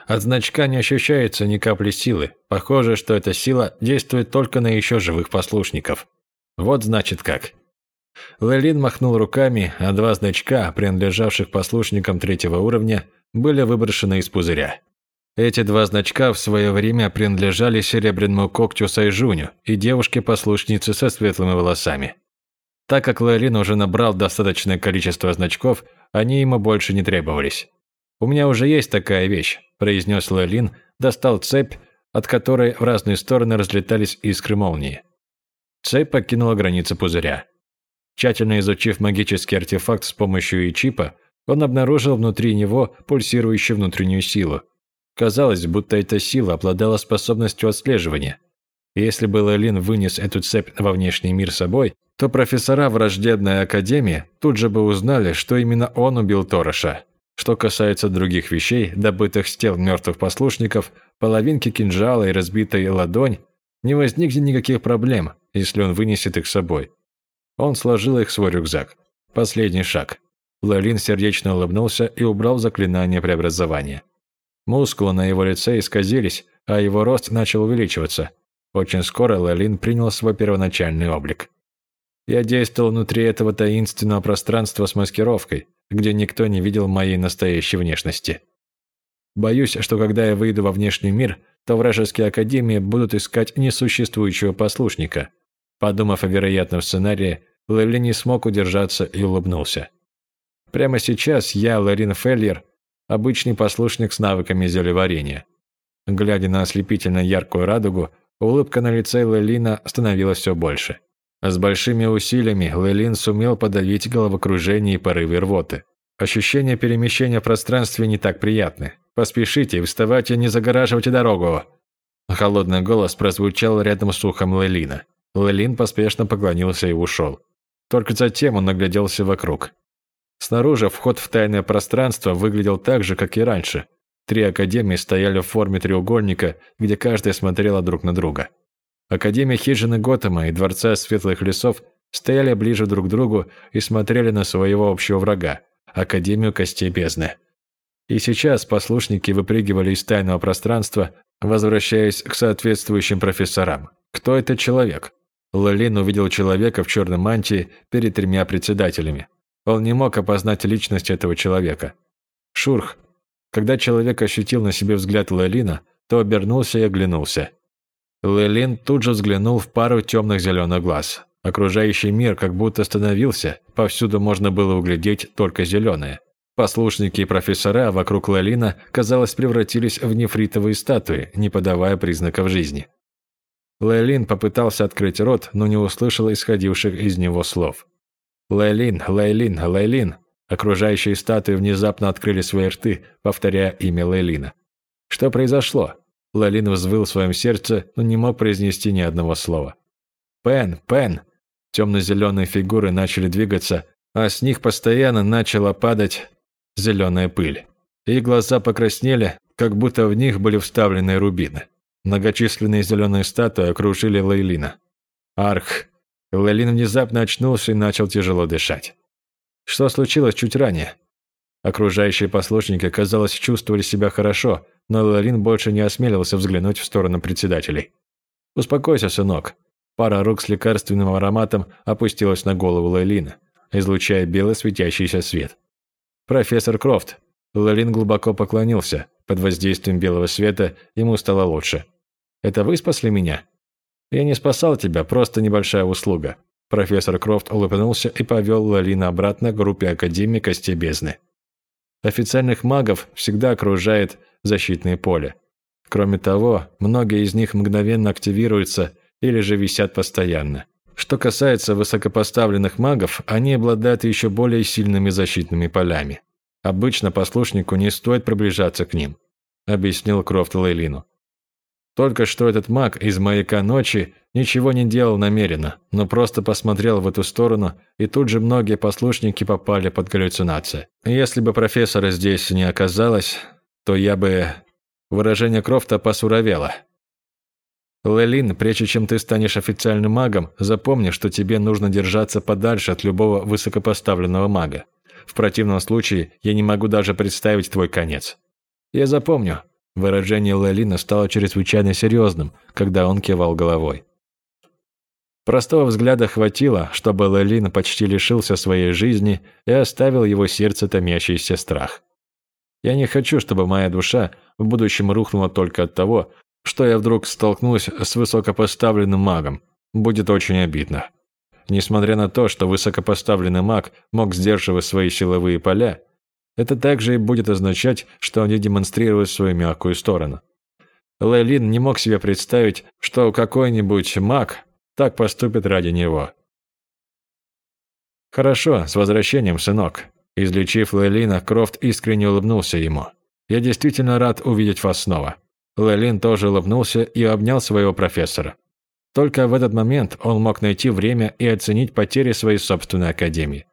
От значка не ощущается ни капли силы. Похоже, что эта сила действует только на еще живых послушников. Вот значит как. Лейлин махнул руками, а два значка, принадлежавших послушникам третьего уровня, были выброшены из пузыря. Эти два значка в свое время принадлежали серебряному когтю Сайжуню и девушке-послушнице со светлыми волосами. Так как Леолин уже набрал достаточное количество значков, они ему больше не требовались. «У меня уже есть такая вещь», – произнес Леолин, достал цепь, от которой в разные стороны разлетались искры молнии. Цепь покинула границы пузыря. Тщательно изучив магический артефакт с помощью и-чипа, он обнаружил внутри него пульсирующую внутреннюю силу. Казалось, будто эта сила обладала способностью отслеживания. Если бы Лэлин вынес эту цепь во внешний мир собой, то профессора враждебной академии тут же бы узнали, что именно он убил Тороша. Что касается других вещей, добытых с тел мертвых послушников, половинки кинжала и разбитая ладонь, не возникнет никаких проблем, если он вынесет их с собой. Он сложил их в свой рюкзак. Последний шаг. Лалин сердечно улыбнулся и убрал заклинание преобразования. Мускулы на его лице исказились, а его рост начал увеличиваться. Очень скоро Лалин принял свой первоначальный облик. Я действовал внутри этого таинственного пространства с маскировкой, где никто не видел моей настоящей внешности. Боюсь, что когда я выйду во внешний мир, то вражеские академии будут искать несуществующего послушника. Подумав о вероятном сценарии, Лэли не смог удержаться и улыбнулся. Прямо сейчас я, Ларин Феллер, обычный послушник с навыками зелеварения. Глядя на ослепительно яркую радугу, улыбка на лице Лелина становилась все больше. С большими усилиями Лелин сумел подавить головокружение и порывы рвоты. Ощущение перемещения в пространстве не так приятны. Поспешите, вставайте, не загораживайте дорогу. Холодный голос прозвучал рядом с ухом Лелина. Лелин поспешно поклонился и ушел. Только затем он нагляделся вокруг. Снаружи вход в тайное пространство выглядел так же, как и раньше. Три академии стояли в форме треугольника, где каждая смотрела друг на друга. Академия хижины Готэма и Дворца Светлых Лесов стояли ближе друг к другу и смотрели на своего общего врага – Академию Костей Бездны. И сейчас послушники выпрыгивали из тайного пространства, возвращаясь к соответствующим профессорам. Кто этот человек? Лалин увидел человека в черной мантии перед тремя председателями. Он не мог опознать личность этого человека. Шурх. Когда человек ощутил на себе взгляд Лэлина, то обернулся и оглянулся. Лэлин тут же взглянул в пару темных зеленых глаз. Окружающий мир как будто остановился, повсюду можно было углядеть только зеленое. Послушники и профессора вокруг Лэлина, казалось, превратились в нефритовые статуи, не подавая признаков жизни. Лэлин попытался открыть рот, но не услышал исходивших из него слов. Лейлин, Лейлин, Лейлин. Окружающие статуи внезапно открыли свои рты, повторяя имя Лейлина. Что произошло? Лейлин взвыл в своем сердце, но не мог произнести ни одного слова. «Пен, Пен!» Темно-зеленые фигуры начали двигаться, а с них постоянно начала падать зеленая пыль. И глаза покраснели, как будто в них были вставлены рубины. Многочисленные зеленые статуи окружили Лейлина. Арх, Лелин внезапно очнулся и начал тяжело дышать. Что случилось чуть ранее? Окружающие послушники, казалось, чувствовали себя хорошо, но Лелин больше не осмеливался взглянуть в сторону председателей. «Успокойся, сынок». Пара рук с лекарственным ароматом опустилась на голову Лейлина, излучая белый светящийся свет. «Профессор Крофт». Лелин глубоко поклонился. Под воздействием белого света ему стало лучше. «Это вы спасли меня?» «Я не спасал тебя, просто небольшая услуга. Профессор Крофт улыбнулся и повел Лалина обратно к группе Академии Костей Бездны. Официальных магов всегда окружает защитное поле. Кроме того, многие из них мгновенно активируются или же висят постоянно. Что касается высокопоставленных магов, они обладают еще более сильными защитными полями. Обычно послушнику не стоит приближаться к ним, объяснил Крофт Лейлину. Только что этот маг из маяка ночи ничего не делал намеренно, но просто посмотрел в эту сторону, и тут же многие послушники попали под галлюцинации. Если бы профессора здесь не оказалось, то я бы... Выражение Крофта посуровело. Лелин, прежде чем ты станешь официальным магом, запомни, что тебе нужно держаться подальше от любого высокопоставленного мага. В противном случае я не могу даже представить твой конец. Я запомню, Выражение Лелина стало чрезвычайно серьезным, когда он кивал головой. Простого взгляда хватило, чтобы Лелин почти лишился своей жизни и оставил его сердце томящийся страх. Я не хочу, чтобы моя душа в будущем рухнула только от того, что я вдруг столкнусь с высокопоставленным магом. Будет очень обидно. Несмотря на то, что высокопоставленный маг мог сдерживать свои силовые поля, это также и будет означать, что они демонстрируют свою мягкую сторону. Лейлин не мог себе представить, что какой-нибудь маг так поступит ради него. «Хорошо, с возвращением, сынок». Излечив Лейлина, Крофт искренне улыбнулся ему. «Я действительно рад увидеть вас снова». Лейлин тоже улыбнулся и обнял своего профессора. Только в этот момент он мог найти время и оценить потери своей собственной академии.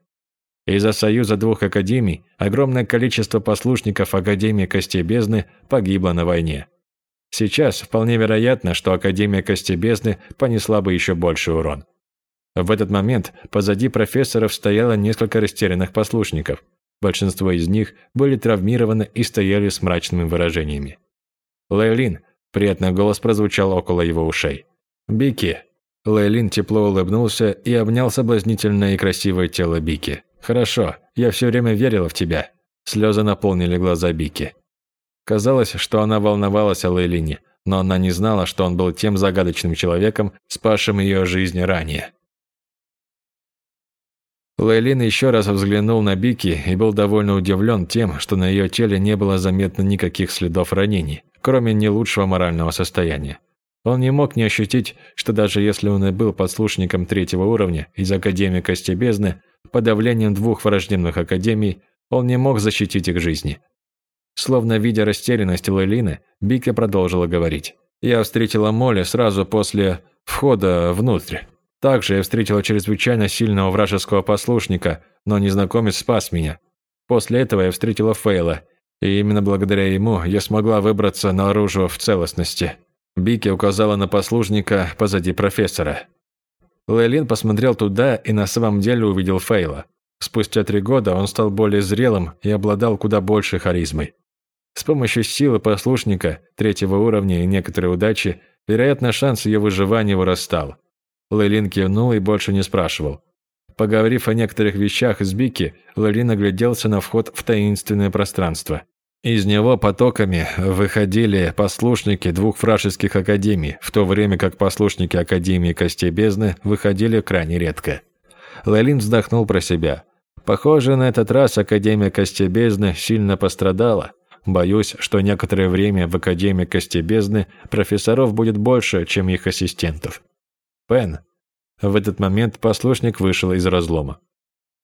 Из-за союза двух академий огромное количество послушников Академии Костей Бездны погибло на войне. Сейчас вполне вероятно, что Академия Костей Бездны понесла бы еще больший урон. В этот момент позади профессоров стояло несколько растерянных послушников. Большинство из них были травмированы и стояли с мрачными выражениями. «Лейлин», – приятный голос прозвучал около его ушей. «Бики». Лейлин тепло улыбнулся и обнял соблазнительное и красивое тело Бики. «Хорошо, я все время верила в тебя». Слезы наполнили глаза Бики. Казалось, что она волновалась о Лейлине, но она не знала, что он был тем загадочным человеком, спасшим ее жизнь ранее. Лейлин еще раз взглянул на Бики и был довольно удивлен тем, что на ее теле не было заметно никаких следов ранений, кроме не лучшего морального состояния. Он не мог не ощутить, что даже если он и был подслушником третьего уровня из Академии Кости Бездны, подавлением двух враждебных академий он не мог защитить их жизни. Словно видя растерянность Лейлины, Бика продолжила говорить. «Я встретила Молли сразу после входа внутрь. Также я встретила чрезвычайно сильного вражеского послушника, но незнакомец спас меня. После этого я встретила Фейла, и именно благодаря ему я смогла выбраться наружу в целостности». Бики указала на послушника позади профессора. Лейлин посмотрел туда и на самом деле увидел Фейла. Спустя три года он стал более зрелым и обладал куда большей харизмой. С помощью силы послушника, третьего уровня и некоторой удачи, вероятно, шанс ее выживания вырастал. Лейлин кивнул и больше не спрашивал. Поговорив о некоторых вещах с Бики, Лейлин огляделся на вход в таинственное пространство. Из него потоками выходили послушники двух вражеских академий, в то время как послушники Академии Костей Бездны выходили крайне редко. Лелин вздохнул про себя. Похоже, на этот раз Академия Костей Бездны сильно пострадала. Боюсь, что некоторое время в Академии Костей Бездны профессоров будет больше, чем их ассистентов. Пен. В этот момент послушник вышел из разлома.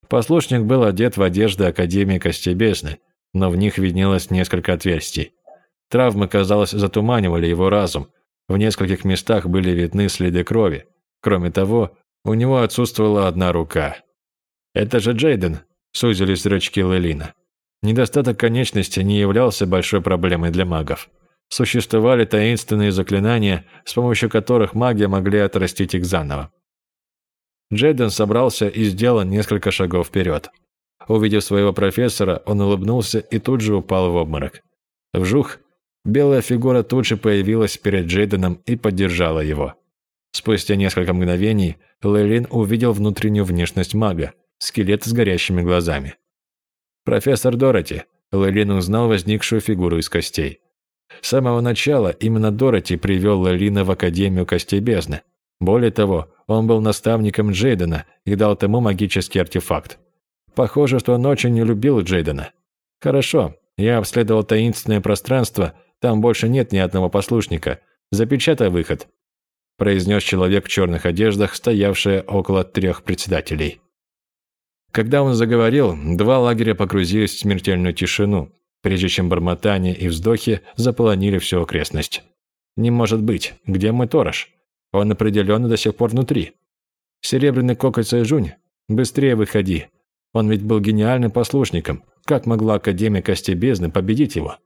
Послушник был одет в одежды Академии Костей Бездны, но в них виднелось несколько отверстий. Травмы, казалось, затуманивали его разум. В нескольких местах были видны следы крови. Кроме того, у него отсутствовала одна рука. «Это же Джейден», – сузились зрачки Лелина. Недостаток конечности не являлся большой проблемой для магов. Существовали таинственные заклинания, с помощью которых маги могли отрастить их заново. Джейден собрался и сделал несколько шагов вперед. Увидев своего профессора, он улыбнулся и тут же упал в обморок. Вжух! Белая фигура тут же появилась перед Джейденом и поддержала его. Спустя несколько мгновений Лейлин увидел внутреннюю внешность мага, скелет с горящими глазами. «Профессор Дороти», Лейлин узнал возникшую фигуру из костей. С самого начала именно Дороти привел Лейлина в Академию Костей Бездны. Более того, он был наставником Джейдена и дал тому магический артефакт. Похоже, что он очень не любил Джейдена. Хорошо, я обследовал таинственное пространство, там больше нет ни одного послушника. Запечатай выход», – произнес человек в черных одеждах, стоявший около трех председателей. Когда он заговорил, два лагеря погрузились в смертельную тишину, прежде чем бормотание и вздохи заполонили всю окрестность. «Не может быть, где мой Торож? Он определенно до сих пор внутри. Серебряный кокоть Сайжунь, быстрее выходи. Он ведь был гениальным послушником. Как могла Академия Кости Бездны победить его?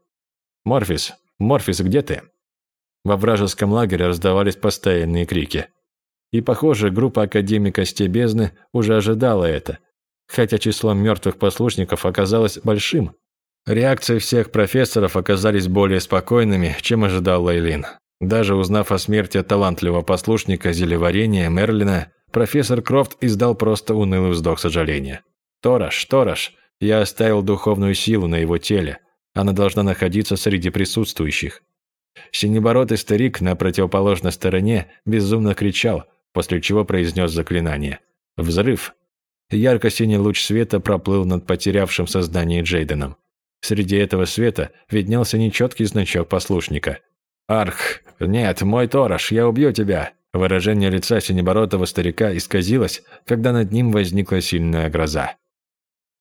Морфис, Морфис, где ты? Во вражеском лагере раздавались постоянные крики. И, похоже, группа Академии Кости Бездны уже ожидала это, хотя число мертвых послушников оказалось большим. Реакции всех профессоров оказались более спокойными, чем ожидал Лейлин. Даже узнав о смерти талантливого послушника зелеварения Мерлина, профессор Крофт издал просто унылый вздох сожаления. «Тораш, Тораш, я оставил духовную силу на его теле. Она должна находиться среди присутствующих». Синебородый старик на противоположной стороне безумно кричал, после чего произнес заклинание. «Взрыв!» Ярко-синий луч света проплыл над потерявшим сознание Джейденом. Среди этого света виднелся нечеткий значок послушника. «Арх! Нет, мой Торож, я убью тебя!» Выражение лица синебородого старика исказилось, когда над ним возникла сильная гроза.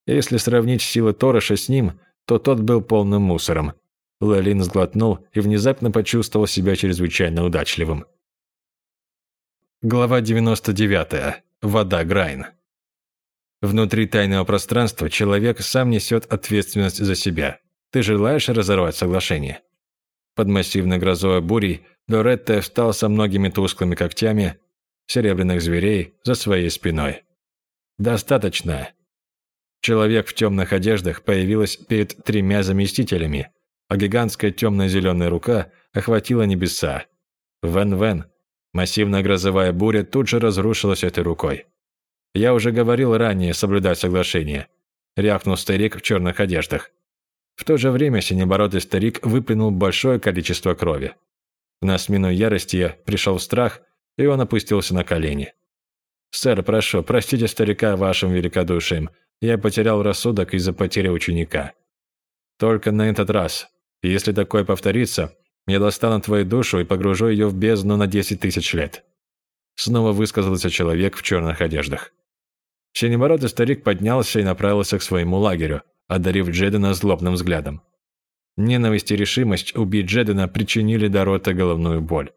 Если сравнить силы Тороша с ним, то тот был полным мусором. Лалин сглотнул и внезапно почувствовал себя чрезвычайно удачливым. Глава 99. Вода Грайн. Внутри тайного пространства человек сам несет ответственность за себя. Ты желаешь разорвать соглашение? Под массивной грозой бурей Доретте встал со многими тусклыми когтями серебряных зверей за своей спиной. «Достаточно». Человек в темных одеждах появилась перед тремя заместителями, а гигантская темно-зеленая рука охватила небеса. Вен-Вен. Массивная грозовая буря тут же разрушилась этой рукой. «Я уже говорил ранее соблюдать соглашение», – рявкнул старик в черных одеждах. В то же время синебородый старик выплюнул большое количество крови. На смену ярости пришел страх, и он опустился на колени. «Сэр, прошу, простите старика вашим великодушием. Я потерял рассудок из-за потери ученика. Только на этот раз. Если такое повторится, я достану твою душу и погружу ее в бездну на десять тысяч лет». Снова высказался человек в черных одеждах. Синебородый старик поднялся и направился к своему лагерю, одарив Джедена злобным взглядом. Ненависть и решимость убить Джедена причинили Дорота головную боль.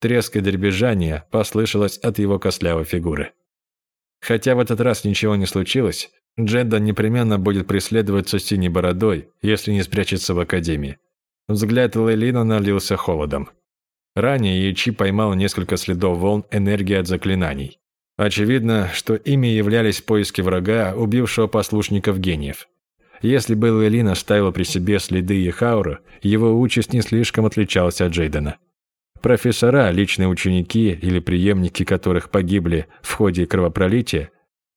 Треск и дребезжание послышалось от его костлявой фигуры. Хотя в этот раз ничего не случилось, Джеддан непременно будет преследоваться синей бородой, если не спрячется в Академии. Взгляд Лейлина налился холодом. Ранее Ячи поймал несколько следов волн энергии от заклинаний. Очевидно, что ими являлись поиски врага, убившего послушников гениев. Если бы Лейлин оставил при себе следы Ехаура, его участь не слишком отличалась от Джейдена. Профессора, личные ученики или преемники которых погибли в ходе кровопролития,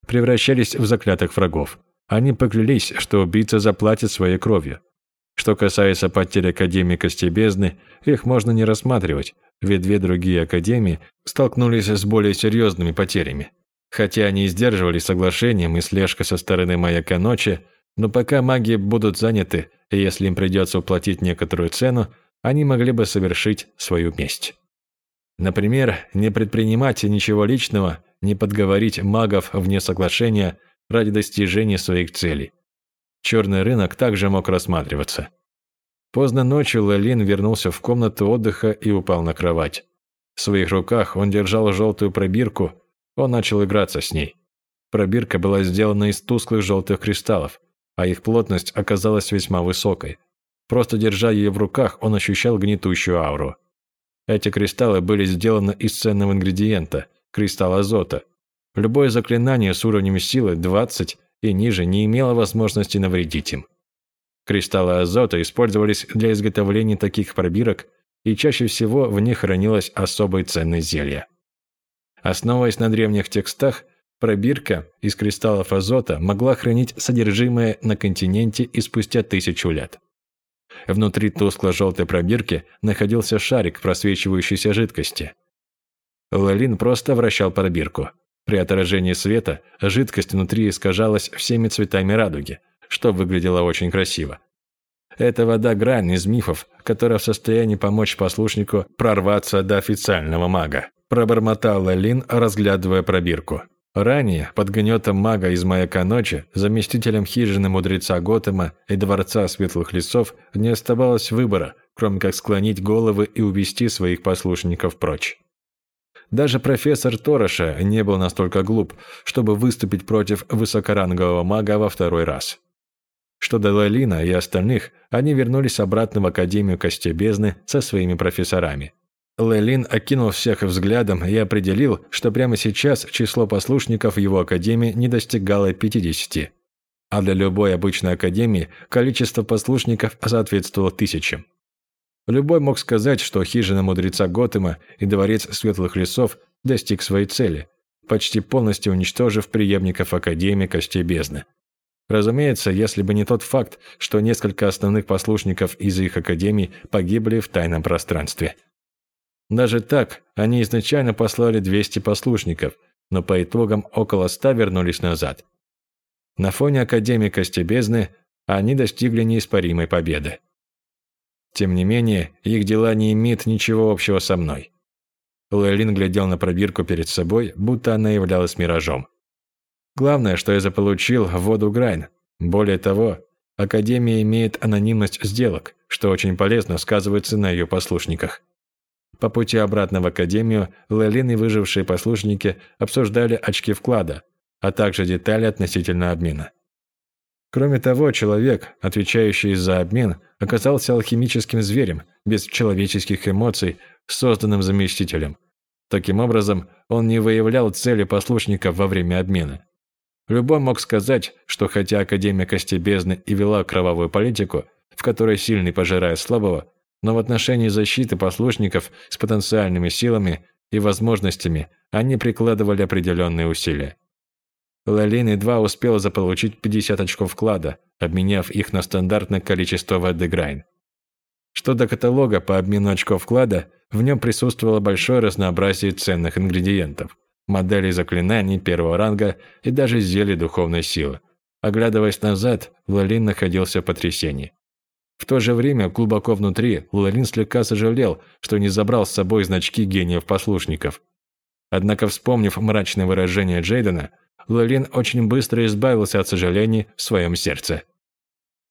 превращались в заклятых врагов. Они поклялись, что убийца заплатит своей кровью. Что касается потерь Академии Костей Бездны, их можно не рассматривать, ведь две другие Академии столкнулись с более серьезными потерями. Хотя они и сдерживали соглашением и слежка со стороны Маяка Ночи, но пока маги будут заняты, и если им придется уплатить некоторую цену, они могли бы совершить свою месть. Например, не предпринимать ничего личного, не подговорить магов вне соглашения ради достижения своих целей. Черный рынок также мог рассматриваться. Поздно ночью Лалин вернулся в комнату отдыха и упал на кровать. В своих руках он держал желтую пробирку, он начал играться с ней. Пробирка была сделана из тусклых желтых кристаллов, а их плотность оказалась весьма высокой. Просто держа ее в руках, он ощущал гнетущую ауру. Эти кристаллы были сделаны из ценного ингредиента – кристалл азота. Любое заклинание с уровнем силы 20 и ниже не имело возможности навредить им. Кристаллы азота использовались для изготовления таких пробирок, и чаще всего в них хранилось особое ценное зелье. Основываясь на древних текстах – Пробирка из кристаллов азота могла хранить содержимое на континенте и спустя тысячу лет. Внутри тускло-желтой пробирки находился шарик просвечивающейся жидкости. Лалин просто вращал пробирку. При отражении света жидкость внутри искажалась всеми цветами радуги, что выглядело очень красиво. Это вода грань из мифов, которая в состоянии помочь послушнику прорваться до официального мага. Пробормотала Лин, разглядывая пробирку. Ранее, под гнетом мага из «Маяка ночи», заместителем хижины мудреца Готэма и Дворца Светлых Лесов не оставалось выбора, кроме как склонить головы и увести своих послушников прочь. Даже профессор Тороша не был настолько глуп, чтобы выступить против высокорангового мага во второй раз. Что до Лалина и остальных, они вернулись обратно в Академию Костей Бездны со своими профессорами. Лэлин окинул всех взглядом и определил, что прямо сейчас число послушников его академии не достигало 50. А для любой обычной академии количество послушников соответствовало тысячам. Любой мог сказать, что хижина мудреца Готэма и дворец Светлых Лесов достиг своей цели, почти полностью уничтожив преемников Академии Костей Бездны. Разумеется, если бы не тот факт, что несколько основных послушников из их академий погибли в тайном пространстве. Даже так, они изначально послали 200 послушников, но по итогам около 100 вернулись назад. На фоне Академии Костебезны они достигли неиспоримой победы. Тем не менее, их дела не имеют ничего общего со мной. Лэлин глядел на пробирку перед собой, будто она являлась миражом. Главное, что я заполучил воду Грайн. Более того, Академия имеет анонимность сделок, что очень полезно сказывается на ее послушниках. По пути обратно в академию Лелин и выжившие послушники обсуждали очки вклада, а также детали относительно обмена. Кроме того, человек, отвечающий за обмен, оказался алхимическим зверем, без человеческих эмоций, созданным заместителем. Таким образом, он не выявлял цели послушников во время обмена. Любой мог сказать, что хотя Академия Кости Бездны и вела кровавую политику, в которой сильный пожирает слабого, но в отношении защиты послушников с потенциальными силами и возможностями они прикладывали определенные усилия. Лалин едва успел заполучить 50 очков вклада, обменяв их на стандартное количество воды Грайн. Что до каталога по обмену очков вклада, в нем присутствовало большое разнообразие ценных ингредиентов, моделей заклинаний первого ранга и даже зелий духовной силы. Оглядываясь назад, Лалин находился в потрясении. В то же время, глубоко внутри, Луларин слегка сожалел, что не забрал с собой значки гениев-послушников. Однако, вспомнив мрачное выражение Джейдена, Луларин очень быстро избавился от сожалений в своем сердце.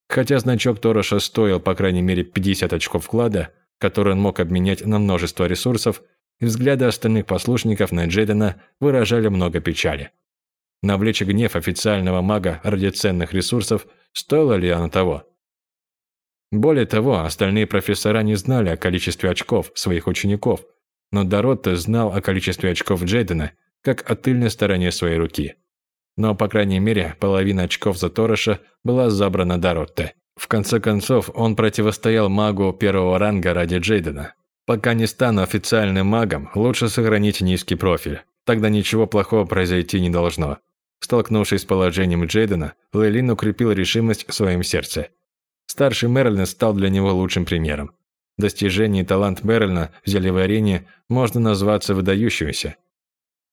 Хотя значок Тороша стоил по крайней мере 50 очков вклада, который он мог обменять на множество ресурсов, взгляды остальных послушников на Джейдена выражали много печали. Навлечь гнев официального мага ради ценных ресурсов стоило ли оно того? Более того, остальные профессора не знали о количестве очков своих учеников, но Доротте знал о количестве очков Джейдена как о тыльной стороне своей руки. Но, по крайней мере, половина очков за Тороша была забрана Доротте. В конце концов, он противостоял магу первого ранга ради Джейдена. Пока не стану официальным магом, лучше сохранить низкий профиль. Тогда ничего плохого произойти не должно. Столкнувшись с положением Джейдена, Лейлин укрепил решимость в своем сердце. Старший Мерлин стал для него лучшим примером. Достижение и талант Мерлина в зельеварении можно назваться выдающимся.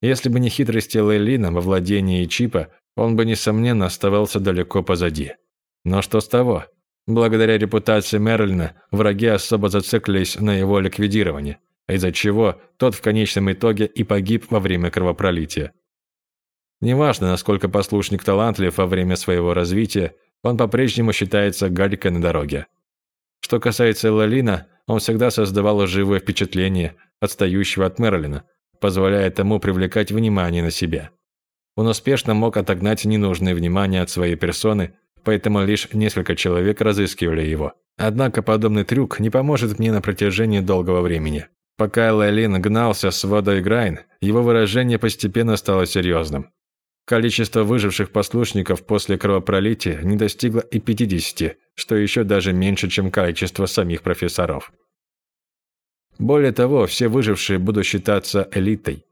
Если бы не хитрости Лейлина во владении Чипа, он бы, несомненно, оставался далеко позади. Но что с того? Благодаря репутации Мерлина, враги особо зациклились на его ликвидировании, из-за чего тот в конечном итоге и погиб во время кровопролития. Неважно, насколько послушник талантлив во время своего развития, он по-прежнему считается галькой на дороге. Что касается Лалина, он всегда создавал живое впечатление отстающего от Мерлина, позволяя тому привлекать внимание на себя. Он успешно мог отогнать ненужное внимание от своей персоны, поэтому лишь несколько человек разыскивали его. Однако подобный трюк не поможет мне на протяжении долгого времени. Пока Лайлин гнался с водой Грайн, его выражение постепенно стало серьезным. Количество выживших послушников после кровопролития не достигло и 50, что еще даже меньше, чем количество самих профессоров. Более того, все выжившие будут считаться элитой.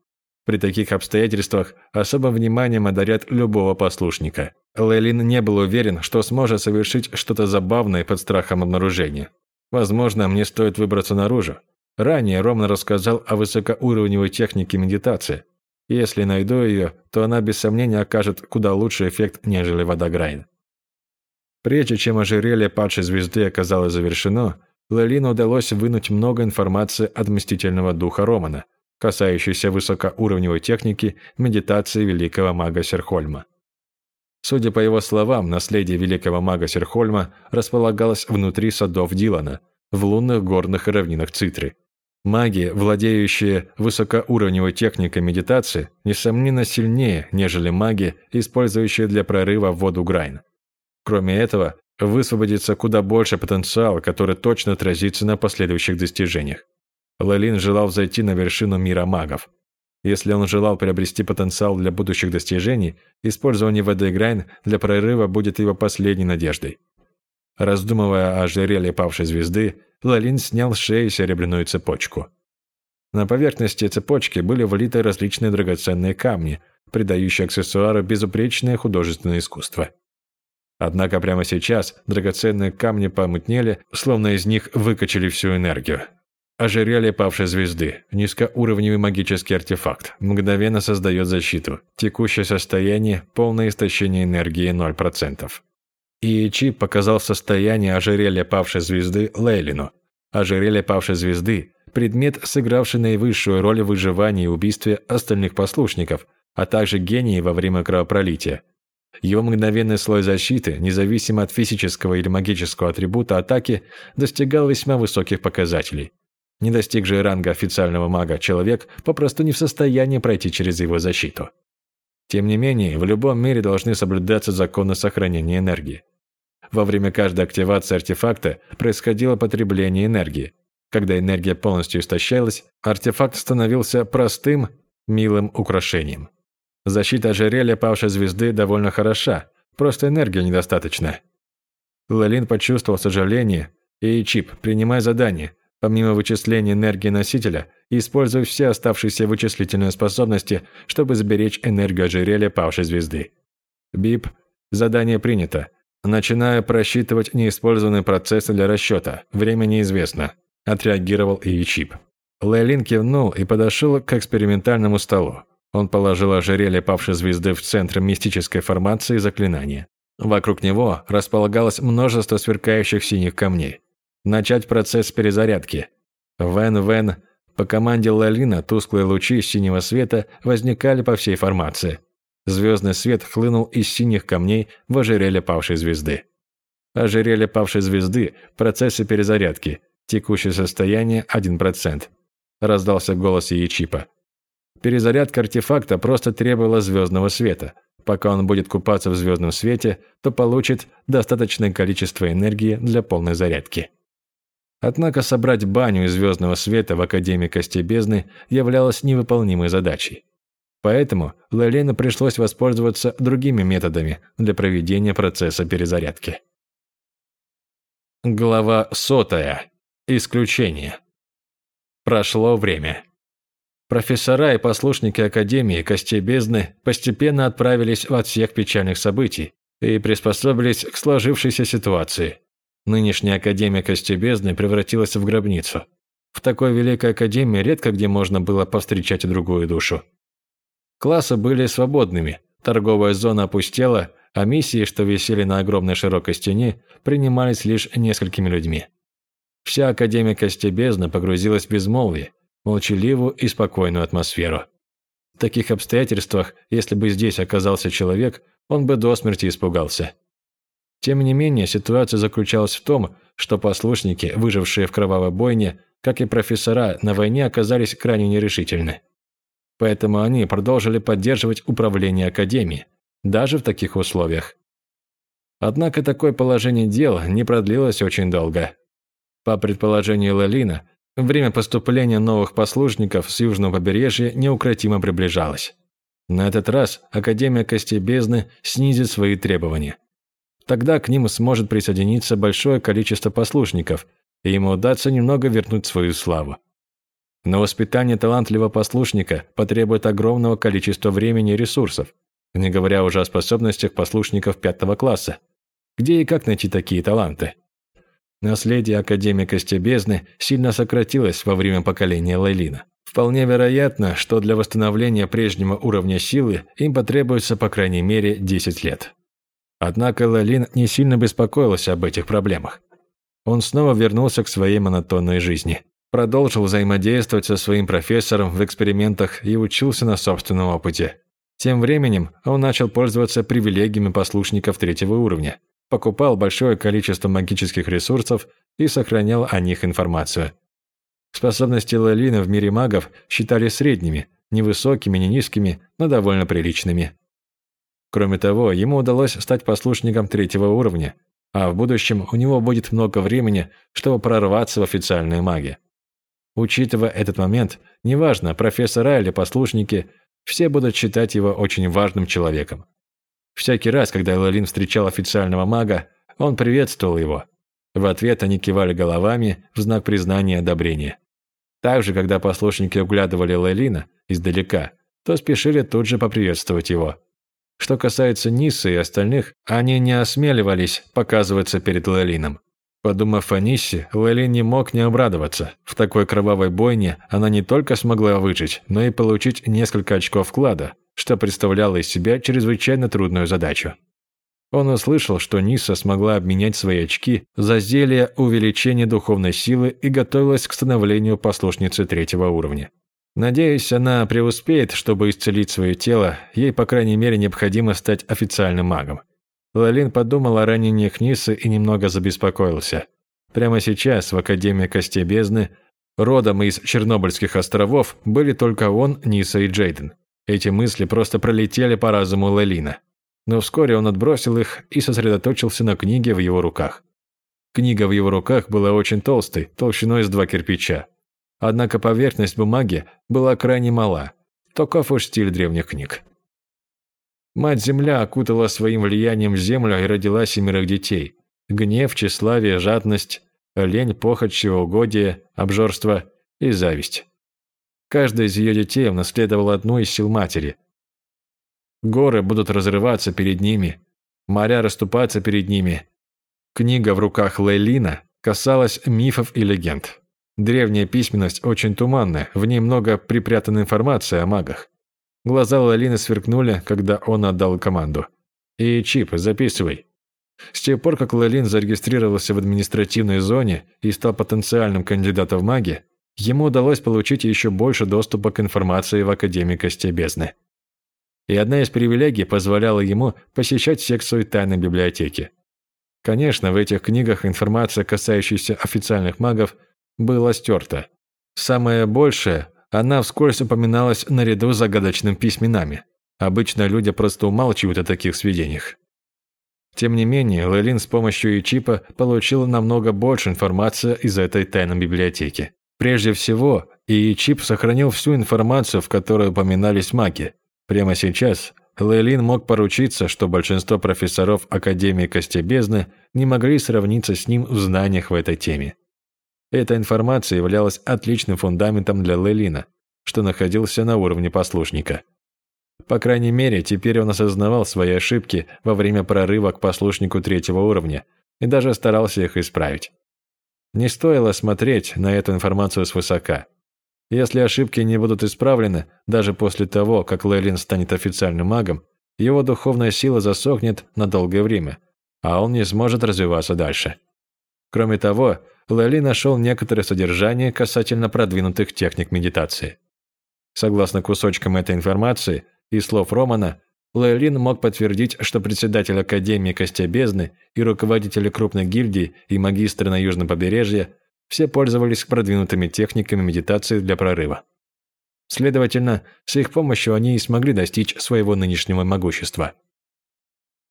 При таких обстоятельствах особым вниманием одарят любого послушника. Лейлин не был уверен, что сможет совершить что-то забавное под страхом обнаружения. Возможно, мне стоит выбраться наружу. Ранее Роман рассказал о высокоуровневой технике медитации. Если найду ее, то она без сомнения окажет куда лучший эффект, нежели водограйн. Прежде чем ожерелье падшей звезды оказалось завершено, Лелину удалось вынуть много информации от мстительного духа Романа, касающейся высокоуровневой техники медитации великого мага Серхольма. Судя по его словам, наследие великого мага Серхольма располагалось внутри садов Дилана, в лунных горных равнинах Цитры. Маги, владеющие высокоуровневой техникой медитации, несомненно сильнее, нежели маги, использующие для прорыва воду Грайн. Кроме этого, высвободится куда больше потенциала, который точно отразится на последующих достижениях. Лалин желал зайти на вершину мира магов. Если он желал приобрести потенциал для будущих достижений, использование ВД для прорыва будет его последней надеждой. Раздумывая о ожерелье павшей звезды, Лалин снял с шеи серебряную цепочку. На поверхности цепочки были влиты различные драгоценные камни, придающие аксессуару безупречное художественное искусство. Однако прямо сейчас драгоценные камни помутнели, словно из них выкачали всю энергию. Ожерелье павшей звезды. Низкоуровневый магический артефакт. Мгновенно создает защиту. Текущее состояние – полное истощение энергии 0%. И чип показал состояние ожерелья павшей звезды Лейлину. Ожерелье павшей звезды – предмет, сыгравший наивысшую роль в выживании и убийстве остальных послушников, а также гении во время кровопролития – его мгновенный слой защиты, независимо от физического или магического атрибута атаки, достигал весьма высоких показателей. Не достиг же ранга официального мага человек попросту не в состоянии пройти через его защиту. Тем не менее, в любом мире должны соблюдаться законы сохранения энергии. Во время каждой активации артефакта происходило потребление энергии. Когда энергия полностью истощалась, артефакт становился простым, милым украшением. Защита ожерелья павшей звезды довольно хороша, просто энергии недостаточно. Лалин почувствовал сожаление, и чип, принимая задание, помимо вычисления энергии носителя, используй все оставшиеся вычислительные способности, чтобы сберечь энергию ожерелья павшей звезды. Бип, задание принято. Начинаю просчитывать неиспользованные процессы для расчета. Время неизвестно. Отреагировал и чип. Лейлин кивнул и подошел к экспериментальному столу. Он положил ожерелье павшей звезды в центр мистической формации заклинания. Вокруг него располагалось множество сверкающих синих камней. Начать процесс перезарядки. Вен-вен. По команде Лалина тусклые лучи синего света возникали по всей формации. Звездный свет хлынул из синих камней в ожерелье павшей звезды. Ожерелье павшей звезды – процессы перезарядки. Текущее состояние – 1%. Раздался голос Ячипа. Перезарядка артефакта просто требовала звездного света. Пока он будет купаться в звездном свете, то получит достаточное количество энергии для полной зарядки. Однако собрать баню из звездного света в Академии Костей Бездны являлось невыполнимой задачей. Поэтому Лелену пришлось воспользоваться другими методами для проведения процесса перезарядки. Глава сотая. Исключение. Прошло время. Профессора и послушники Академии Костей Бездны постепенно отправились в отсек печальных событий и приспособились к сложившейся ситуации. Нынешняя Академия Костей Бездны превратилась в гробницу. В такой великой академии редко где можно было повстречать другую душу. Классы были свободными, торговая зона опустела, а миссии, что висели на огромной широкой стене, принимались лишь несколькими людьми. Вся Академия Костей Бездны погрузилась в безмолвие, молчаливую и спокойную атмосферу. В таких обстоятельствах, если бы здесь оказался человек, он бы до смерти испугался. Тем не менее, ситуация заключалась в том, что послушники, выжившие в кровавой бойне, как и профессора, на войне оказались крайне нерешительны. Поэтому они продолжили поддерживать управление Академией, даже в таких условиях. Однако такое положение дел не продлилось очень долго. По предположению Лелина, Время поступления новых послушников с южного побережья неукротимо приближалось. На этот раз Академия Костей Бездны снизит свои требования. Тогда к ним сможет присоединиться большое количество послушников, и ему удастся немного вернуть свою славу. Но воспитание талантливого послушника потребует огромного количества времени и ресурсов, не говоря уже о способностях послушников пятого класса. Где и как найти такие таланты? Наследие академика Стебезны сильно сократилось во время поколения Лейлина. Вполне вероятно, что для восстановления прежнего уровня силы им потребуется по крайней мере 10 лет. Однако Лейлин не сильно беспокоился об этих проблемах. Он снова вернулся к своей монотонной жизни. Продолжил взаимодействовать со своим профессором в экспериментах и учился на собственном опыте. Тем временем он начал пользоваться привилегиями послушников третьего уровня, покупал большое количество магических ресурсов и сохранял о них информацию. Способности Лалина в мире магов считали средними, не высокими, не низкими, но довольно приличными. Кроме того, ему удалось стать послушником третьего уровня, а в будущем у него будет много времени, чтобы прорваться в официальные маги. Учитывая этот момент, неважно, профессора или послушники, все будут считать его очень важным человеком. Всякий раз, когда Лалин встречал официального мага, он приветствовал его. В ответ они кивали головами в знак признания и одобрения. Также, когда послушники углядывали Лалина издалека, то спешили тут же поприветствовать его. Что касается Нисы и остальных, они не осмеливались показываться перед Лалином. Подумав о Ниссе, Лэлин не мог не обрадоваться. В такой кровавой бойне она не только смогла выжить, но и получить несколько очков вклада, что представляло из себя чрезвычайно трудную задачу. Он услышал, что Ниса смогла обменять свои очки за зелье увеличения духовной силы и готовилась к становлению послушницы третьего уровня. Надеюсь, она преуспеет, чтобы исцелить свое тело, ей, по крайней мере, необходимо стать официальным магом. Лалин подумал о ранениях Нисы и немного забеспокоился. Прямо сейчас в Академии Костей Бездны, родом из Чернобыльских островов, были только он, Ниса и Джейден. Эти мысли просто пролетели по разуму Лалина. Но вскоре он отбросил их и сосредоточился на книге в его руках. Книга в его руках была очень толстой, толщиной с два кирпича. Однако поверхность бумаги была крайне мала. Таков уж стиль древних книг. Мать-Земля окутала своим влиянием землю и родила семерых детей. Гнев, тщеславие, жадность, лень, похоть, чревоугодие, обжорство и зависть. Каждая из ее детей унаследовала одну из сил матери. Горы будут разрываться перед ними, моря расступаться перед ними. Книга в руках Лейлина касалась мифов и легенд. Древняя письменность очень туманная, в ней много припрятанной информации о магах. Глаза Лалины сверкнули, когда он отдал команду. «И Чип, записывай». С тех пор, как Лалин зарегистрировался в административной зоне и стал потенциальным кандидатом в маги, ему удалось получить еще больше доступа к информации в Академии Костей Бездны. И одна из привилегий позволяла ему посещать секцию тайной библиотеки. Конечно, в этих книгах информация, касающаяся официальных магов, была стерта. Самое большее она вскользь упоминалась наряду с загадочными письменами. Обычно люди просто умалчивают о таких сведениях. Тем не менее, Лэлин с помощью ИЧИПа получила намного больше информации из этой тайной библиотеки. Прежде всего, ИЧИП сохранил всю информацию, в которой упоминались маги. Прямо сейчас Лейлин мог поручиться, что большинство профессоров Академии Костебезны не могли сравниться с ним в знаниях в этой теме. Эта информация являлась отличным фундаментом для Лелина, что находился на уровне послушника. По крайней мере, теперь он осознавал свои ошибки во время прорыва к послушнику третьего уровня и даже старался их исправить. Не стоило смотреть на эту информацию свысока. Если ошибки не будут исправлены, даже после того, как Лейлин станет официальным магом, его духовная сила засохнет на долгое время, а он не сможет развиваться дальше. Кроме того, Лэли нашел некоторое содержание касательно продвинутых техник медитации. Согласно кусочкам этой информации и слов Романа, Лейлин мог подтвердить, что председатель Академии Костя Бездны и руководители крупных гильдий и магистры на Южном побережье все пользовались продвинутыми техниками медитации для прорыва. Следовательно, с их помощью они и смогли достичь своего нынешнего могущества.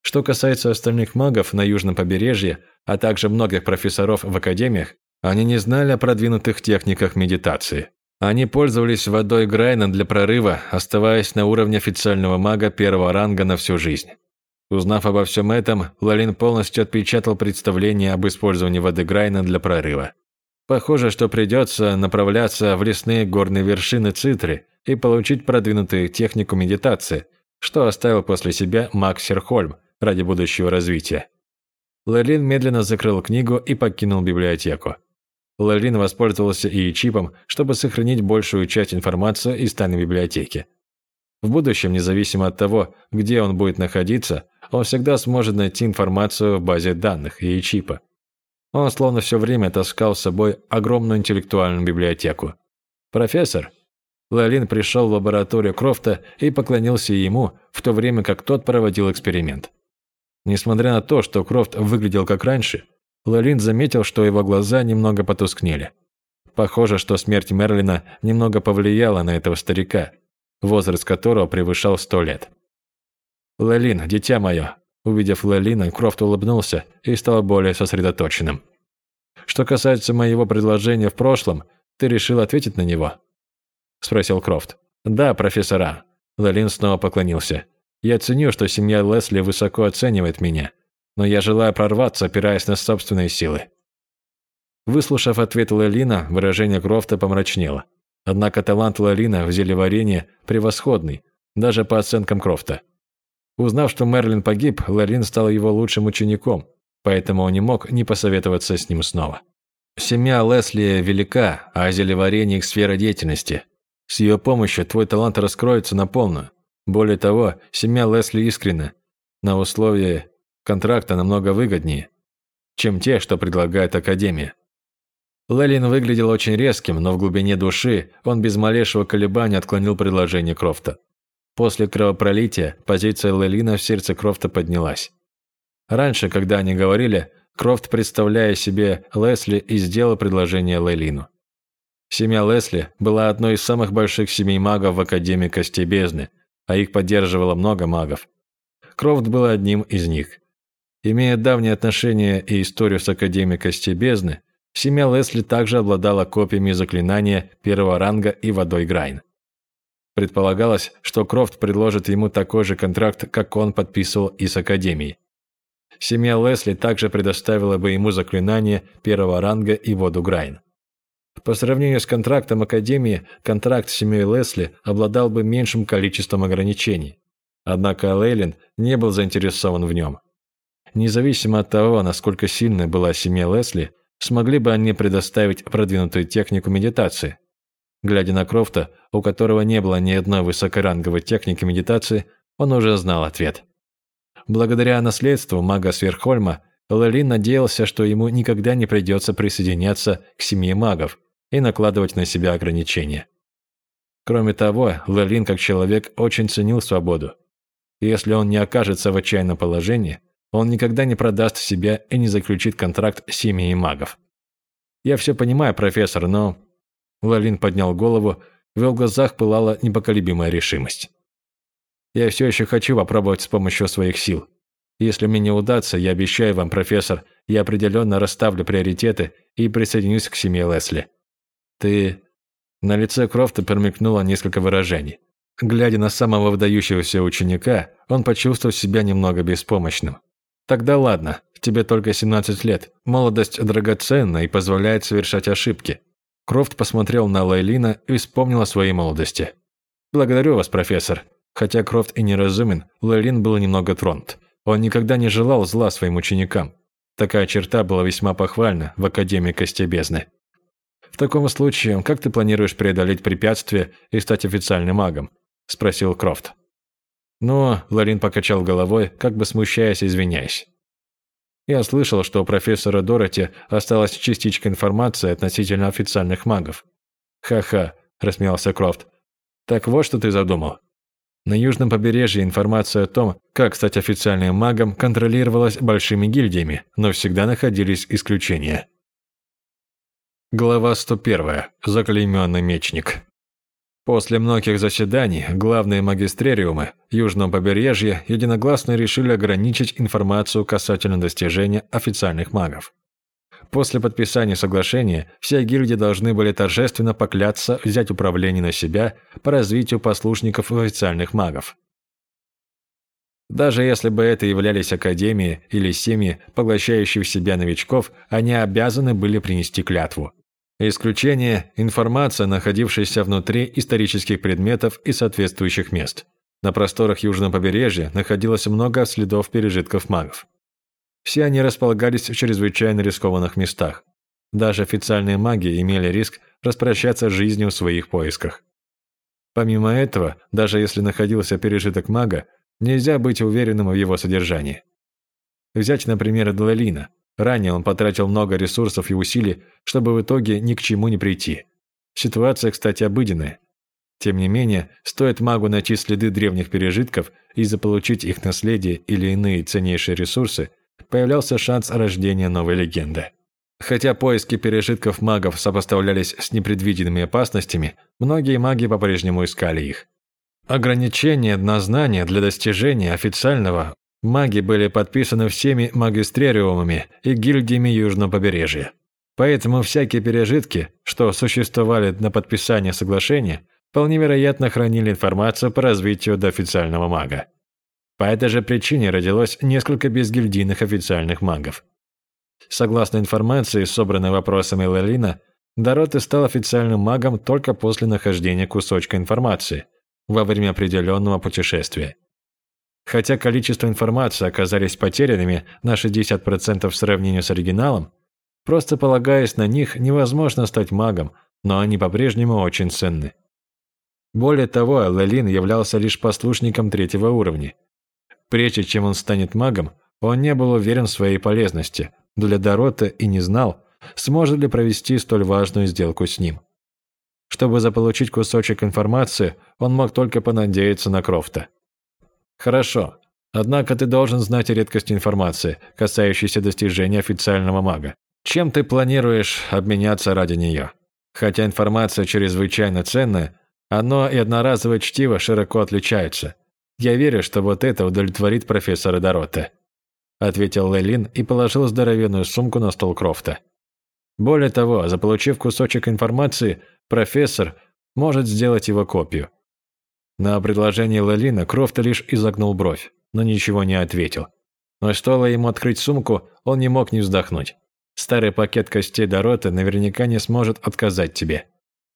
Что касается остальных магов на южном побережье, а также многих профессоров в академиях, они не знали о продвинутых техниках медитации. Они пользовались водой Грайна для прорыва, оставаясь на уровне официального мага первого ранга на всю жизнь. Узнав обо всем этом, Лалин полностью отпечатал представление об использовании воды Грайна для прорыва. Похоже, что придется направляться в лесные горные вершины Цитры и получить продвинутую технику медитации, что оставил после себя маг Серхольм – ради будущего развития. Лерлин медленно закрыл книгу и покинул библиотеку. Лерлин воспользовался и чипом, чтобы сохранить большую часть информации из тайной библиотеки. В будущем, независимо от того, где он будет находиться, он всегда сможет найти информацию в базе данных и чипа. Он словно все время таскал с собой огромную интеллектуальную библиотеку. «Профессор!» Лалин пришел в лабораторию Крофта и поклонился ему, в то время как тот проводил эксперимент. Несмотря на то, что Крофт выглядел как раньше, Лалин заметил, что его глаза немного потускнели. Похоже, что смерть Мерлина немного повлияла на этого старика, возраст которого превышал сто лет. «Лалин, дитя мое!» Увидев Лалина, Крофт улыбнулся и стал более сосредоточенным. «Что касается моего предложения в прошлом, ты решил ответить на него?» Спросил Крофт. «Да, профессора». Лалин снова поклонился. «Я ценю, что семья Лесли высоко оценивает меня, но я желаю прорваться, опираясь на собственные силы». Выслушав ответ Лалина, выражение Крофта помрачнело. Однако талант Лалина в зелеварении превосходный, даже по оценкам Крофта. Узнав, что Мерлин погиб, Лалин стал его лучшим учеником, поэтому он не мог не посоветоваться с ним снова. Семья Лесли велика, а зелеварение их сфера деятельности. С ее помощью твой талант раскроется на полную. Более того, семья Лесли искренна. На условии контракта намного выгоднее, чем те, что предлагает Академия. Лелин выглядел очень резким, но в глубине души он без малейшего колебания отклонил предложение Крофта. После кровопролития позиция Лелина в сердце Крофта поднялась. Раньше, когда они говорили, Крофт, представляя себе Лесли, и сделал предложение Лелину. Семья Лесли была одной из самых больших семей магов в Академии Костей Бездны, а их поддерживало много магов. Крофт был одним из них. Имея давние отношения и историю с Академией Костей Бездны, Семья Лесли также обладала копиями заклинания первого ранга и водой Грайн. Предполагалось, что Крофт предложит ему такой же контракт, как он подписывал и с Академией. Семья Лесли также предоставила бы ему заклинание первого ранга и воду Грайн. По сравнению с контрактом Академии, контракт с семьей Лесли обладал бы меньшим количеством ограничений. Однако Лейлин не был заинтересован в нем. Независимо от того, насколько сильной была семья Лесли, Смогли бы они предоставить продвинутую технику медитации? Глядя на Крофта, у которого не было ни одной высокоранговой техники медитации, он уже знал ответ. Благодаря наследству мага Сверхольма, Лалин надеялся, что ему никогда не придется присоединяться к семье магов и накладывать на себя ограничения. Кроме того, Лалин как человек очень ценил свободу. Если он не окажется в отчаянном положении, он никогда не продаст себя и не заключит контракт с семьей магов. Я все понимаю, профессор, но... Лалин поднял голову, в его глазах пылала непоколебимая решимость. Я все еще хочу попробовать с помощью своих сил. Если мне не удастся, я обещаю вам, профессор, я определенно расставлю приоритеты и присоединюсь к семье Лесли. Ты... На лице Крофта промелькнуло несколько выражений. Глядя на самого выдающегося ученика, он почувствовал себя немного беспомощным. Тогда ладно, тебе только 17 лет. Молодость драгоценна и позволяет совершать ошибки. Крофт посмотрел на Лейлина и вспомнил о своей молодости. Благодарю вас, профессор. Хотя Крофт и неразумен, Лейлин был немного тронут. Он никогда не желал зла своим ученикам. Такая черта была весьма похвальна в Академии Костей Бездны. «В таком случае, как ты планируешь преодолеть препятствия и стать официальным магом?» – спросил Крофт. Но Ларин покачал головой, как бы смущаясь и извиняясь. Я слышал, что у профессора Дороти осталась частичка информации относительно официальных магов. «Ха-ха», – рассмеялся Крофт. «Так вот, что ты задумал». На южном побережье информация о том, как стать официальным магом, контролировалась большими гильдиями, но всегда находились исключения. Глава 101. Заклейменный мечник. После многих заседаний главные магистрериумы Южного побережья единогласно решили ограничить информацию касательно достижения официальных магов. После подписания соглашения все гильдии должны были торжественно покляться взять управление на себя по развитию послушников официальных магов. Даже если бы это являлись академии или семьи, поглощающие в себя новичков, они обязаны были принести клятву. Исключение – информация, находившаяся внутри исторических предметов и соответствующих мест. На просторах южного побережья находилось много следов пережитков магов. Все они располагались в чрезвычайно рискованных местах. Даже официальные маги имели риск распрощаться с жизнью в своих поисках. Помимо этого, даже если находился пережиток мага, нельзя быть уверенным в его содержании. Взять, например, Длалина. Ранее он потратил много ресурсов и усилий, чтобы в итоге ни к чему не прийти. Ситуация, кстати, обыденная. Тем не менее, стоит магу найти следы древних пережитков и заполучить их наследие или иные ценнейшие ресурсы, появлялся шанс рождения новой легенды. Хотя поиски пережитков магов сопоставлялись с непредвиденными опасностями, многие маги по-прежнему искали их. Ограничения на знания для достижения официального маги были подписаны всеми магистрериумами и гильдиями Южного побережья. Поэтому всякие пережитки, что существовали на подписание соглашения, вполне вероятно хранили информацию по развитию до официального мага. По этой же причине родилось несколько безгильдийных официальных магов. Согласно информации, собранной вопросами Лелина, Дороты стал официальным магом только после нахождения кусочка информации во время определенного путешествия. Хотя количество информации оказались потерянными на 60% в сравнении с оригиналом, просто полагаясь на них, невозможно стать магом, но они по-прежнему очень ценны. Более того, Лелин являлся лишь послушником третьего уровня. Прежде чем он станет магом, он не был уверен в своей полезности, для Дорота и не знал, сможет ли провести столь важную сделку с ним. Чтобы заполучить кусочек информации, он мог только понадеяться на Крофта. «Хорошо. Однако ты должен знать редкость информации, касающейся достижения официального мага. Чем ты планируешь обменяться ради нее? Хотя информация чрезвычайно ценная, оно и одноразовое чтиво широко отличаются. Я верю, что вот это удовлетворит профессора Дорота ответил Лейлин и положил здоровенную сумку на стол Крофта. Более того, заполучив кусочек информации, профессор может сделать его копию. На предложение Лелина Крофт лишь изогнул бровь, но ничего не ответил. Но стоило ему открыть сумку, он не мог не вздохнуть. Старый пакет костей Дороты наверняка не сможет отказать тебе.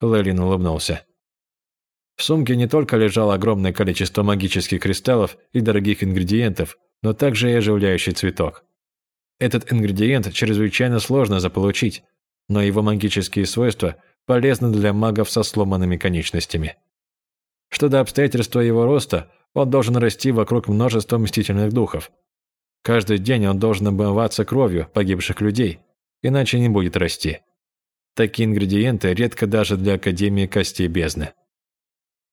Лелин улыбнулся. В сумке не только лежало огромное количество магических кристаллов и дорогих ингредиентов, но также и оживляющий цветок. Этот ингредиент чрезвычайно сложно заполучить, но его магические свойства полезны для магов со сломанными конечностями. Что до обстоятельства его роста, он должен расти вокруг множества мстительных духов. Каждый день он должен обмываться кровью погибших людей, иначе не будет расти. Такие ингредиенты редко даже для Академии Костей Бездны.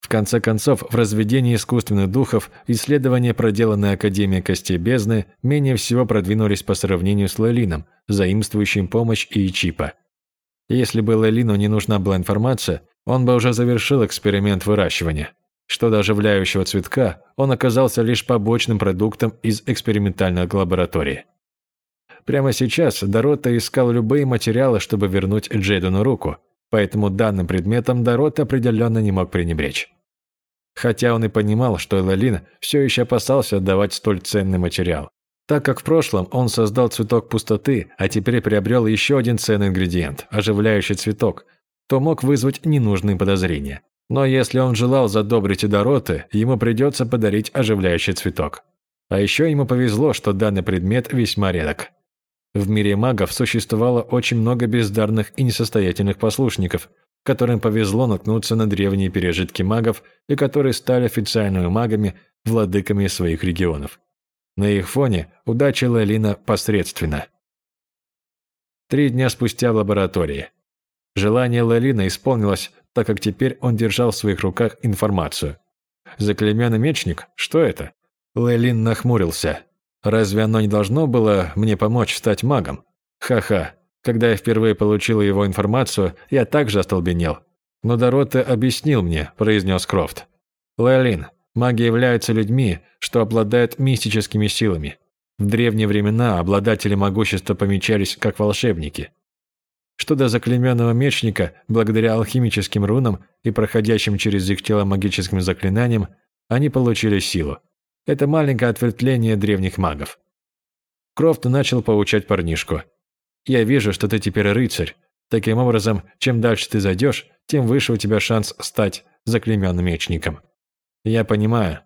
В конце концов, в разведении искусственных духов исследования, проделанные Академией Костей Бездны, менее всего продвинулись по сравнению с Лейлином, заимствующим помощь и Чипа. Если бы Лейлину не нужна была информация, он бы уже завершил эксперимент выращивания. Что до оживляющего цветка, он оказался лишь побочным продуктом из экспериментальной лаборатории. Прямо сейчас Дорота искал любые материалы, чтобы вернуть Джейдену руку – поэтому данным предметом Дорот определенно не мог пренебречь. Хотя он и понимал, что Элалин все еще опасался отдавать столь ценный материал. Так как в прошлом он создал цветок пустоты, а теперь приобрел еще один ценный ингредиент – оживляющий цветок, то мог вызвать ненужные подозрения. Но если он желал задобрить Дороты, ему придется подарить оживляющий цветок. А еще ему повезло, что данный предмет весьма редок. В мире магов существовало очень много бездарных и несостоятельных послушников, которым повезло наткнуться на древние пережитки магов и которые стали официальными магами, владыками своих регионов. На их фоне удача Лалина посредственна. Три дня спустя в лаборатории. Желание Лалина исполнилось, так как теперь он держал в своих руках информацию. Заклемянный мечник? Что это? Лейлин нахмурился. Разве оно не должно было мне помочь стать магом? Ха-ха. Когда я впервые получил его информацию, я также остолбенел. Но Дорота объяснил мне, произнес Крофт. Леолин, маги являются людьми, что обладают мистическими силами. В древние времена обладатели могущества помечались как волшебники. Что до заклеменного мечника, благодаря алхимическим рунам и проходящим через их тело магическим заклинаниям, они получили силу. Это маленькое ответвление древних магов. Крофт начал поучать парнишку. «Я вижу, что ты теперь рыцарь. Таким образом, чем дальше ты зайдешь, тем выше у тебя шанс стать заклеменным мечником». «Я понимаю».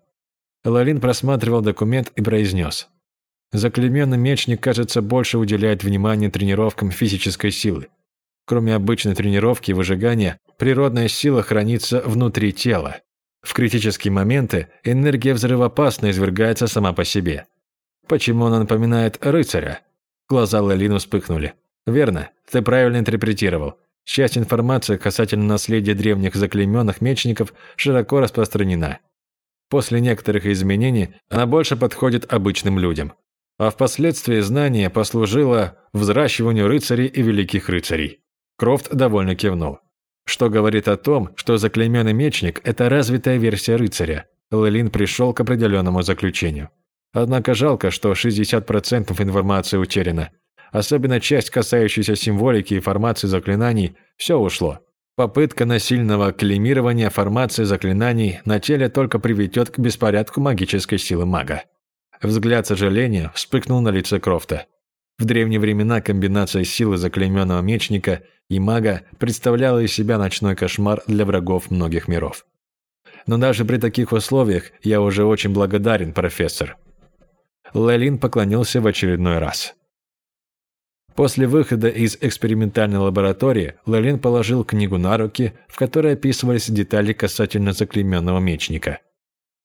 Лалин просматривал документ и произнес. Заклеменный мечник, кажется, больше уделяет внимание тренировкам физической силы. Кроме обычной тренировки и выжигания, природная сила хранится внутри тела. В критические моменты энергия взрывоопасно извергается сама по себе. Почему она напоминает рыцаря? Глаза Лалины вспыхнули. Верно, ты правильно интерпретировал. Часть информации касательно наследия древних заклейменных мечников широко распространена. После некоторых изменений она больше подходит обычным людям. А впоследствии знание послужило взращиванию рыцарей и великих рыцарей. Крофт довольно кивнул. Что говорит о том, что заклейменный мечник – это развитая версия рыцаря. Лелин пришел к определенному заключению. Однако жалко, что 60% информации утеряно. Особенно часть, касающаяся символики и формации заклинаний, все ушло. Попытка насильного клеймирования формации заклинаний на теле только приведет к беспорядку магической силы мага. Взгляд сожаления вспыхнул на лице Крофта. В древние времена комбинация силы заклейменного мечника и мага представляла из себя ночной кошмар для врагов многих миров. Но даже при таких условиях я уже очень благодарен, профессор. Лелин поклонился в очередной раз. После выхода из экспериментальной лаборатории Лелин положил книгу на руки, в которой описывались детали касательно заклейменного мечника.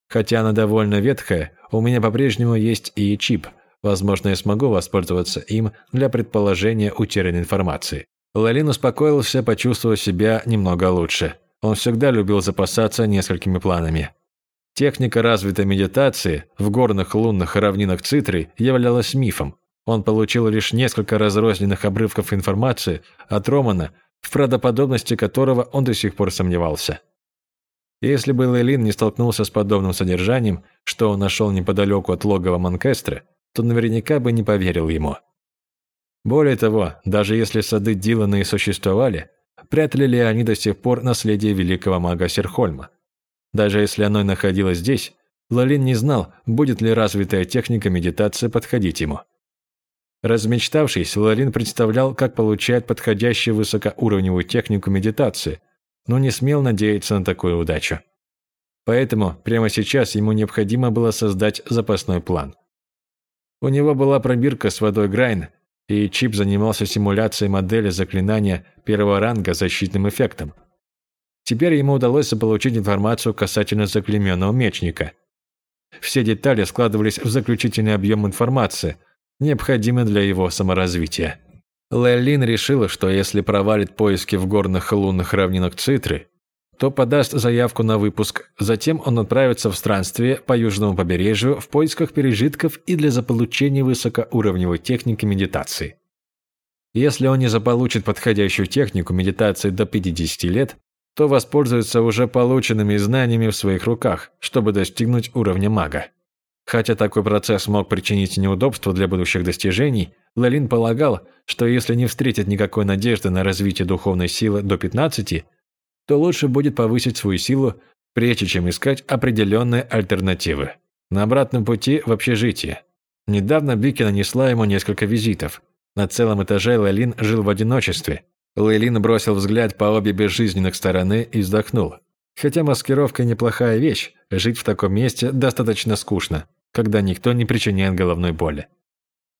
Хотя она довольно ветхая, у меня по-прежнему есть и чип. Возможно, я смогу воспользоваться им для предположения утерянной информации. Лалин успокоился, почувствовав себя немного лучше. Он всегда любил запасаться несколькими планами. Техника развитой медитации в горных лунных равнинах Цитры являлась мифом, он получил лишь несколько разрозненных обрывков информации от Романа, в правдоподобности которого он до сих пор сомневался. Если бы Лейлин не столкнулся с подобным содержанием, что он нашел неподалеку от логова Манкестра, то наверняка бы не поверил ему. Более того, даже если сады Дилана и существовали, прятали ли они до сих пор наследие великого мага Серхольма? Даже если оно и находилось здесь, Лалин не знал, будет ли развитая техника медитации подходить ему. Размечтавшись, Ларин представлял, как получает подходящую высокоуровневую технику медитации, но не смел надеяться на такую удачу. Поэтому прямо сейчас ему необходимо было создать запасной план. У него была пробирка с водой Грайн, и Чип занимался симуляцией модели заклинания первого ранга защитным эффектом. Теперь ему удалось заполучить информацию касательно заклеменного мечника. Все детали складывались в заключительный объем информации – необходимы для его саморазвития. Лэллин решила, что если провалит поиски в горных лунных равнинах Цитры, то подаст заявку на выпуск, затем он отправится в странствие по южному побережью в поисках пережитков и для заполучения высокоуровневой техники медитации. Если он не заполучит подходящую технику медитации до 50 лет, то воспользуется уже полученными знаниями в своих руках, чтобы достигнуть уровня мага. Хотя такой процесс мог причинить неудобства для будущих достижений, Лалин полагал, что если не встретит никакой надежды на развитие духовной силы до 15, то лучше будет повысить свою силу, прежде чем искать определенные альтернативы. На обратном пути в общежитие. Недавно Бики нанесла ему несколько визитов. На целом этаже Лалин жил в одиночестве. Лейлин бросил взгляд по обе безжизненных стороны и вздохнул. Хотя маскировка неплохая вещь, жить в таком месте достаточно скучно, когда никто не причиняет головной боли.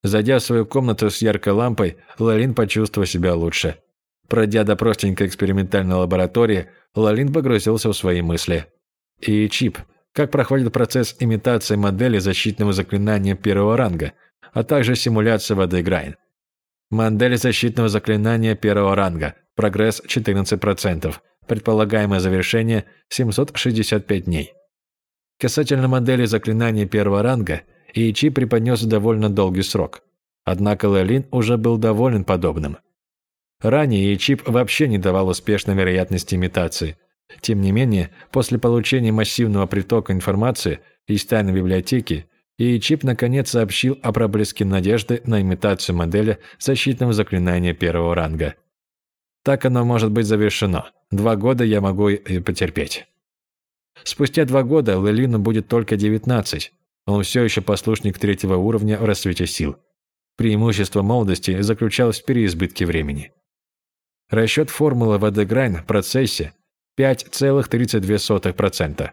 Зайдя в свою комнату с яркой лампой, Лалин почувствовал себя лучше. Пройдя до простенькой экспериментальной лаборатории, Лалин погрузился в свои мысли. И чип. Как проходит процесс имитации модели защитного заклинания первого ранга, а также симуляция воды Грайн. Модель защитного заклинания первого ранга. Прогресс 14%. Предполагаемое завершение – 765 дней. Касательно модели заклинания первого ранга, Ичи преподнес довольно долгий срок. Однако Лелин уже был доволен подобным. Ранее Ичип вообще не давал успешной вероятности имитации. Тем не менее, после получения массивного притока информации из тайной библиотеки, Ичип наконец сообщил о проблеске надежды на имитацию модели защитного заклинания первого ранга. Так оно может быть завершено. Два года я могу и потерпеть. Спустя два года Лелину будет только 19. Он все еще послушник третьего уровня в рассвете сил. Преимущество молодости заключалось в переизбытке времени. Расчет формулы в Адеграйн процессе 5,32%.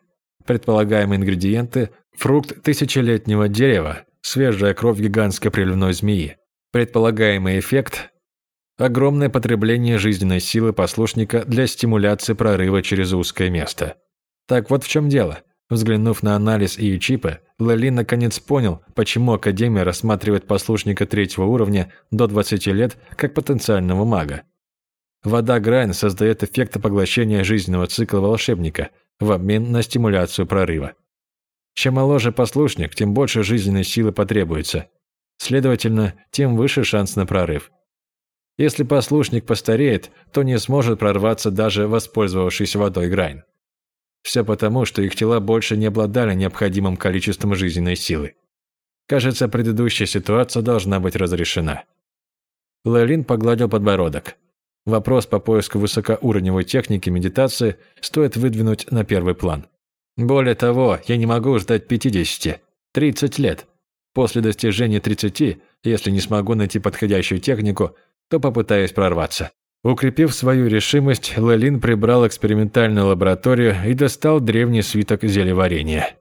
Предполагаемые ингредиенты – фрукт тысячелетнего дерева, свежая кровь гигантской приливной змеи. Предполагаемый эффект – огромное потребление жизненной силы послушника для стимуляции прорыва через узкое место. Так вот в чем дело. Взглянув на анализ и чипы, Лали наконец понял, почему Академия рассматривает послушника третьего уровня до 20 лет как потенциального мага. Вода Грайн создает эффект поглощения жизненного цикла волшебника в обмен на стимуляцию прорыва. Чем моложе послушник, тем больше жизненной силы потребуется. Следовательно, тем выше шанс на прорыв. Если послушник постареет, то не сможет прорваться даже воспользовавшись водой Грайн. Все потому, что их тела больше не обладали необходимым количеством жизненной силы. Кажется, предыдущая ситуация должна быть разрешена. Лейлин погладил подбородок. Вопрос по поиску высокоуровневой техники медитации стоит выдвинуть на первый план. Более того, я не могу ждать 50, 30 лет. После достижения 30, если не смогу найти подходящую технику, то попытаюсь прорваться. Укрепив свою решимость, Лелин прибрал экспериментальную лабораторию и достал древний свиток зелеварения.